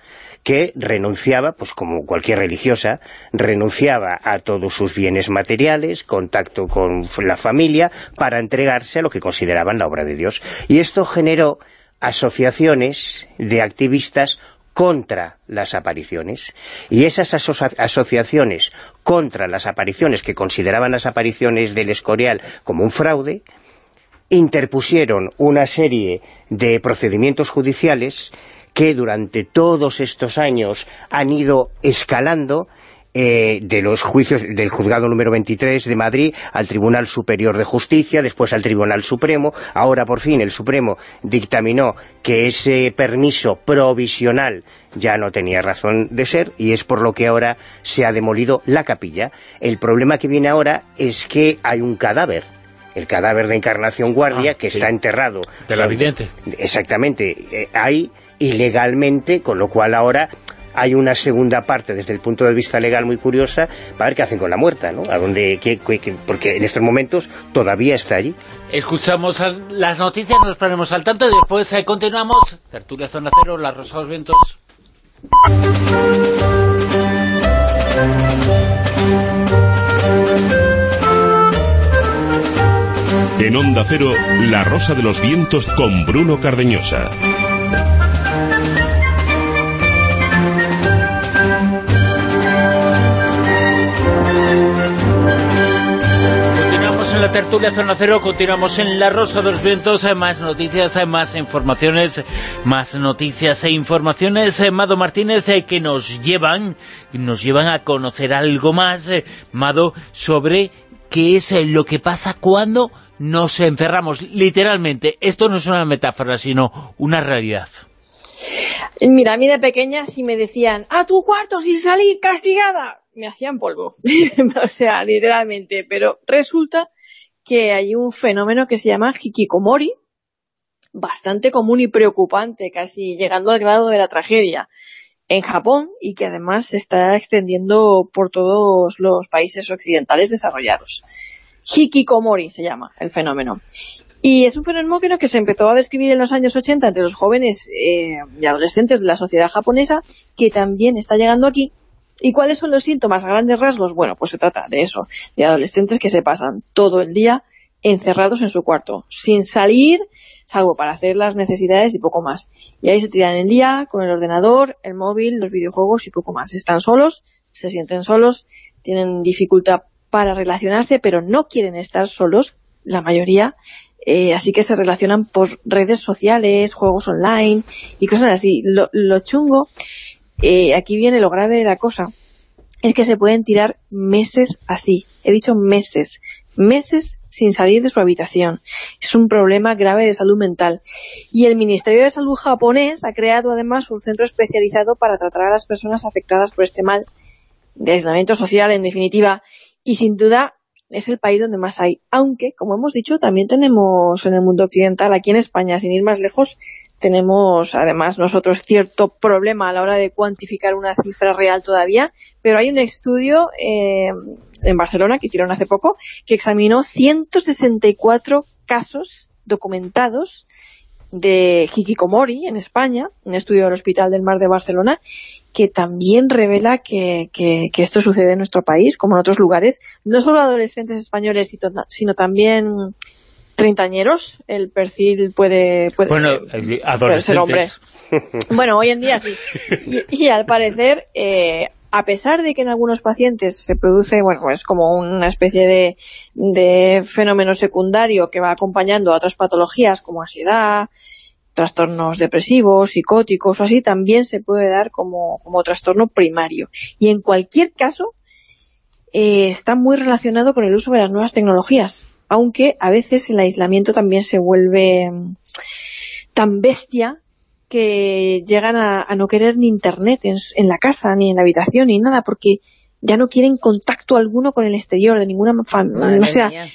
que renunciaba, pues como cualquier religiosa, renunciaba a todos sus bienes materiales, contacto con la familia, para entregarse a lo que consideraban la obra de Dios. Y esto generó asociaciones de activistas contra las apariciones. Y esas asociaciones contra las apariciones, que consideraban las apariciones del Escorial como un fraude, interpusieron una serie de procedimientos judiciales que durante todos estos años han ido escalando eh, de los juicios del juzgado número 23 de Madrid al Tribunal Superior de Justicia, después al Tribunal Supremo, ahora por fin el Supremo dictaminó que ese permiso provisional ya no tenía razón de ser y es por lo que ahora se ha demolido la capilla. El problema que viene ahora es que hay un cadáver el cadáver de Encarnación Guardia, Ah, que sí. está enterrado. De la vidente. Exactamente, eh, ahí ilegalmente, con lo cual ahora hay una segunda parte desde el punto de vista legal muy curiosa para ver qué hacen con la muerta, ¿no? A dónde, qué- qué- qué- porque en estos momentos todavía está allí. Escuchamos las noticias, nos ponemos al tanto y después eh, continuamos. Tertulia Zona Cero, La Rosa de los Vientos. En Onda Cero, La Rosa de los Vientos con Bruno Cardeñosa. Tertulia Zona Cero, continuamos en La Rosa de los Vientos, hay más noticias, hay más informaciones, más noticias e informaciones, eh, Mado Martínez, eh, que nos llevan, nos llevan a conocer algo más, eh, Mado, sobre qué es eh, lo que pasa cuando nos encerramos, literalmente, esto no es una metáfora, sino una realidad. Mira, a mí de pequeña si me decían, a tu cuarto sin salir, castigada, me hacían polvo. <laughs> o sea, literalmente. Pero resulta que hay un fenómeno que se llama hikikomori, bastante común y preocupante, casi llegando al grado de la tragedia en Japón y que además se está extendiendo por todos los países occidentales desarrollados. Hikikomori se llama el fenómeno. Y es un fenómeno que se empezó a describir en los años 80 entre los jóvenes eh, y adolescentes de la sociedad japonesa, que también está llegando aquí. ¿Y cuáles son los síntomas a grandes rasgos? Bueno, pues se trata de eso, de adolescentes que se pasan todo el día encerrados en su cuarto, sin salir, salvo para hacer las necesidades y poco más. Y ahí se tiran el día con el ordenador, el móvil, los videojuegos y poco más. Están solos, se sienten solos, tienen dificultad para relacionarse, pero no quieren estar solos, la mayoría, eh, así que se relacionan por redes sociales, juegos online y cosas así. Lo, lo chungo, eh, aquí viene lo grave de la cosa, es que se pueden tirar meses así. He dicho meses. Meses sin salir de su habitación. Es un problema grave de salud mental. Y el Ministerio de Salud japonés ha creado además un centro especializado para tratar a las personas afectadas por este mal de aislamiento social, en definitiva. Y sin duda es el país donde más hay. Aunque, como hemos dicho, también tenemos en el mundo occidental, aquí en España, sin ir más lejos, tenemos además nosotros cierto problema a la hora de cuantificar una cifra real todavía, pero hay un estudio eh, en Barcelona que hicieron hace poco que examinó 164 casos documentados de hikikomori en España, un estudio del Hospital del Mar de Barcelona, que también revela que, que, esto sucede en nuestro país, como en otros lugares, no solo adolescentes españoles, sino también treintañeros, el perfil puede, puede, Bueno, puede adolescentes. ser <laughs> hombre. Bueno, hoy en día sí. Y, y al parecer, eh, a pesar de que en algunos pacientes se produce, bueno, es como una especie de, de fenómeno secundario que va acompañando a otras patologías como ansiedad, trastornos depresivos, psicóticos o así, también se puede dar como, como trastorno primario. Y en cualquier caso, eh, está muy relacionado con el uso de las nuevas tecnologías, aunque a veces el aislamiento también se vuelve mm, tan bestia que llegan a, a no querer ni internet en, en la casa, ni en la habitación, ni nada, porque ya no quieren contacto alguno con el exterior, de ninguna. Madre O sea, mía.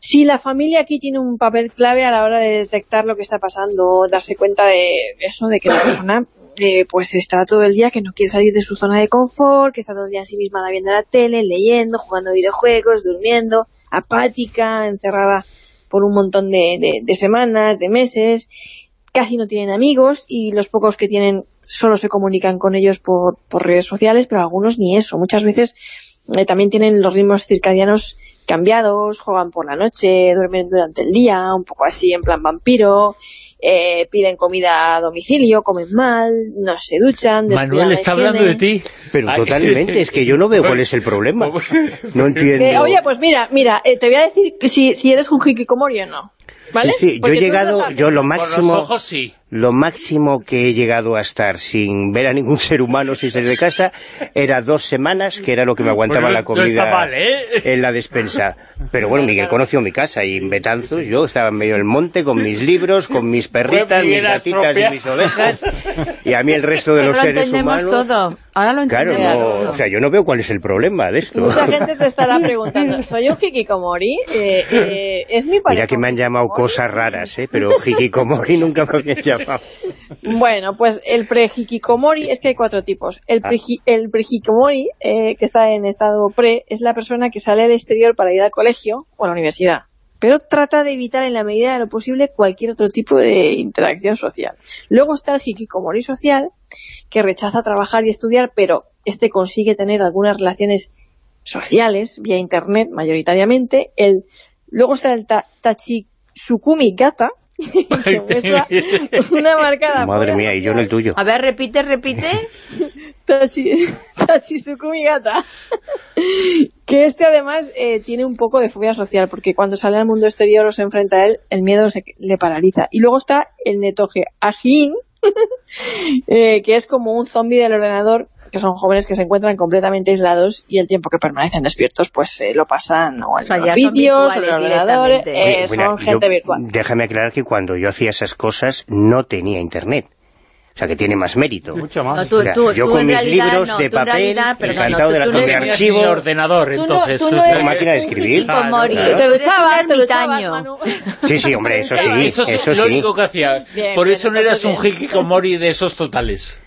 si la familia aquí tiene un papel clave a la hora de detectar lo que está pasando, darse cuenta de eso, de que la persona eh, pues está todo el día que no quiere salir de su zona de confort, que está todo el día en sí misma viendo la tele, leyendo, jugando videojuegos, durmiendo, apática, encerrada por un montón de, de- de semanas, de meses, casi no tienen amigos y los pocos que tienen solo se comunican con ellos por, por redes sociales, pero algunos ni eso. Muchas veces eh, también tienen los ritmos circadianos cambiados, juegan por la noche, duermen durante el día, un poco así en plan vampiro, eh, piden comida a domicilio, comen mal, no se duchan, Manuel está hablando de ti. Pero Ay. totalmente, es que yo no veo cuál es el problema. <laughs> No entiendo. Que, oye, pues mira, mira, eh, te voy a decir que si, si eres un hikikomori o no. ¿Vale? Sí, yo he llegado, yo lo Por máximo... los ojos sí. Lo máximo que he llegado a estar sin ver a ningún <laughs> ser humano sin salir de casa era dos semanas, que era lo que me aguantaba la comida ¿eh? en la despensa. Pero bueno, Miguel conoció mi casa y en Betanzos yo estaba en medio del monte con mis libros, con mis perritas, mis gatitas y mis ovejas y a mí el resto de los lo seres humanos... todo. Ahora lo Claro, entendemos no, o sea, yo no veo cuál es el problema de esto. Mucha gente se estará <laughs> preguntando, ¿soy un hikikomori? Eh, eh, ¿Es mi pareja Mira que me han llamado cosas raras, ¿eh? pero hikikomori nunca me habían llamado. Bueno, pues el pre-hikikomori es que hay cuatro tipos. El, Ah. pre pre-hikikomori, eh, que está en estado pre, es la persona que sale al exterior para ir al colegio o a la universidad, pero trata de evitar en la medida de lo posible cualquier otro tipo de interacción social. Luego está el hikikomori social, que rechaza trabajar y estudiar, pero este consigue tener algunas relaciones sociales vía internet mayoritariamente. El, luego está el ta Tachitsukumi Gata, <laughs> que muestra una marcada Madre mía, y yo en el tuyo. A ver, repite, repite. <laughs> Tachi, Tachisukumi Gata. que este además eh, tiene un poco de fobia social, porque cuando sale al mundo exterior o se enfrenta a él, el miedo se, le paraliza. Y luego está el Netoge Ajin, <laughs> eh, que es como un zombie del ordenador, que son jóvenes que se encuentran completamente aislados y el tiempo que permanecen despiertos pues eh, lo pasan o en sea, los vídeos, en virtuales los ordenadores, directamente. eh, Oye, mira, son gente yo- virtual. Déjame aclarar que cuando yo hacía esas cosas no tenía internet. O sea, que tiene más mérito. Mucho más. No, tú, O sea, tú, yo tú con mis realidad libros no, de papel, encantado de no de eres- Tenías archivo. ni ordenador, Tú no- entonces. tú no eres máquina de escribir. Claro, Te duchabas, te duchabas. <laughs> Sí, sí, hombre, eso sí, Eso es lo único que hacía. Bien, Por eso no eras un hikikomori de esos totales.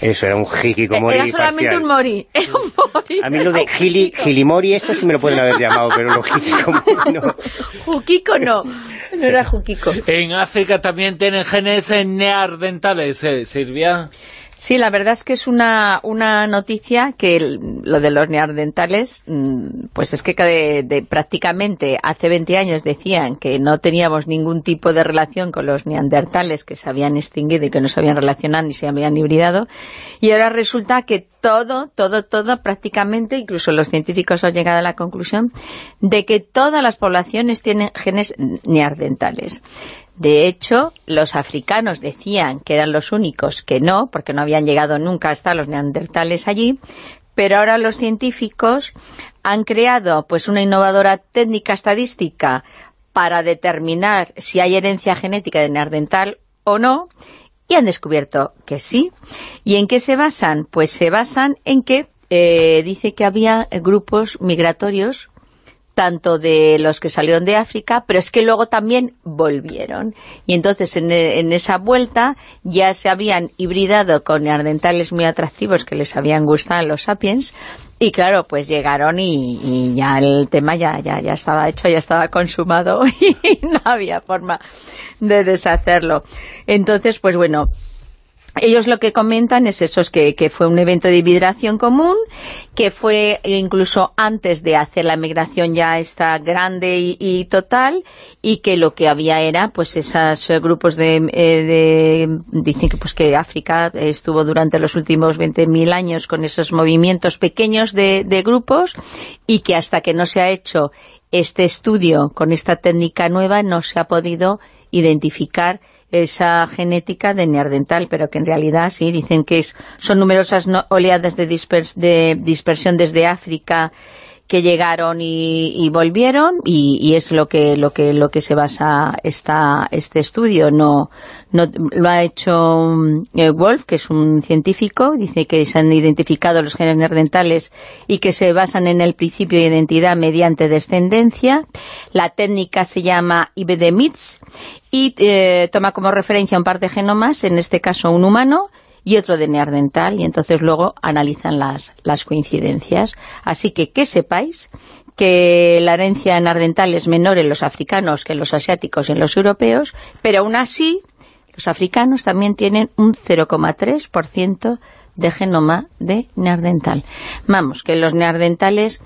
Eso era un hikikomori Era solamente parcial. un mori. Era un mori. A mí lo de gili, gilimori, esto sí me lo pueden haber llamado, pero lo hikikomori no. Jukiko no. No era Jukiko. En África también tienen genes eh, neandertales, eh, Silvia. Sí, la verdad es que es una, una noticia que el- lo de los neandertales, mm, pues es que de, prácticamente hace 20 años decían que no teníamos ningún tipo de relación con los neandertales que se habían extinguido y que no se habían relacionado ni se habían hibridado, y ahora resulta que todo, todo, todo prácticamente, incluso los científicos han llegado a la conclusión de que todas las poblaciones tienen genes neandertales. De hecho, los africanos decían que eran los únicos que no, porque no habían llegado nunca hasta los neandertales allí, pero ahora los científicos han creado pues una innovadora técnica estadística para determinar si hay herencia genética de neandertal o no, y han descubierto que sí. ¿Y en qué se basan? Pues se basan en que eh, dice que había grupos migratorios tanto de los que salieron de África, pero es que luego también volvieron. Y entonces en, e- esa vuelta ya se habían hibridado con neandertales muy atractivos que les habían gustado los sapiens, y claro, pues llegaron y, y ya el tema ya, ya, ya estaba hecho, ya estaba consumado <laughs> y no había forma de deshacerlo. Entonces, pues bueno, ellos lo que comentan es eso, es que, fue un evento de hibridación común, que fue incluso antes de hacer la migración ya esta grande y, total, y que lo que había era pues esos eh, grupos de, eh, de- dicen que pues que África estuvo durante los últimos 20.000 años con esos movimientos pequeños de grupos, y que hasta que no se ha hecho este estudio con esta técnica nueva no se ha podido identificar esa genética de neandertal, pero que en realidad sí, dicen que es- son numerosas no- oleadas de, dispers- de dispersión desde África que llegaron y, y volvieron y, y es lo que lo que lo que se basa esta, este estudio. No, no lo ha hecho mm, eh, Wolf que es un científico dice que se han identificado los genes neandertales y que se basan en el principio de identidad mediante descendencia. La técnica se llama IBD-MITS y eh, toma como referencia un par de genomas en este caso un humano y otro de neandertal, y entonces luego analizan las, las coincidencias. Así que que sepáis que la herencia neandertal es menor en los africanos que en los asiáticos y en los europeos, pero aún así los africanos también tienen un 0,3% de genoma de neandertal. Vamos, que los neandertales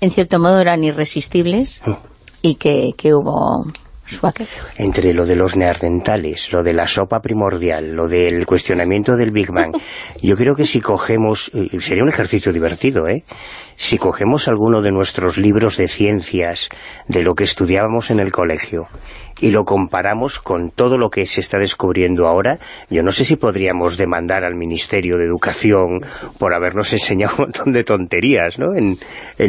en cierto modo eran irresistibles y que, que hubo Entre lo de los neandertales, lo de la sopa primordial, lo del cuestionamiento del Big Bang, <laughs> yo creo que si cogemos, eh, sería un ejercicio divertido, ¿eh? Si cogemos alguno de nuestros libros de ciencias, de lo que estudiábamos en el colegio, y lo comparamos con todo lo que se está descubriendo ahora, yo no sé si podríamos demandar al Ministerio de Educación por habernos enseñado <laughs> un montón de tonterías ¿no? en,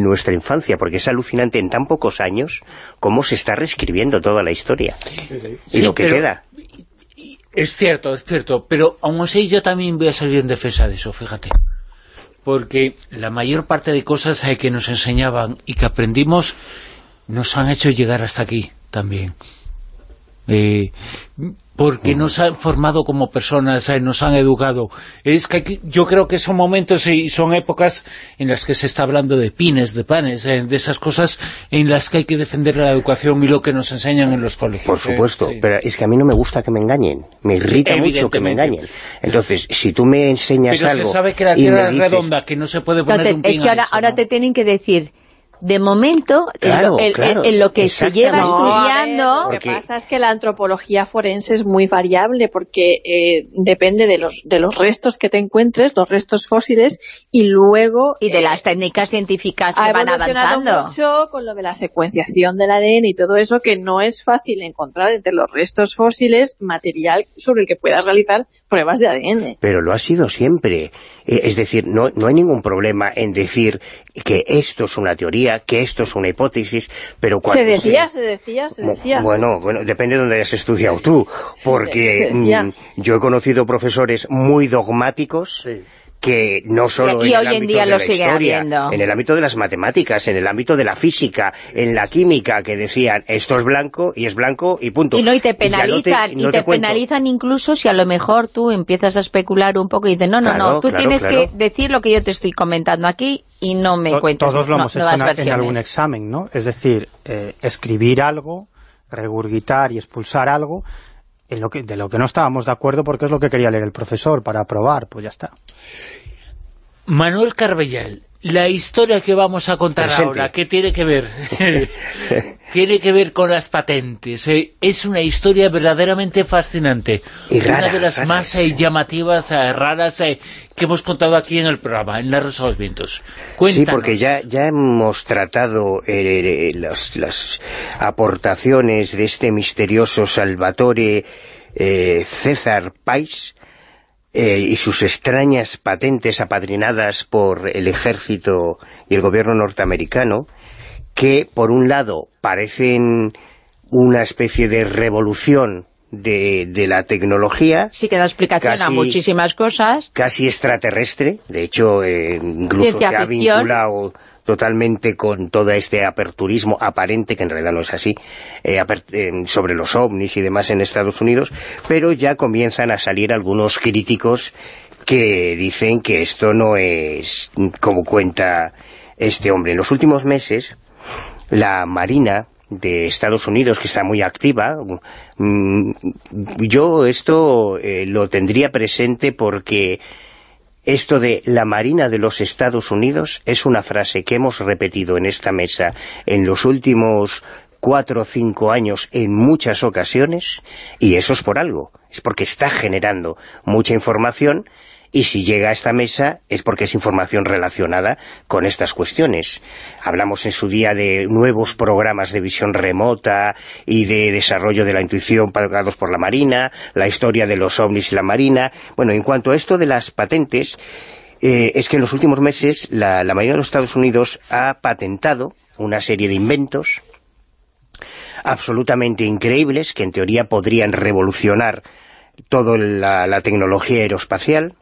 nuestra infancia, porque es alucinante en tan pocos años cómo se está reescribiendo toda la historia y lo que queda. Es cierto, es cierto, pero aún así yo también voy a salir en defensa de eso, fíjate. Porque la mayor parte de cosas que nos enseñaban y que aprendimos nos han hecho llegar hasta aquí también. Eh, porque nos han formado como personas, eh, nos han educado. Es que yo creo que son momentos y son épocas en las que se está hablando de pines, de panes, eh, de esas cosas en las que hay que defender la educación y lo que nos enseñan en los colegios. Por supuesto, pero es que a mí no me gusta que me engañen, me irrita mucho que me engañen. Entonces, si tú me enseñas pero algo... Pero se sabe que la tierra es redonda, que no se puede poner un pin Es que ahora, ahora te tienen que decir de momento, en, lo, que se lleva estudiando... lo que pasa es que la antropología forense es muy variable porque eh, depende de los, de los restos que te encuentres, los restos fósiles, y luego... Y de las eh, técnicas científicas que van avanzando. mucho con lo de la secuenciación del ADN y todo eso, que no es fácil encontrar entre los restos fósiles material sobre el que puedas realizar pruebas de ADN. Pero lo ha sido siempre. Eh, es decir, no, no hay ningún problema en decir que esto es una teoría, que esto es una hipótesis, pero cuando... Se decía, se, decía, se decía. Bueno, bueno, depende de donde hayas estudiado tú, <laughs> porque mm, yo he conocido profesores muy dogmáticos que no solo en el ámbito de la historia, en el ámbito de las matemáticas, en el ámbito de la física, en la química, que decían esto es blanco y es blanco y punto. Y no, y te penalizan, y, te, penalizan incluso si a lo mejor tú empiezas a especular un poco y dices, no, no, no, tú tienes que decir lo que yo te estoy comentando aquí y no me cuentes Todos lo hemos hecho en, algún examen, ¿no? Es decir, eh, escribir algo, regurgitar y expulsar algo, lo que, de lo que no estábamos de acuerdo porque es lo que quería leer el profesor para aprobar, pues ya está. Manuel Carbellal, la historia que vamos a contar ahora, ¿qué tiene que ver? <laughs> tiene que ver con las patentes. Eh, es una historia verdaderamente fascinante. una de las más eh, llamativas, eh, raras que hemos contado aquí en el programa, en La Rosa de los Vientos. Sí, porque ya, ya hemos tratado las aportaciones de este misterioso Salvatore César Pais, eh, y sus extrañas patentes apadrinadas por el ejército y el gobierno norteamericano, que por un lado parecen una especie de revolución de, la tecnología. Sí que da explicación a muchísimas cosas. Casi extraterrestre, de hecho eh, incluso se ha vinculado totalmente con todo este aperturismo aparente, que en realidad no es así, eh, sobre los ovnis y demás en Estados Unidos, pero ya comienzan a salir algunos críticos que dicen que esto no es como cuenta este hombre. En los últimos meses, la Marina de Estados Unidos, que está muy activa, mm, yo esto eh, lo tendría presente porque esto de la Marina de los Estados Unidos es una frase que hemos repetido en esta mesa en los últimos cuatro o cinco años en muchas ocasiones, y eso es por algo, es porque está generando mucha información y si llega a esta mesa es porque es información relacionada con estas cuestiones. Hablamos en su día de nuevos programas de visión remota y de desarrollo de la intuición pagados por la Marina, la historia de los ovnis y la Marina. Bueno, en cuanto a esto de las patentes, eh, es que en los últimos meses la, la Marina de los Estados Unidos ha patentado una serie de inventos absolutamente increíbles que en teoría podrían revolucionar toda la tecnología aeroespacial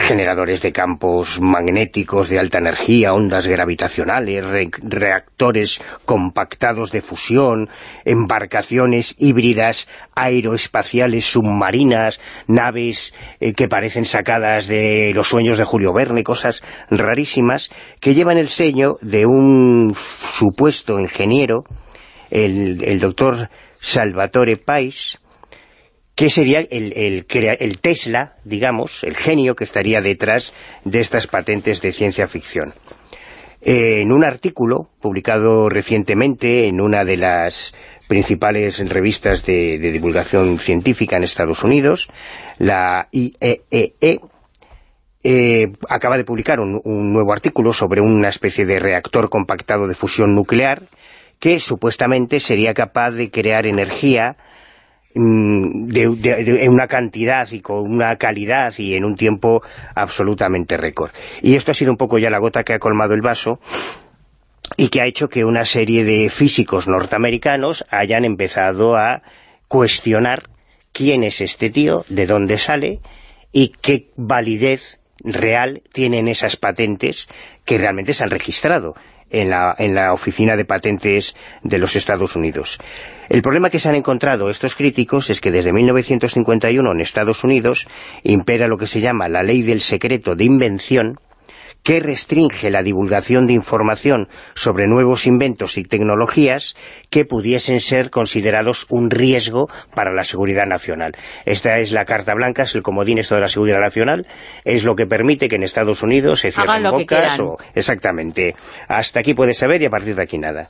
generadores de campos magnéticos de alta energía, ondas gravitacionales, reactores compactados de fusión, embarcaciones híbridas aeroespaciales submarinas, naves eh, que parecen sacadas de los sueños de Julio Verne, cosas rarísimas, que llevan el sello de un supuesto ingeniero, el, el doctor Salvatore Pais, ¿Qué sería el, Tesla, digamos, el genio que estaría detrás de estas patentes de ciencia ficción? en un artículo publicado recientemente en una de las principales revistas de, divulgación científica en Estados Unidos, la IEEE, e e, eh, acaba de publicar un, nuevo artículo sobre una especie de reactor compactado de fusión nuclear que supuestamente sería capaz de crear energía mm, de, una cantidad y con una calidad y en un tiempo absolutamente récord. Y esto ha sido un poco ya la gota que ha colmado el vaso y que ha hecho que una serie de físicos norteamericanos hayan empezado a cuestionar quién es este tío, de dónde sale y qué validez real tienen esas patentes que realmente se han registrado en la, en la Oficina de Patentes de los Estados Unidos. El problema que se han encontrado estos críticos es que desde 1951 en Estados Unidos impera lo que se llama la ley del secreto de invención, que restringe la divulgación de información sobre nuevos inventos y tecnologías que pudiesen ser considerados un riesgo para la seguridad nacional. Esta es la carta blanca, es el comodín esto de la seguridad nacional, es lo que permite que en Estados Unidos se cierren bocas o... Exactamente. Hasta aquí puedes saber y a partir de aquí nada.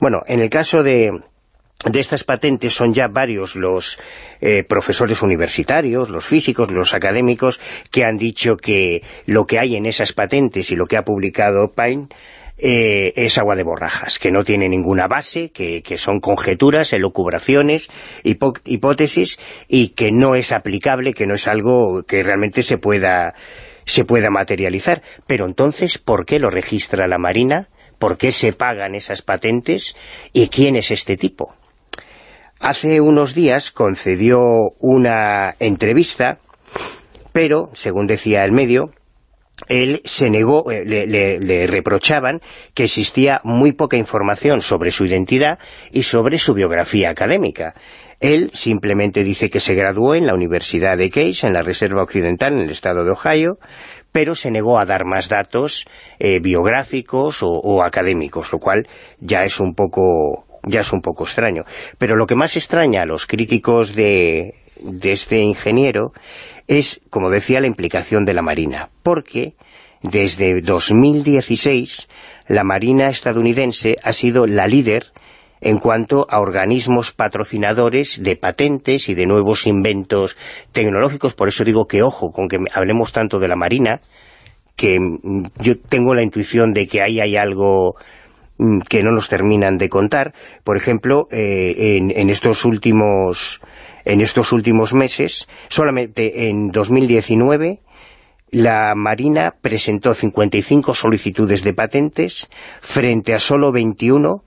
Bueno, en el caso de de estas patentes son ya varios los eh, profesores universitarios, los físicos, los académicos, que han dicho que lo que hay en esas patentes y lo que ha publicado Pine eh, es agua de borrajas, que no tiene ninguna base, que, son conjeturas, elucubraciones, hipótesis, y que no es aplicable, que no es algo que realmente se pueda, se pueda materializar. Pero entonces, ¿por qué lo registra la Marina? ¿Por qué se pagan esas patentes? ¿Y quién es este tipo? Hace unos días concedió una entrevista, pero, según decía el medio, él se negó, eh, le, reprochaban que existía muy poca información sobre su identidad y sobre su biografía académica. Él simplemente dice que se graduó en la Universidad de Case, en la Reserva Occidental, en el estado de Ohio, pero se negó a dar más datos eh, biográficos o, o, académicos, lo cual ya es un poco ya es un poco extraño. Pero lo que más extraña a los críticos de, de este ingeniero es, como decía, la implicación de la Marina, porque desde 2016 la Marina estadounidense ha sido la líder en cuanto a organismos patrocinadores de patentes y de nuevos inventos tecnológicos, por eso digo que ojo con que hablemos tanto de la Marina, que yo tengo la intuición de que ahí hay algo que no nos terminan de contar. Por ejemplo, eh, en, estos últimos en estos últimos meses, solamente en 2019, la Marina presentó 55 solicitudes de patentes frente a solo 21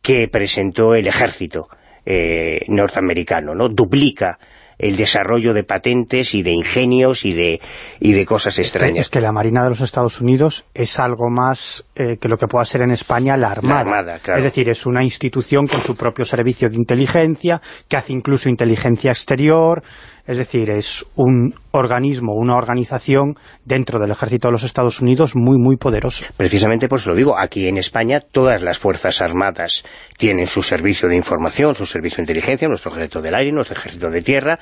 que presentó el ejército eh, norteamericano, ¿no? Duplica el desarrollo de patentes y de ingenios y de, y de cosas extrañas. Es que, la Marina de los Estados Unidos es algo más eh, que lo que pueda ser en España la Armada. Es decir, es una institución con su propio servicio de inteligencia, que hace incluso inteligencia exterior, es decir, es un organismo, una organización dentro del ejército de los Estados Unidos muy, muy poderoso. Precisamente pues lo digo, aquí en España todas las Fuerzas Armadas tienen su servicio de información, su servicio de inteligencia, nuestro ejército del aire, nuestro ejército de tierra,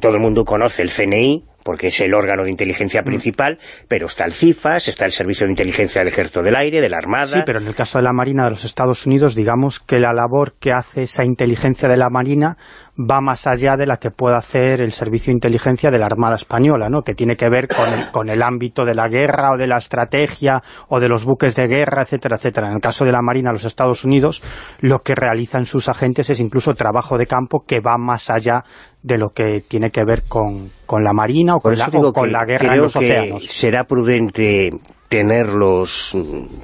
todo el mundo conoce el CNI, porque es el órgano de inteligencia mm. principal, pero está el CIFAS, está el Servicio de Inteligencia del Ejército del Aire, de la Armada... Sí, pero en el caso de la Marina de los Estados Unidos, digamos que la labor que hace esa inteligencia de la Marina va más allá de la que puede hacer el Servicio de Inteligencia de la Armada Española, ¿no? que tiene que ver con el, <laughs> con el ámbito de la guerra o de la estrategia o de los buques de guerra, etcétera, etcétera. En el caso de la Marina de los Estados Unidos, lo que realizan sus agentes es incluso trabajo de campo que va más allá de lo que tiene que ver con, la Marina o con, la, con la, guerra en los océanos. será prudente tenerlos,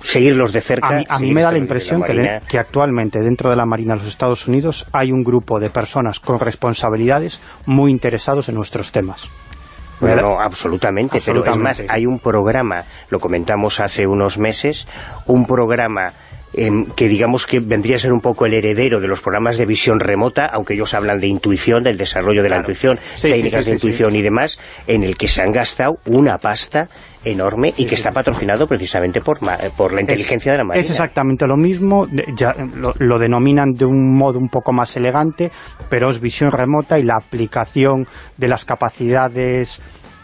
seguirlos de cerca. A mí, me da la impresión que, que, actualmente dentro de la Marina de los Estados Unidos hay un grupo de personas con responsabilidades muy interesados en nuestros temas. Bueno, no, absolutamente, absolutamente, pero es más, hay un programa, lo comentamos hace unos meses, un programa Em, que digamos que vendría a ser un poco el heredero de los programas de visión remota, aunque ellos hablan de intuición, del desarrollo de la intuición, técnicas de intuición y demás, en el que se han gastado una pasta enorme y que está patrocinado precisamente por, por la inteligencia de la Marina. Es exactamente lo mismo, ya lo, lo, denominan de un modo un poco más elegante, pero es visión remota y la aplicación de las capacidades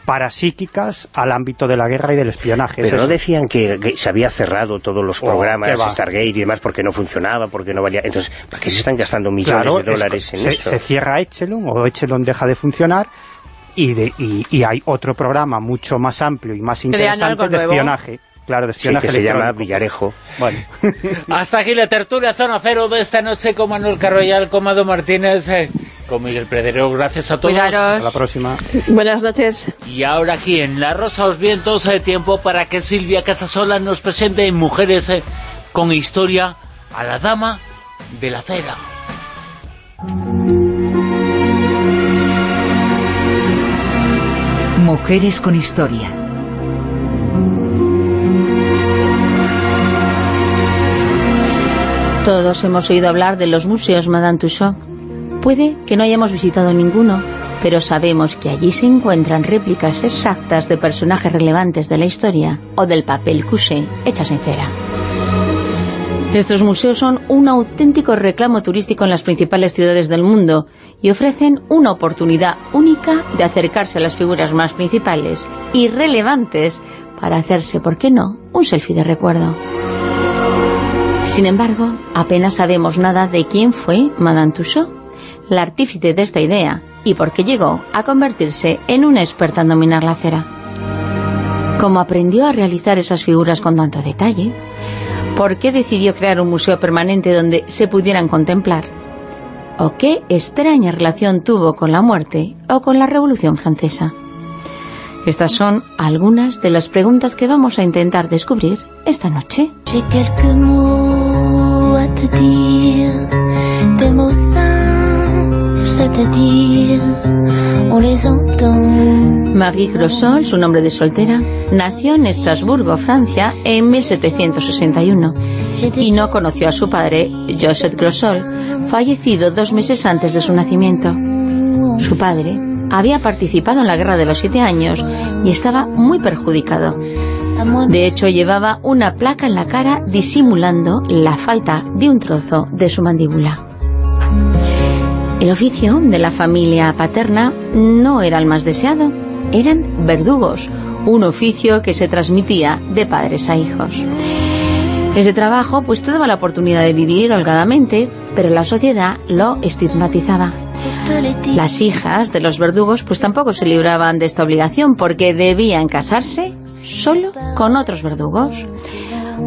parapsíquicas al ámbito de la guerra y del espionaje. Pero no decían que, se había cerrado todos los oh, programas, Stargate y demás, porque no funcionaba, porque no valía... Entonces, ¿para qué se están gastando millones de dólares en se, eso? Se cierra Echelon, o Echelon deja de funcionar, y, y, hay otro programa mucho más amplio y más interesante de espionaje Claro, de espionaje que se llama. Villarejo. Bueno, <laughs> Hasta aquí la tertulia Zona Cero de esta noche con Manuel Carroyal, con Mado Martínez, eh, con Miguel Predero. Gracias a todos. a Cuidaros. la próxima. Buenas noches. Y ahora aquí en La Rosa los Vientos, eh, tiempo para que Silvia Casasola nos presente en Mujeres eh, con Historia a la Dama de la Cera. Mujeres con historia. Todos hemos oído hablar de los museos Madame Tussauds. Puede que no hayamos visitado ninguno, pero sabemos que allí se encuentran réplicas exactas de personajes relevantes de la historia o del papel couché hechas en cera. Estos museos son un auténtico reclamo turístico en las principales ciudades del mundo y ofrecen una oportunidad única de acercarse a las figuras más principales y relevantes para hacerse, ¿por qué no?, un selfie de recuerdo. Sin embargo, apenas sabemos nada de quién fue Madame Tussauds, la artífice de esta idea, y por qué llegó a convertirse en una experta en dominar la cera. ¿Cómo aprendió a realizar esas figuras con tanto detalle? ¿Por qué decidió crear un museo permanente donde se pudieran contemplar? ¿O qué extraña relación tuvo con la muerte o con la Revolución Francesa? Estas son algunas de las preguntas que vamos a intentar descubrir esta noche. Marie Grossol, su nombre de soltera, nació en Estrasburgo, Francia, en 1761 y no conoció a su padre, Joseph Grossol, fallecido dos meses antes de su nacimiento. Su padre había participado en la Guerra de los Siete Años y estaba muy perjudicado. De hecho, llevaba una placa en la cara disimulando la falta de un trozo de su mandíbula. El oficio de la familia paterna no era el más deseado. Eran verdugos, un oficio que se transmitía de padres a hijos. Ese trabajo pues te daba la oportunidad de vivir holgadamente, pero la sociedad lo estigmatizaba. Las hijas de los verdugos pues tampoco se libraban de esta obligación porque debían casarse solo con otros verdugos.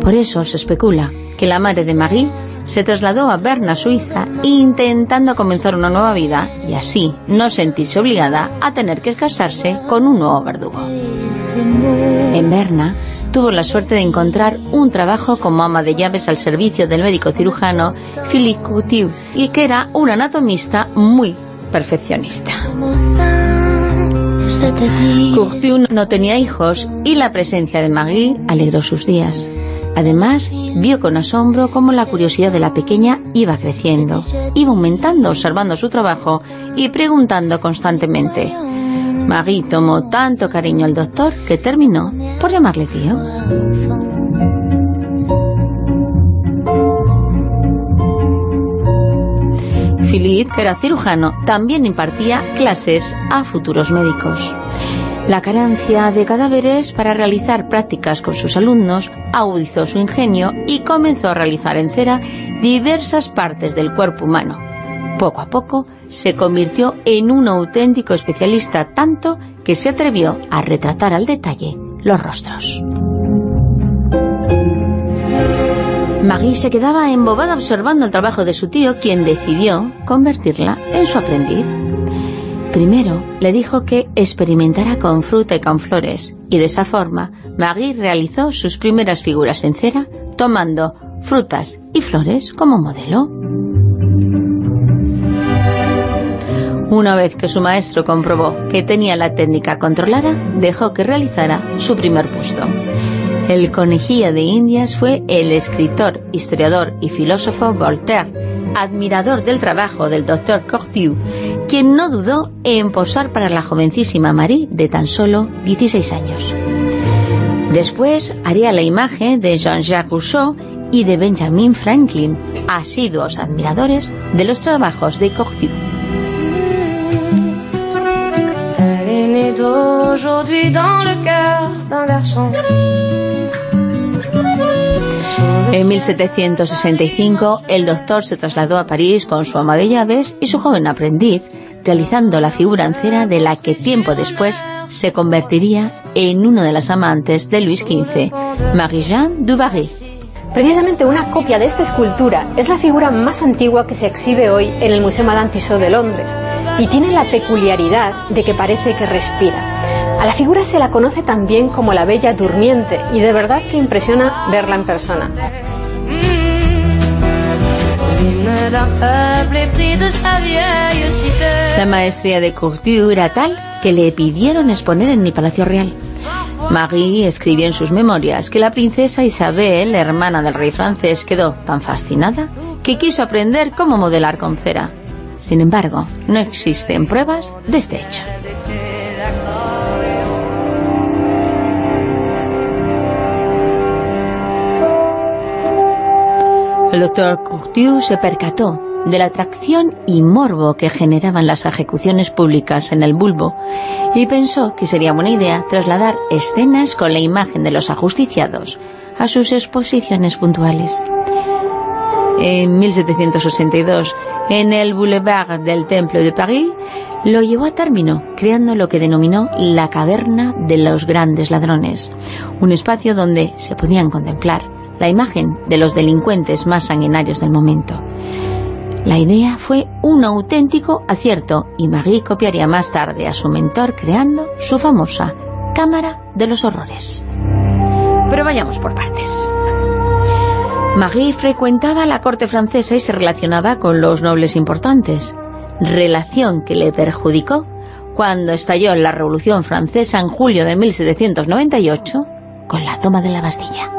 Por eso se especula que la madre de Marie se trasladó a Berna, Suiza, intentando comenzar una nueva vida y así no sentirse obligada a tener que casarse con un nuevo verdugo. En Berna tuvo la suerte de encontrar un trabajo como ama de llaves al servicio del médico cirujano Philippe Couture y que era un anatomista muy perfeccionista. Couture no tenía hijos y la presencia de Marie alegró sus días. Además, vio con asombro cómo la curiosidad de la pequeña iba creciendo, iba aumentando observando su trabajo y preguntando constantemente. Marie tomó tanto cariño al doctor que terminó por llamarle tío. Philippe, que era cirujano, también impartía clases a futuros médicos. La carencia de cadáveres para realizar prácticas con sus alumnos agudizó su ingenio y comenzó a realizar en cera diversas partes del cuerpo humano. Poco a poco se convirtió en un auténtico especialista tanto que se atrevió a retratar al detalle los rostros. Marie se quedaba embobada observando el trabajo de su tío, quien decidió convertirla en su aprendiz. Primero le dijo que experimentara con fruta y con flores, y de esa forma Marie realizó sus primeras figuras en cera, tomando frutas y flores como modelo. Una vez que su maestro comprobó que tenía la técnica controlada, dejó que realizara su primer busto. El conejillo de Indias fue el escritor, historiador y filósofo Voltaire, admirador del trabajo del doctor Cortiu, quien no dudó en posar para la jovencísima Marie de tan solo 16 años. Después haría la imagen de Jean-Jacques Rousseau y de Benjamin Franklin, asiduos admiradores de los trabajos de Cortiu. En 1765, el doctor se trasladó a París con su ama de llaves y su joven aprendiz, realizando la figura en cera de la que tiempo después se convertiría en una de las amantes de Luis XV, Marie-Jeanne du Barry. Precisamente una copia de esta escultura es la figura más antigua que se exhibe hoy en el Museo Madame Tussauds de Londres y tiene la peculiaridad de que parece que respira. A la figura se la conoce también como la Bella Durmiente y de verdad que impresiona verla en persona. La maestría de Couture era tal que le pidieron exponer en el Palacio Real. Marie escribió en sus memorias que la princesa Isabel, hermana del rey francés, quedó tan fascinada que quiso aprender cómo modelar con cera. Sin embargo, no existen pruebas de este hecho. El doctor Courtieu se percató de la atracción y morbo que generaban las ejecuciones públicas en el bulbo y pensó que sería buena idea trasladar escenas con la imagen de los ajusticiados a sus exposiciones puntuales. En 1782, en el Boulevard del Templo de París, lo llevó a término, creando lo que denominó la Caverna de los Grandes Ladrones, un espacio donde se podían contemplar la imagen de los delincuentes más sanguinarios del momento. La idea fue un auténtico acierto y Marie copiaría más tarde a su mentor creando su famosa Cámara de los Horrores. Pero vayamos por partes. Marie frecuentaba la corte francesa y se relacionaba con los nobles importantes, relación que le perjudicó cuando estalló la Revolución Francesa en julio de 1798 con la toma de la Bastilla.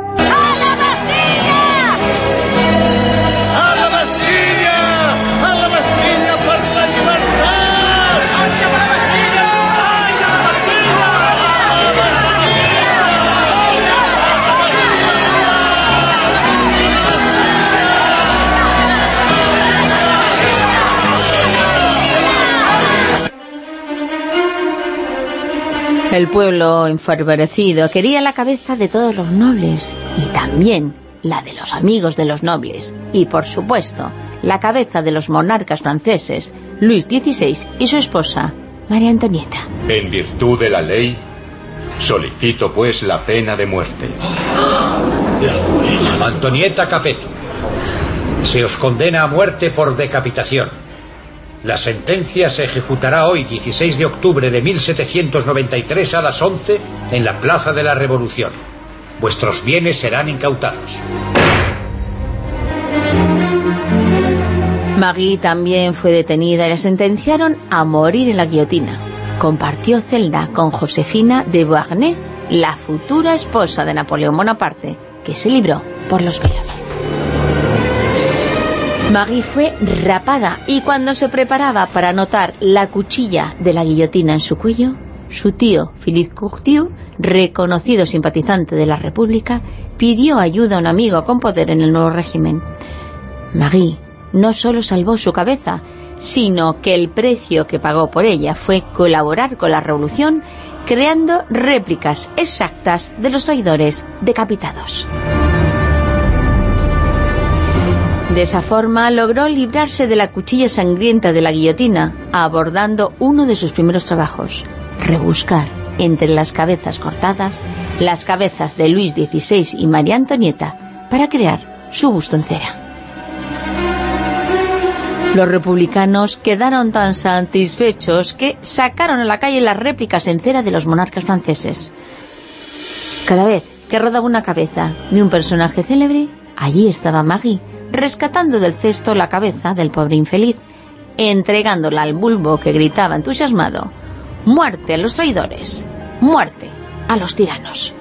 El pueblo enfervorecido quería la cabeza de todos los nobles y también la de los amigos de los nobles y, por supuesto, la cabeza de los monarcas franceses, Luis XVI y su esposa, María Antonieta. En virtud de la ley, solicito pues la pena de muerte. Antonieta Capeto, se os condena a muerte por decapitación. La sentencia se ejecutará hoy, 16 de octubre de 1793 a las 11 en la Plaza de la Revolución. Vuestros bienes serán incautados. Marie también fue detenida y la sentenciaron a morir en la guillotina. Compartió celda con Josefina de Beauharnais, la futura esposa de Napoleón Bonaparte, que se libró por los pelos. Marie fue rapada y cuando se preparaba para anotar la cuchilla de la guillotina en su cuello, su tío Philippe Courtieu, reconocido simpatizante de la República, pidió ayuda a un amigo con poder en el nuevo régimen. Marie no solo salvó su cabeza, sino que el precio que pagó por ella fue colaborar con la revolución creando réplicas exactas de los traidores decapitados. De esa forma logró librarse de la cuchilla sangrienta de la guillotina, abordando uno de sus primeros trabajos, rebuscar entre las cabezas cortadas las cabezas de Luis XVI y María Antonieta para crear su busto en cera. Los republicanos quedaron tan satisfechos que sacaron a la calle las réplicas en cera de los monarcas franceses. Cada vez que rodaba una cabeza de un personaje célebre, allí estaba Maggie, rescatando del cesto la cabeza del pobre infeliz, entregándola al bulbo que gritaba entusiasmado, «¡Muerte a los traidores! ¡Muerte a los tiranos!».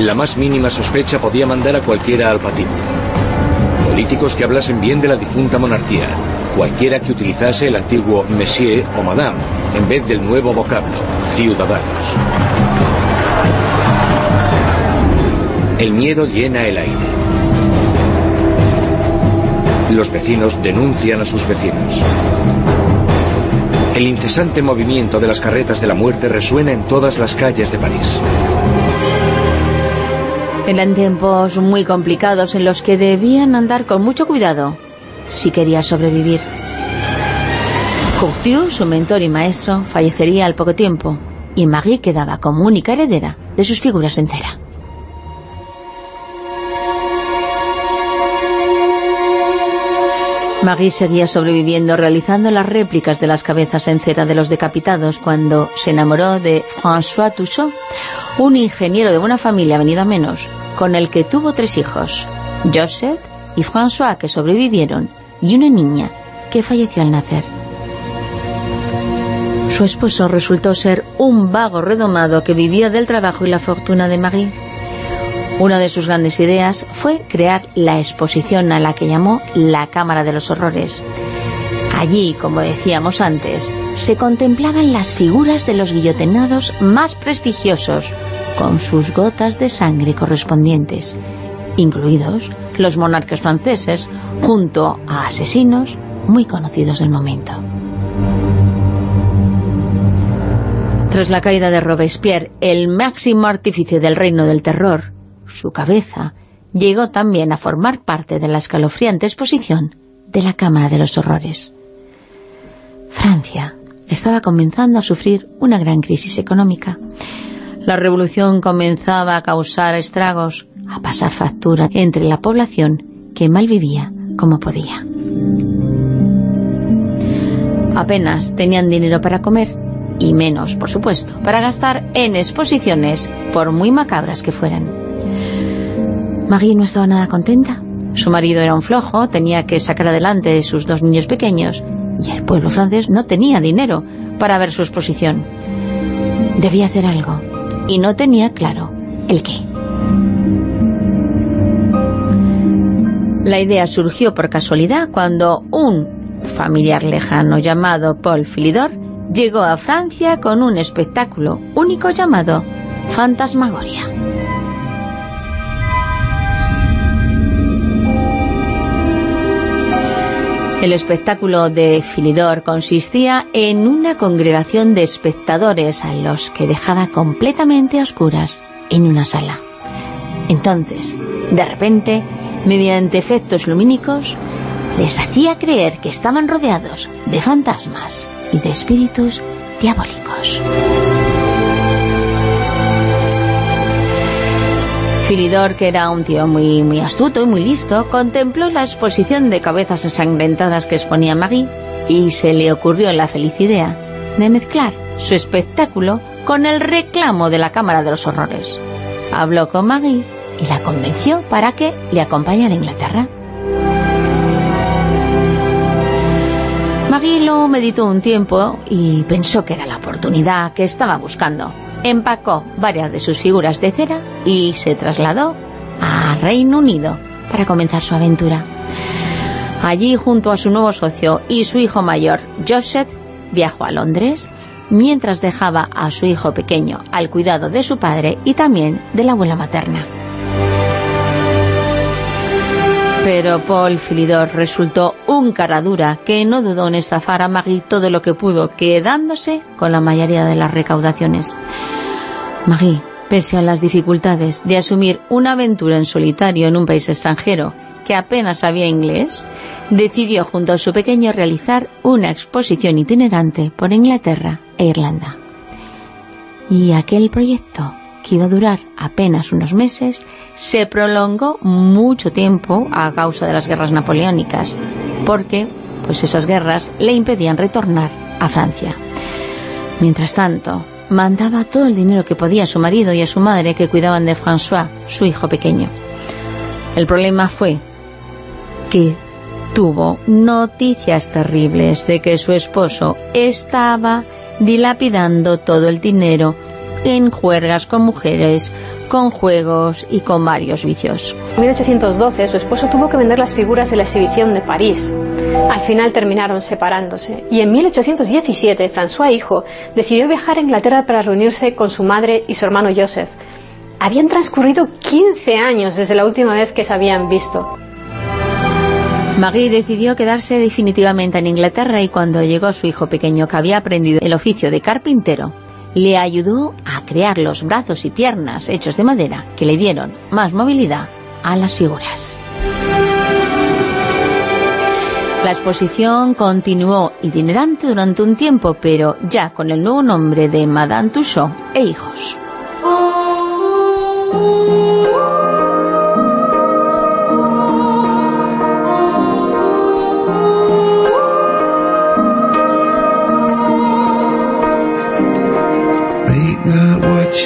La más mínima sospecha podía mandar a cualquiera al patíbulo. Políticos que hablasen bien de la difunta monarquía, cualquiera que utilizase el antiguo monsieur o madame en vez del nuevo vocablo, ciudadanos. El miedo llena el aire. Los vecinos denuncian a sus vecinos. El incesante movimiento de las carretas de la muerte resuena en todas las calles de París. Eran tiempos muy complicados en los que debían andar con mucho cuidado si quería sobrevivir. Courtieu, su mentor y maestro, fallecería al poco tiempo y Marie quedaba como única heredera de sus figuras en Marie seguía sobreviviendo realizando las réplicas de las cabezas en cera de los decapitados cuando se enamoró de François Touchot, un ingeniero de buena familia venido a menos, con el que tuvo tres hijos, Joseph y François, que sobrevivieron, y una niña que falleció al nacer. Su esposo resultó ser un vago redomado que vivía del trabajo y la fortuna de Marie. Una de sus grandes ideas fue crear la exposición a la que llamó la Cámara de los Horrores. Allí, como decíamos antes, se contemplaban las figuras de los guillotenados más prestigiosos, con sus gotas de sangre correspondientes, incluidos los monarcas franceses, junto a asesinos muy conocidos del momento. Tras la caída de Robespierre, el máximo artífice del reino del terror, su cabeza llegó también a formar parte de la escalofriante exposición de la Cámara de los Horrores. Francia estaba comenzando a sufrir una gran crisis económica. La revolución comenzaba a causar estragos, a pasar factura entre la población que mal vivía como podía. Apenas tenían dinero para comer y menos, por supuesto, para gastar en exposiciones, por muy macabras que fueran. Marie no estaba nada contenta. Su marido era un flojo, tenía que sacar adelante sus dos niños pequeños, y el pueblo francés no tenía dinero para ver su exposición. Debía hacer algo, y no tenía claro el qué. La idea surgió por casualidad cuando un familiar lejano llamado Paul Philidor llegó a Francia con un espectáculo único llamado Fantasmagoria. El espectáculo de Filidor consistía en una congregación de espectadores a los que dejaba completamente a oscuras en una sala. Entonces, de repente, mediante efectos lumínicos, les hacía creer que estaban rodeados de fantasmas y de espíritus diabólicos. Filidor, que era un tío muy, muy astuto y muy listo, contempló la exposición de cabezas ensangrentadas que exponía Maggie y se le ocurrió la feliz idea de mezclar su espectáculo con el reclamo de la Cámara de los Horrores. Habló con Maggie y la convenció para que le acompañara a Inglaterra. Maggie lo meditó un tiempo y pensó que era la oportunidad que estaba buscando. Empacó varias de sus figuras de cera y se trasladó a Reino Unido para comenzar su aventura. Allí, junto a su nuevo socio y su hijo mayor, Joseph, viajó a Londres, mientras dejaba a su hijo pequeño al cuidado de su padre y también de la abuela materna. Pero Paul Filidor resultó un cara dura que no dudó en estafar a Maggie todo lo que pudo, quedándose con la mayoría de las recaudaciones. Maggie, pese a las dificultades de asumir una aventura en solitario en un país extranjero que apenas sabía inglés, decidió junto a su pequeño realizar una exposición itinerante por Inglaterra e Irlanda. Y aquel proyecto que iba a durar apenas unos meses, se prolongó mucho tiempo a causa de las guerras napoleónicas, porque pues esas guerras le impedían retornar a Francia. Mientras tanto, mandaba todo el dinero que podía a su marido y a su madre que cuidaban de François, su hijo pequeño. El problema fue que tuvo noticias terribles de que su esposo estaba dilapidando todo el dinero en juergas con mujeres, con juegos y con varios vicios. En 1812 su esposo tuvo que vender las figuras de la exhibición de París. Al final terminaron separándose y en 1817 François hijo decidió viajar a Inglaterra para reunirse con su madre y su hermano Joseph. Habían transcurrido 15 años desde la última vez que se habían visto. Marie decidió quedarse definitivamente en Inglaterra y cuando llegó su hijo pequeño que había aprendido el oficio de carpintero, le ayudó a crear los brazos y piernas hechos de madera que le dieron más movilidad a las figuras. La exposición continuó itinerante durante un tiempo, pero ya con el nuevo nombre de Madame Tussauds e hijos.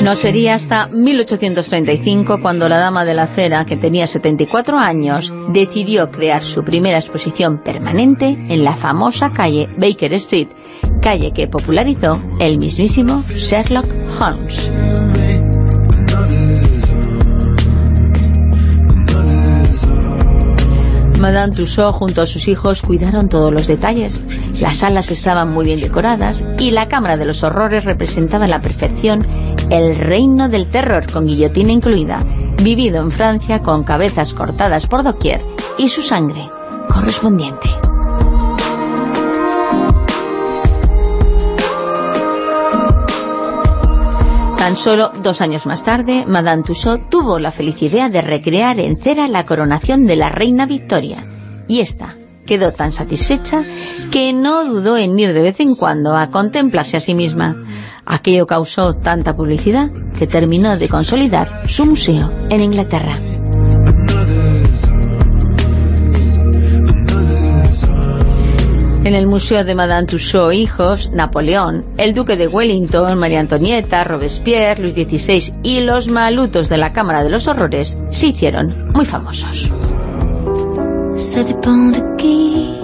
No sería hasta 1835 cuando la Dama de la Cera, que tenía 74 años, decidió crear su primera exposición permanente en la famosa calle Baker Street, calle que popularizó el mismísimo Sherlock Holmes. Madame Tussauds junto a sus hijos cuidaron todos los detalles. Las salas estaban muy bien decoradas y la Cámara de los Horrores representaba a la perfección el reino del terror con guillotina incluida, vivido en Francia con cabezas cortadas por doquier y su sangre correspondiente. Tan solo dos años más tarde, Madame Tussaud tuvo la feliz idea de recrear en cera la coronación de la reina Victoria. Y esta quedó tan satisfecha que no dudó en ir de vez en cuando a contemplarse a sí misma. Aquello causó tanta publicidad que terminó de consolidar su museo en Inglaterra. En el Museo de Madame Tussauds Hijos, Napoleón, el Duque de Wellington, María Antonieta, Robespierre, Luis XVI y los malutos de la Cámara de los Horrores se hicieron muy famosos. Ça dépend de qui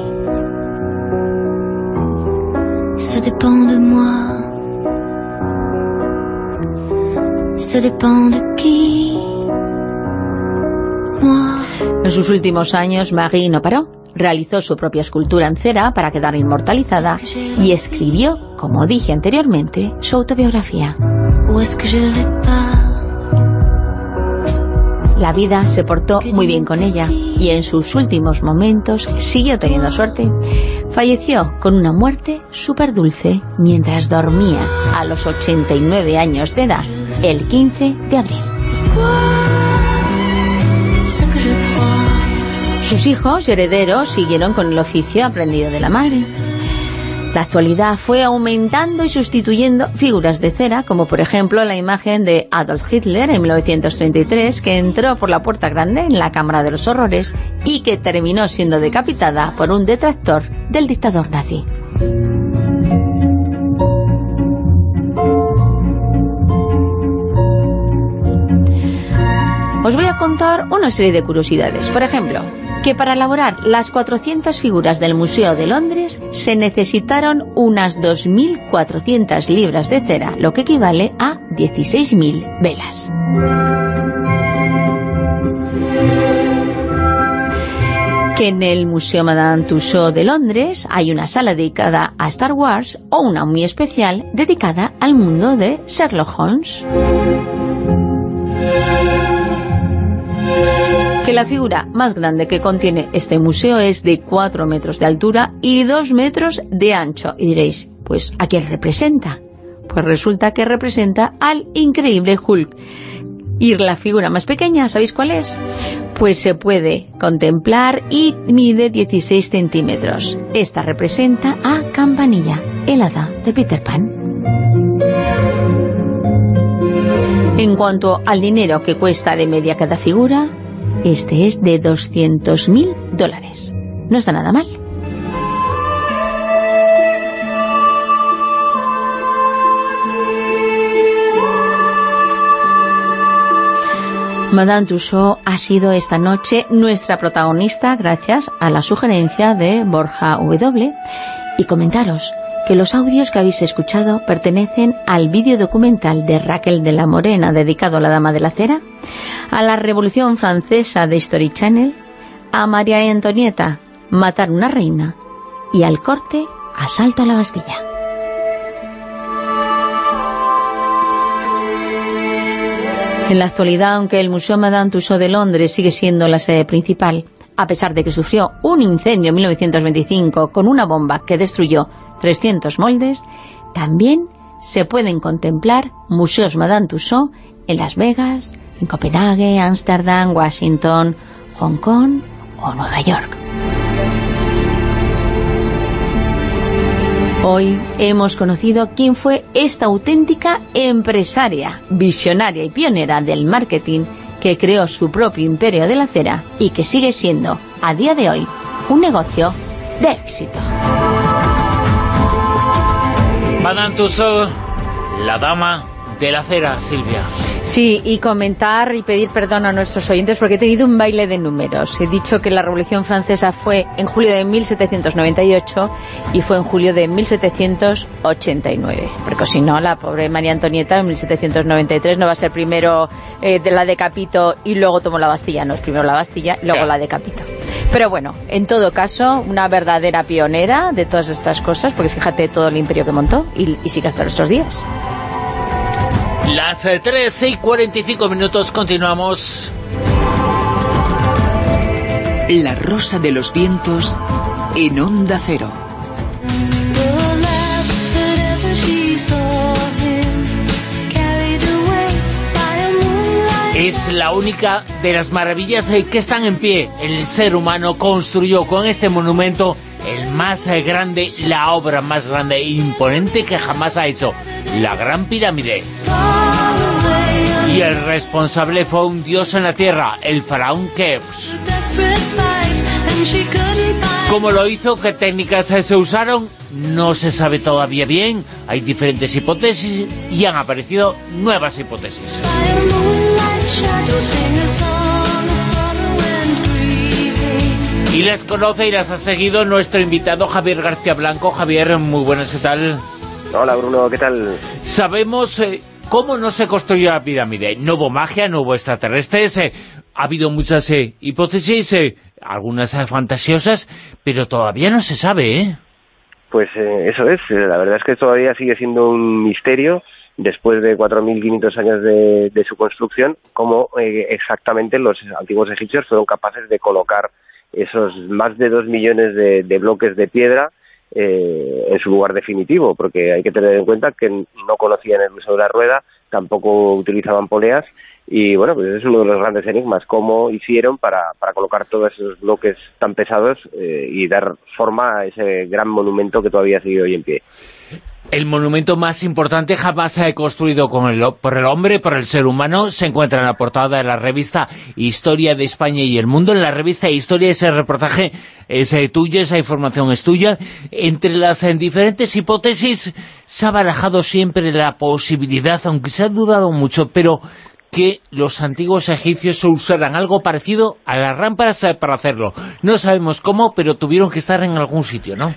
Ça dépend de moi Ça dépend de qui Moi En sus últimos años, Marie no paró. Realizó su propia escultura en cera para quedar inmortalizada y escribió, como dije anteriormente, su autobiografía. La vida se portó muy bien con ella y en sus últimos momentos siguió teniendo suerte. Falleció con una muerte súper dulce mientras dormía a los 89 años de edad, el 15 de abril. Sus hijos y herederos siguieron con el oficio aprendido de la madre. La actualidad fue aumentando y sustituyendo figuras de cera, como por ejemplo la imagen de Adolf Hitler en 1933, que entró por la puerta grande en la Cámara de los Horrores y que terminó siendo decapitada por un detractor del dictador nazi. Os voy a contar una serie de curiosidades. Por ejemplo, que para elaborar las 400 figuras del Museo de Londres se necesitaron unas 2.400 libras de cera, lo que equivale a 16.000 velas. que en el Museo Madame Tussauds de Londres hay una sala dedicada a Star Wars o una muy especial dedicada al mundo de Sherlock Holmes. Que la figura más grande que contiene este museo es de 4 metros de altura y 2 metros de ancho. Y diréis, pues ¿a quién representa? Pues resulta que representa al increíble Hulk. Y la figura más pequeña, ¿sabéis cuál es? Pues se puede contemplar y mide 16 centímetros. Esta representa a Campanilla, el hada de Peter Pan. En cuanto al dinero que cuesta de media cada figura, este es de 200.000 dólares. No está nada mal. Madame Tussauds ha sido esta noche nuestra protagonista gracias a la sugerencia de Borja W. Y comentaros que los audios que habéis escuchado pertenecen al vídeo documental de Raquel de la Morena dedicado a la Dama de la Cera, a la Revolución Francesa de History Channel, a María Antonieta, Matar una reina, y al corte, Asalto a la Bastilla. En la actualidad, aunque el Museo Madame Tussauds de Londres sigue siendo la sede principal, a pesar de que sufrió un incendio en 1925 con una bomba que destruyó 300 moldes, también se pueden contemplar museos Madame Tussauds en Las Vegas, en Copenhague, Ámsterdam, Washington, Hong Kong o Nueva York. Hoy hemos conocido quién fue esta auténtica empresaria, visionaria y pionera del marketing que creó su propio imperio de la cera y que sigue siendo, a día de hoy, un negocio de éxito. Madame la dama de la cera, Silvia. Sí, y comentar y pedir perdón a nuestros oyentes porque he tenido un baile de números. He dicho que la Revolución Francesa fue en julio de 1798 y fue en julio de 1789. Porque si no, la pobre María Antonieta en 1793 no va a ser primero eh, de la decapito y luego tomó la Bastilla. No, es primero la Bastilla y luego la decapito. Pero bueno, en todo caso, una verdadera pionera de todas estas cosas, porque fíjate todo el imperio que montó y, y sigue hasta nuestros días. Las 3 y 45 minutos continuamos. La rosa de los vientos en onda cero. Es la única de las maravillas eh, que están en pie. El ser humano construyó con este monumento el más eh, grande, la obra más grande e imponente que jamás ha hecho, la Gran Pirámide. Y el responsable fue un dios en la tierra, el faraón Keops. ¿Cómo lo hizo? ¿Qué técnicas se usaron? No se sabe todavía bien. Hay diferentes hipótesis y han aparecido nuevas hipótesis. Y les conoce y las ha seguido nuestro invitado Javier García Blanco. Javier, muy buenas, ¿qué tal? Hola Bruno, ¿qué tal? Sabemos eh, cómo no se construyó la pirámide. No hubo magia, no hubo extraterrestres, eh, ha habido muchas eh, hipótesis, algunas fantasiosas, pero todavía no se sabe, ¿eh? Pues eso es, la verdad es que todavía sigue siendo un misterio después de 4.500 años de, de, su construcción, cómo exactamente los antiguos egipcios fueron capaces de colocar esos más de dos millones de bloques de piedra eh, en su lugar definitivo, porque hay que tener en cuenta que no conocían el uso de la rueda, tampoco utilizaban poleas, y bueno, pues es uno de los grandes enigmas, cómo hicieron para, para colocar todos esos bloques tan pesados eh, y dar forma a ese gran monumento que todavía sigue hoy en pie el monumento más importante jamás ha construido con el, por el hombre, por el ser humano, se encuentra en la portada de la revista Historia de España y el Mundo. En la revista Historia ese reportaje es eh, tuyo, esa información es tuya. Entre las en diferentes hipótesis se ha barajado siempre la posibilidad, aunque se ha dudado mucho, pero que los antiguos egipcios usaran algo parecido a las rampas para hacerlo. No sabemos cómo, pero tuvieron que estar en algún sitio, ¿no?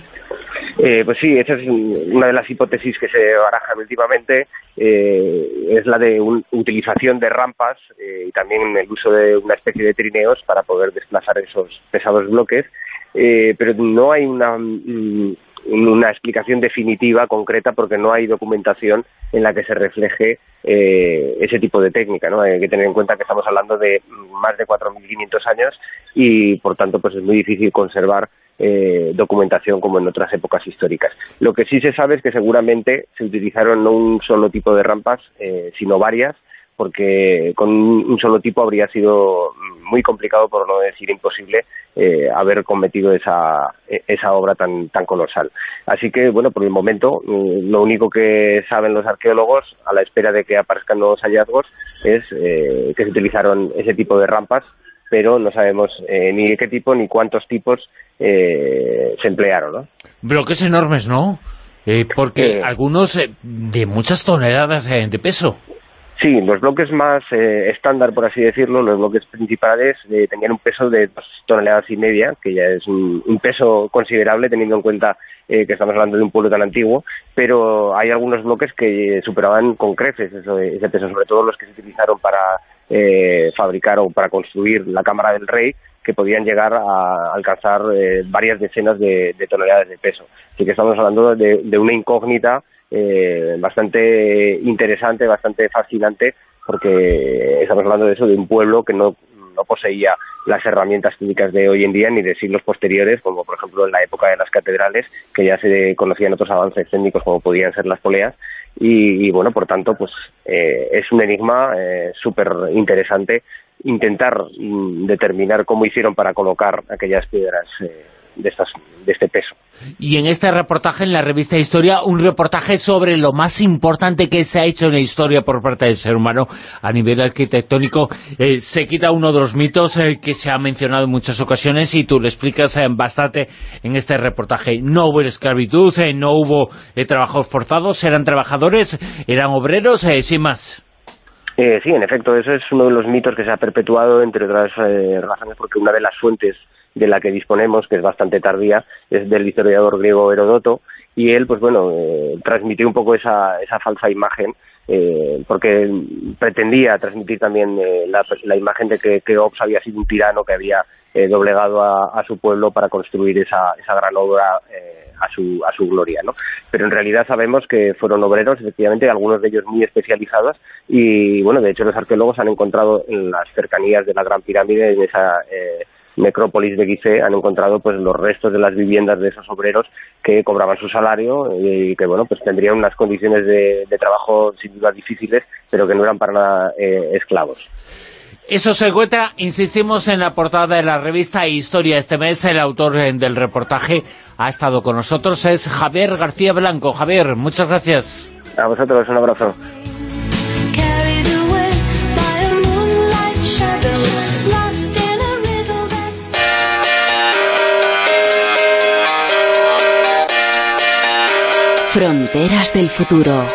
Eh, pues sí, esa es una de las hipótesis que se barajan últimamente, eh, es la de utilización de rampas eh, y también el uso de una especie de trineos para poder desplazar esos pesados bloques, pero no hay una, mm, una explicación definitiva, concreta, porque no hay documentación en la que se refleje ese tipo de técnica. ¿no? Hay que tener en cuenta que estamos hablando de más de 4.500 años y, por tanto, pues es muy difícil conservar eh, documentación como en otras épocas históricas. Lo que sí se sabe es que seguramente se utilizaron no un solo tipo de rampas, eh, sino varias, porque con un solo tipo habría sido muy complicado, por no decir imposible, eh, haber cometido esa, esa obra tan, tan colosal. Así que, bueno, por el momento, lo único que saben los arqueólogos, a la espera de que aparezcan nuevos hallazgos, es que se utilizaron ese tipo de rampas pero no sabemos eh, ni de qué tipo ni cuántos tipos eh, se emplearon, ¿no? Bloques enormes, ¿no? Eh, porque algunos de muchas toneladas de peso. Sí, los bloques más estándar, por así decirlo, los bloques principales tenían un peso de dos toneladas y media, que ya es un, peso considerable teniendo en cuenta que estamos hablando de un pueblo tan antiguo, pero hay algunos bloques que superaban con creces ese peso, sobre todo los que se utilizaron para eh, fabricar o para construir la Cámara del Rey, que podían llegar a alcanzar eh, varias decenas de, toneladas de peso. Así que estamos hablando de, una incógnita eh, bastante interesante, bastante fascinante, porque estamos hablando de eso, de un pueblo que no, no poseía las herramientas técnicas de hoy en día ni de siglos posteriores, como por ejemplo en la época de las catedrales, que ya se conocían otros avances técnicos como podían ser las poleas, y, bueno, por tanto, pues eh, es un enigma eh, súper interesante intentar mm, determinar cómo hicieron para colocar aquellas piedras eh, de, estas, de este peso. Y en este reportaje, en la revista Historia, un reportaje sobre lo más importante que se ha hecho en la historia por parte del ser humano a nivel arquitectónico. Eh, se quita uno de los mitos eh, que se ha mencionado en muchas ocasiones y tú lo explicas eh, bastante en este reportaje. No hubo esclavitud, no hubo trabajos forzados, eran trabajadores, eran obreros, sin más. sí, en efecto, eso es uno de los mitos que se ha perpetuado, entre otras razones, porque una de las fuentes de la que disponemos, que es bastante tardía, es del historiador griego Herodoto, y él, pues bueno, eh, transmitió un poco esa, esa falsa imagen, eh, porque pretendía transmitir también eh, la, imagen de que, que Ops había sido un tirano que había doblegado a, su pueblo para construir esa, esa gran obra a, su, a su gloria, ¿no? Pero en realidad sabemos que fueron obreros, efectivamente, algunos de ellos muy especializados, y bueno, de hecho los arqueólogos han encontrado en las cercanías de la Gran Pirámide, en esa necrópolis de Gizeh han encontrado pues los restos de las viviendas de esos obreros que cobraban su salario y que bueno pues tendrían unas condiciones de, trabajo sin duda difíciles pero que no eran para nada eh, esclavos. Eso se encuentra, insistimos, en la portada de la revista Historia este mes. El autor eh, del reportaje ha estado con nosotros, es Javier García Blanco. Javier, muchas gracias. A vosotros, un abrazo. Fronteras del futuro.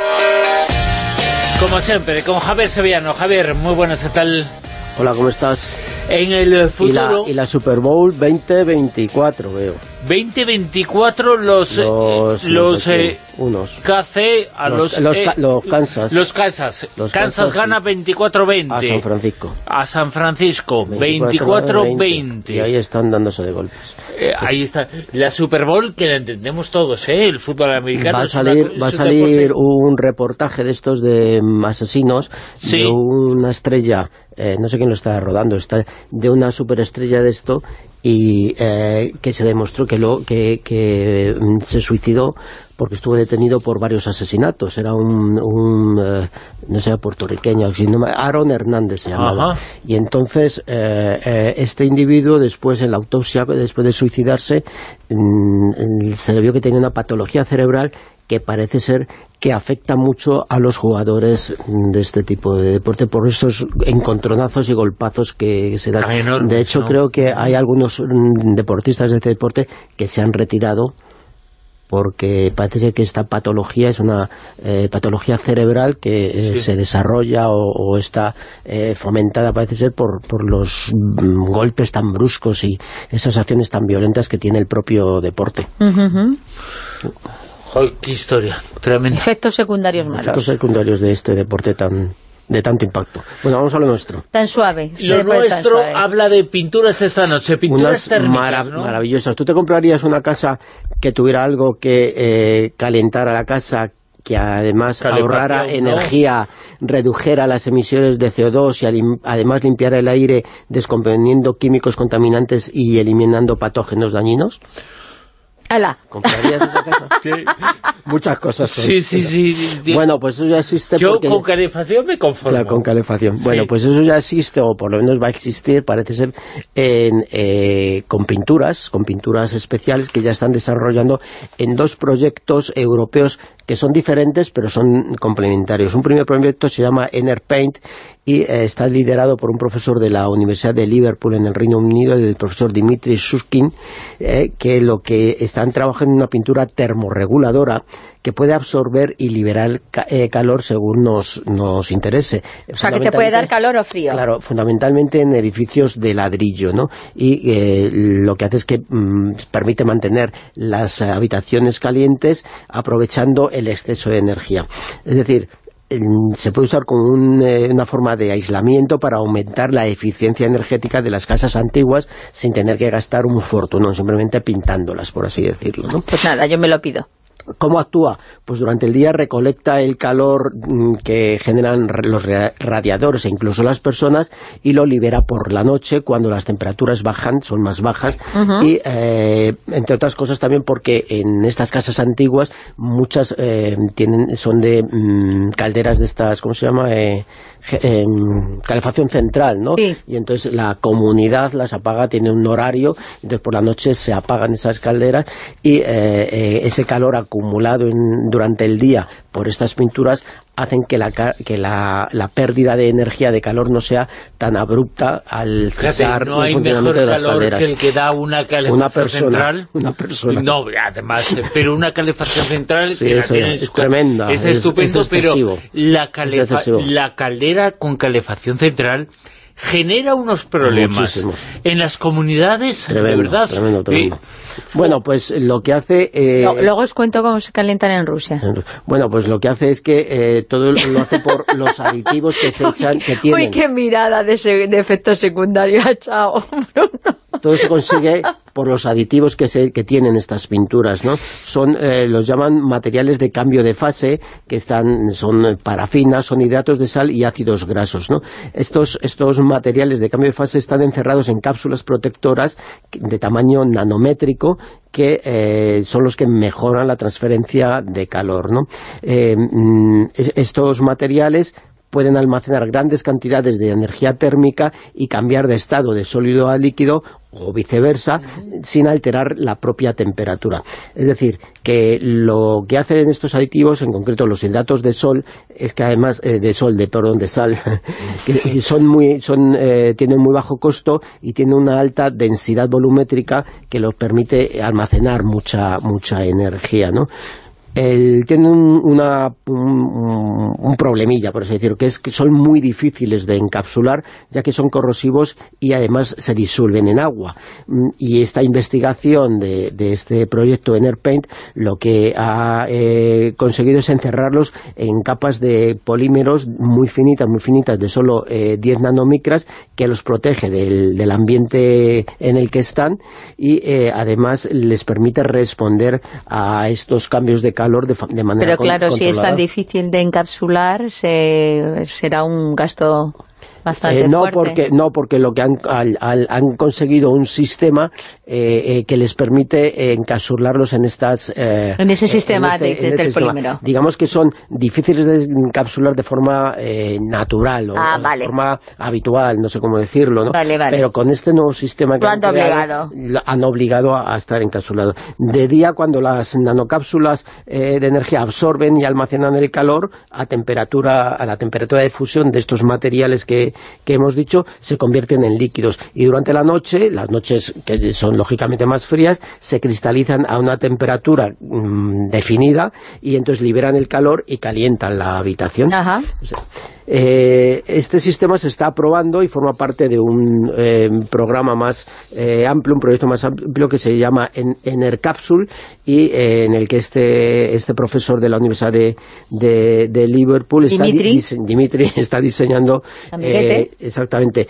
Como siempre, con Javier Sevillano. Javier, muy buenas, ¿qué tal? Hola, ¿cómo estás? En el futuro... Y la, Super Bowl 2024, veo. 2024 los... Los... los eh, unos. KC a los... Los, eh, los, Kansas. Los Kansas. Los Kansas, gana 24-20. A San Francisco. A San Francisco, 24-20. Y ahí están dándose de golpes. Eh, ahí está. La Super Bowl, que la entendemos todos, ¿eh? El fútbol americano. Va a salir, va a salir un reportaje de estos de asesinos de una estrella, eh, no sé quién lo está rodando, está de una superestrella de esto y eh, que se demostró que, lo, que, que mm, se suicidó porque estuvo detenido por varios asesinatos. Era un, un eh, no sé, puertorriqueño, Aaron Hernández se llamaba. Y entonces eh, eh, este individuo después en la autopsia, después de suicidarse, mm, se le vio que tenía una patología cerebral que parece ser que afecta mucho a los jugadores de este tipo de deporte por esos encontronazos y golpazos que se dan. de hecho, creo que hay algunos mm, deportistas de este deporte que se han retirado porque parece ser que esta patología es una eh, patología cerebral que eh, se desarrolla o, está eh, fomentada, parece ser, por, por los mm, golpes tan bruscos y esas acciones tan violentas que tiene el propio deporte. Qué historia. Efectos secundarios malos. Efectos secundarios de este deporte tan de tanto impacto. Bueno, vamos a lo nuestro. Tan suave. Lo nuestro habla de pinturas esta noche, pinturas térmicas, maravillosas. ¿Tú te comprarías una casa que tuviera algo que eh, calentara la casa, que además ahorrara energía, redujera las emisiones de CO2 y además limpiara el aire descomponiendo químicos contaminantes y eliminando patógenos dañinos? ¡Hala! ¿Comprarías esa casa? <laughs> Sí. Muchas cosas. Sí, sí, sí, Bueno, pues eso ya existe Yo con calefacción me conformo. Claro, con calefacción. Bueno, pues eso ya existe, o por lo menos va a existir, parece ser, en, eh, con pinturas, con pinturas especiales que ya están desarrollando en dos proyectos europeos que son diferentes, pero son complementarios. Un primer proyecto se llama Enerpaint y eh, está liderado por un profesor de la Universidad de Liverpool en el Reino Unido, el profesor Dimitri Suskin, eh, que lo que están trabajando en una pintura termorreguladora que puede absorber y liberar eh, calor según nos, nos interese. O sea, que te puede dar calor o frío. Claro, fundamentalmente en edificios de ladrillo, ¿no? Y lo que hace es que mm, permite mantener las habitaciones calientes aprovechando el exceso de energía. Es decir, se puede usar como eh, una forma de aislamiento para aumentar la eficiencia energética de las casas antiguas sin tener que gastar un fortuna, simplemente pintándolas, por así decirlo. ¿no? Pues nada, yo me lo pido. ¿Cómo actúa? Pues durante el día recolecta el calor mm, que generan los radiadores e incluso las personas y lo libera por la noche cuando las temperaturas bajan, son más bajas y eh, entre otras cosas también porque en estas casas antiguas muchas eh, tienen son de mm, calderas de estas, ¿cómo se llama? Eh, em, calefacción central, ¿no? Y entonces la comunidad las apaga, tiene un horario, entonces por la noche se apagan esas calderas y ese calor acumulado durante el día por estas pinturas hacen que la, que la, pérdida de energía de calor no sea tan abrupta al cesar no el funcionamiento de las calor que el que da una calefacción central. <laughs> Una persona. No, además, pero una calefacción central es, tremenda. Es, estupendo, pero la, la caldera con calefacción central genera unos problemas en las comunidades, de verdad. Bueno, pues lo que hace... Eh, luego os cuento cómo se calientan en Rusia. Bueno, pues lo que hace es que eh, todo lo hace por los <laughs> aditivos que se echan, que tienen... Uy, qué mirada de, de efecto secundario <laughs> ha echado, Todo se consigue por los aditivos que, se, que tienen estas pinturas, ¿no? Son, eh, los llaman materiales de cambio de fase, que están, son parafinas, son hidratos de sal y ácidos grasos, ¿no? Estos, estos materiales de cambio de fase están encerrados en cápsulas protectoras de tamaño nanométrico que eh, son los que mejoran la transferencia de calor. ¿no? Eh, mm, estos materiales pueden almacenar grandes cantidades de energía térmica y cambiar de estado de sólido a líquido o viceversa, sin alterar la propia temperatura. Es decir, que lo que hacen estos aditivos, en concreto los hidratos de sol, es que además, eh, de sol, de perdón, de sal, <laughs> que son muy, son, eh, tienen muy bajo costo y tienen una alta densidad volumétrica que los permite almacenar mucha, mucha energía, ¿no? El, tienen un, un, problemilla, por así decirlo, que es que son muy difíciles de encapsular, ya que son corrosivos y además se disuelven en agua. Mm, y esta investigación de, este proyecto Enerpaint lo que ha eh, conseguido es encerrarlos en capas de polímeros muy finitas, muy finitas, de solo 10 eh, nanomicras, que los protege del, ambiente en el que están y eh, además les permite responder a estos cambios de calor de, manera Pero claro, si es tan difícil de encapsular, será un gasto eh, no porque no porque lo que han, han conseguido un sistema eh, eh, que les permite encapsularlos en estas en ese sistema este, del este polímero. Digamos que son difíciles de encapsular de forma natural o ah, de forma habitual no sé cómo decirlo ¿no? pero con este nuevo sistema que han, obligado? han obligado a, estar encapsulados de día cuando las nanocápsulas de energía absorben y almacenan el calor a temperatura a la temperatura de fusión de estos materiales que, que hemos dicho se convierten en líquidos y durante la noche, las noches que son lógicamente más frías, se cristalizan a una temperatura mm, definida y entonces liberan el calor y calientan la habitación. Eh, este sistema se está aprobando y forma parte de un eh, programa más eh, amplio, un proyecto más amplio que se llama Enercapsule y en el que este, este profesor de la Universidad de, de, Liverpool Dimitri. Está, Dimitri <laughs> está diseñando exactamente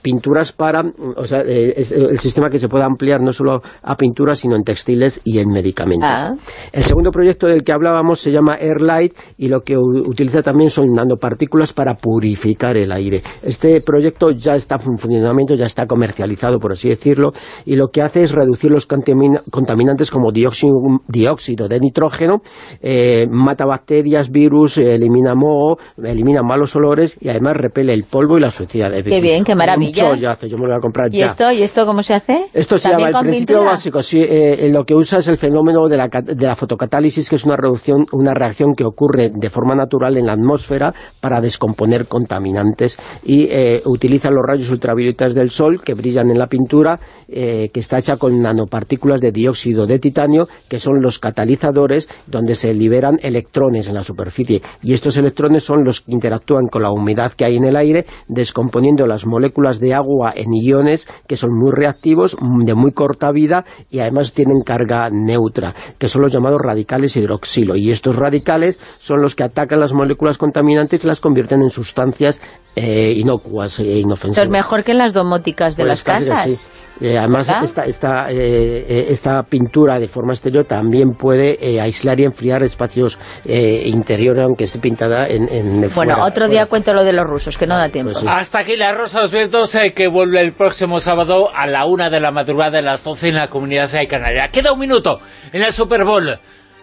pinturas para, o sea, el sistema que se pueda ampliar no solo a pinturas sino en textiles y en medicamentos. Ah. El segundo proyecto del que hablábamos se llama Airlight y lo que utiliza también son nanopartículas para purificar el aire. Este proyecto ya está en funcionamiento, ya está comercializado, por así decirlo, y lo que hace es reducir los contaminantes como dióxido, de nitrógeno, eh, mata bacterias, virus, elimina moho, elimina malos olores y además repele el polvo y la suciedad. Qué bien, qué maravilla. ya hace, yo me lo voy a comprar ¿Y Esto, ¿Y esto cómo se hace? Esto se llama el principio básico, sí, eh, lo que usa es el fenómeno de la, de la fotocatálisis, que es una, reducción, una reacción que ocurre de forma natural en la atmósfera para descomponer contaminantes y eh, utilizan los rayos ultravioletas del sol que brillan en la pintura, eh, que está hecha con nanopartículas de dióxido de titanio, que son los catalizadores donde se liberan electrones en la superficie. Y estos electrones son los que interactúan con la humedad que hay en el aire, descomponiendo las moléculas de agua en iones, que son muy reactivos, de muy corta vida, y además tienen carga neutra, que son los llamados radicales hidroxilo. Y estos radicales son los que atacan las moléculas contaminantes y las convierten convierten en sustancias eh, inocuas e inofensivas. Es mejor que en las domóticas de Pues las casas. sí. Eh, además, esta, esta, eh, eh, esta pintura de forma exterior también puede eh, aislar y enfriar espacios eh, interiores, aunque esté pintada en, en de Bueno, fuera. otro día cuento lo de los rusos, que no da tiempo. Hasta aquí la Rosa de los Vientos, eh, que vuelve el próximo sábado a la una de la madrugada de las 12 en la Comunidad de Canaria. Queda un minuto en el Super Bowl.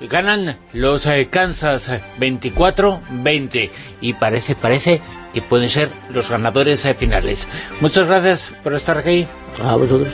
Ganan los eh, Kansas eh, 24-20 y parece, parece que pueden ser los ganadores eh, finales. Muchas gracias por estar aquí. A vosotros.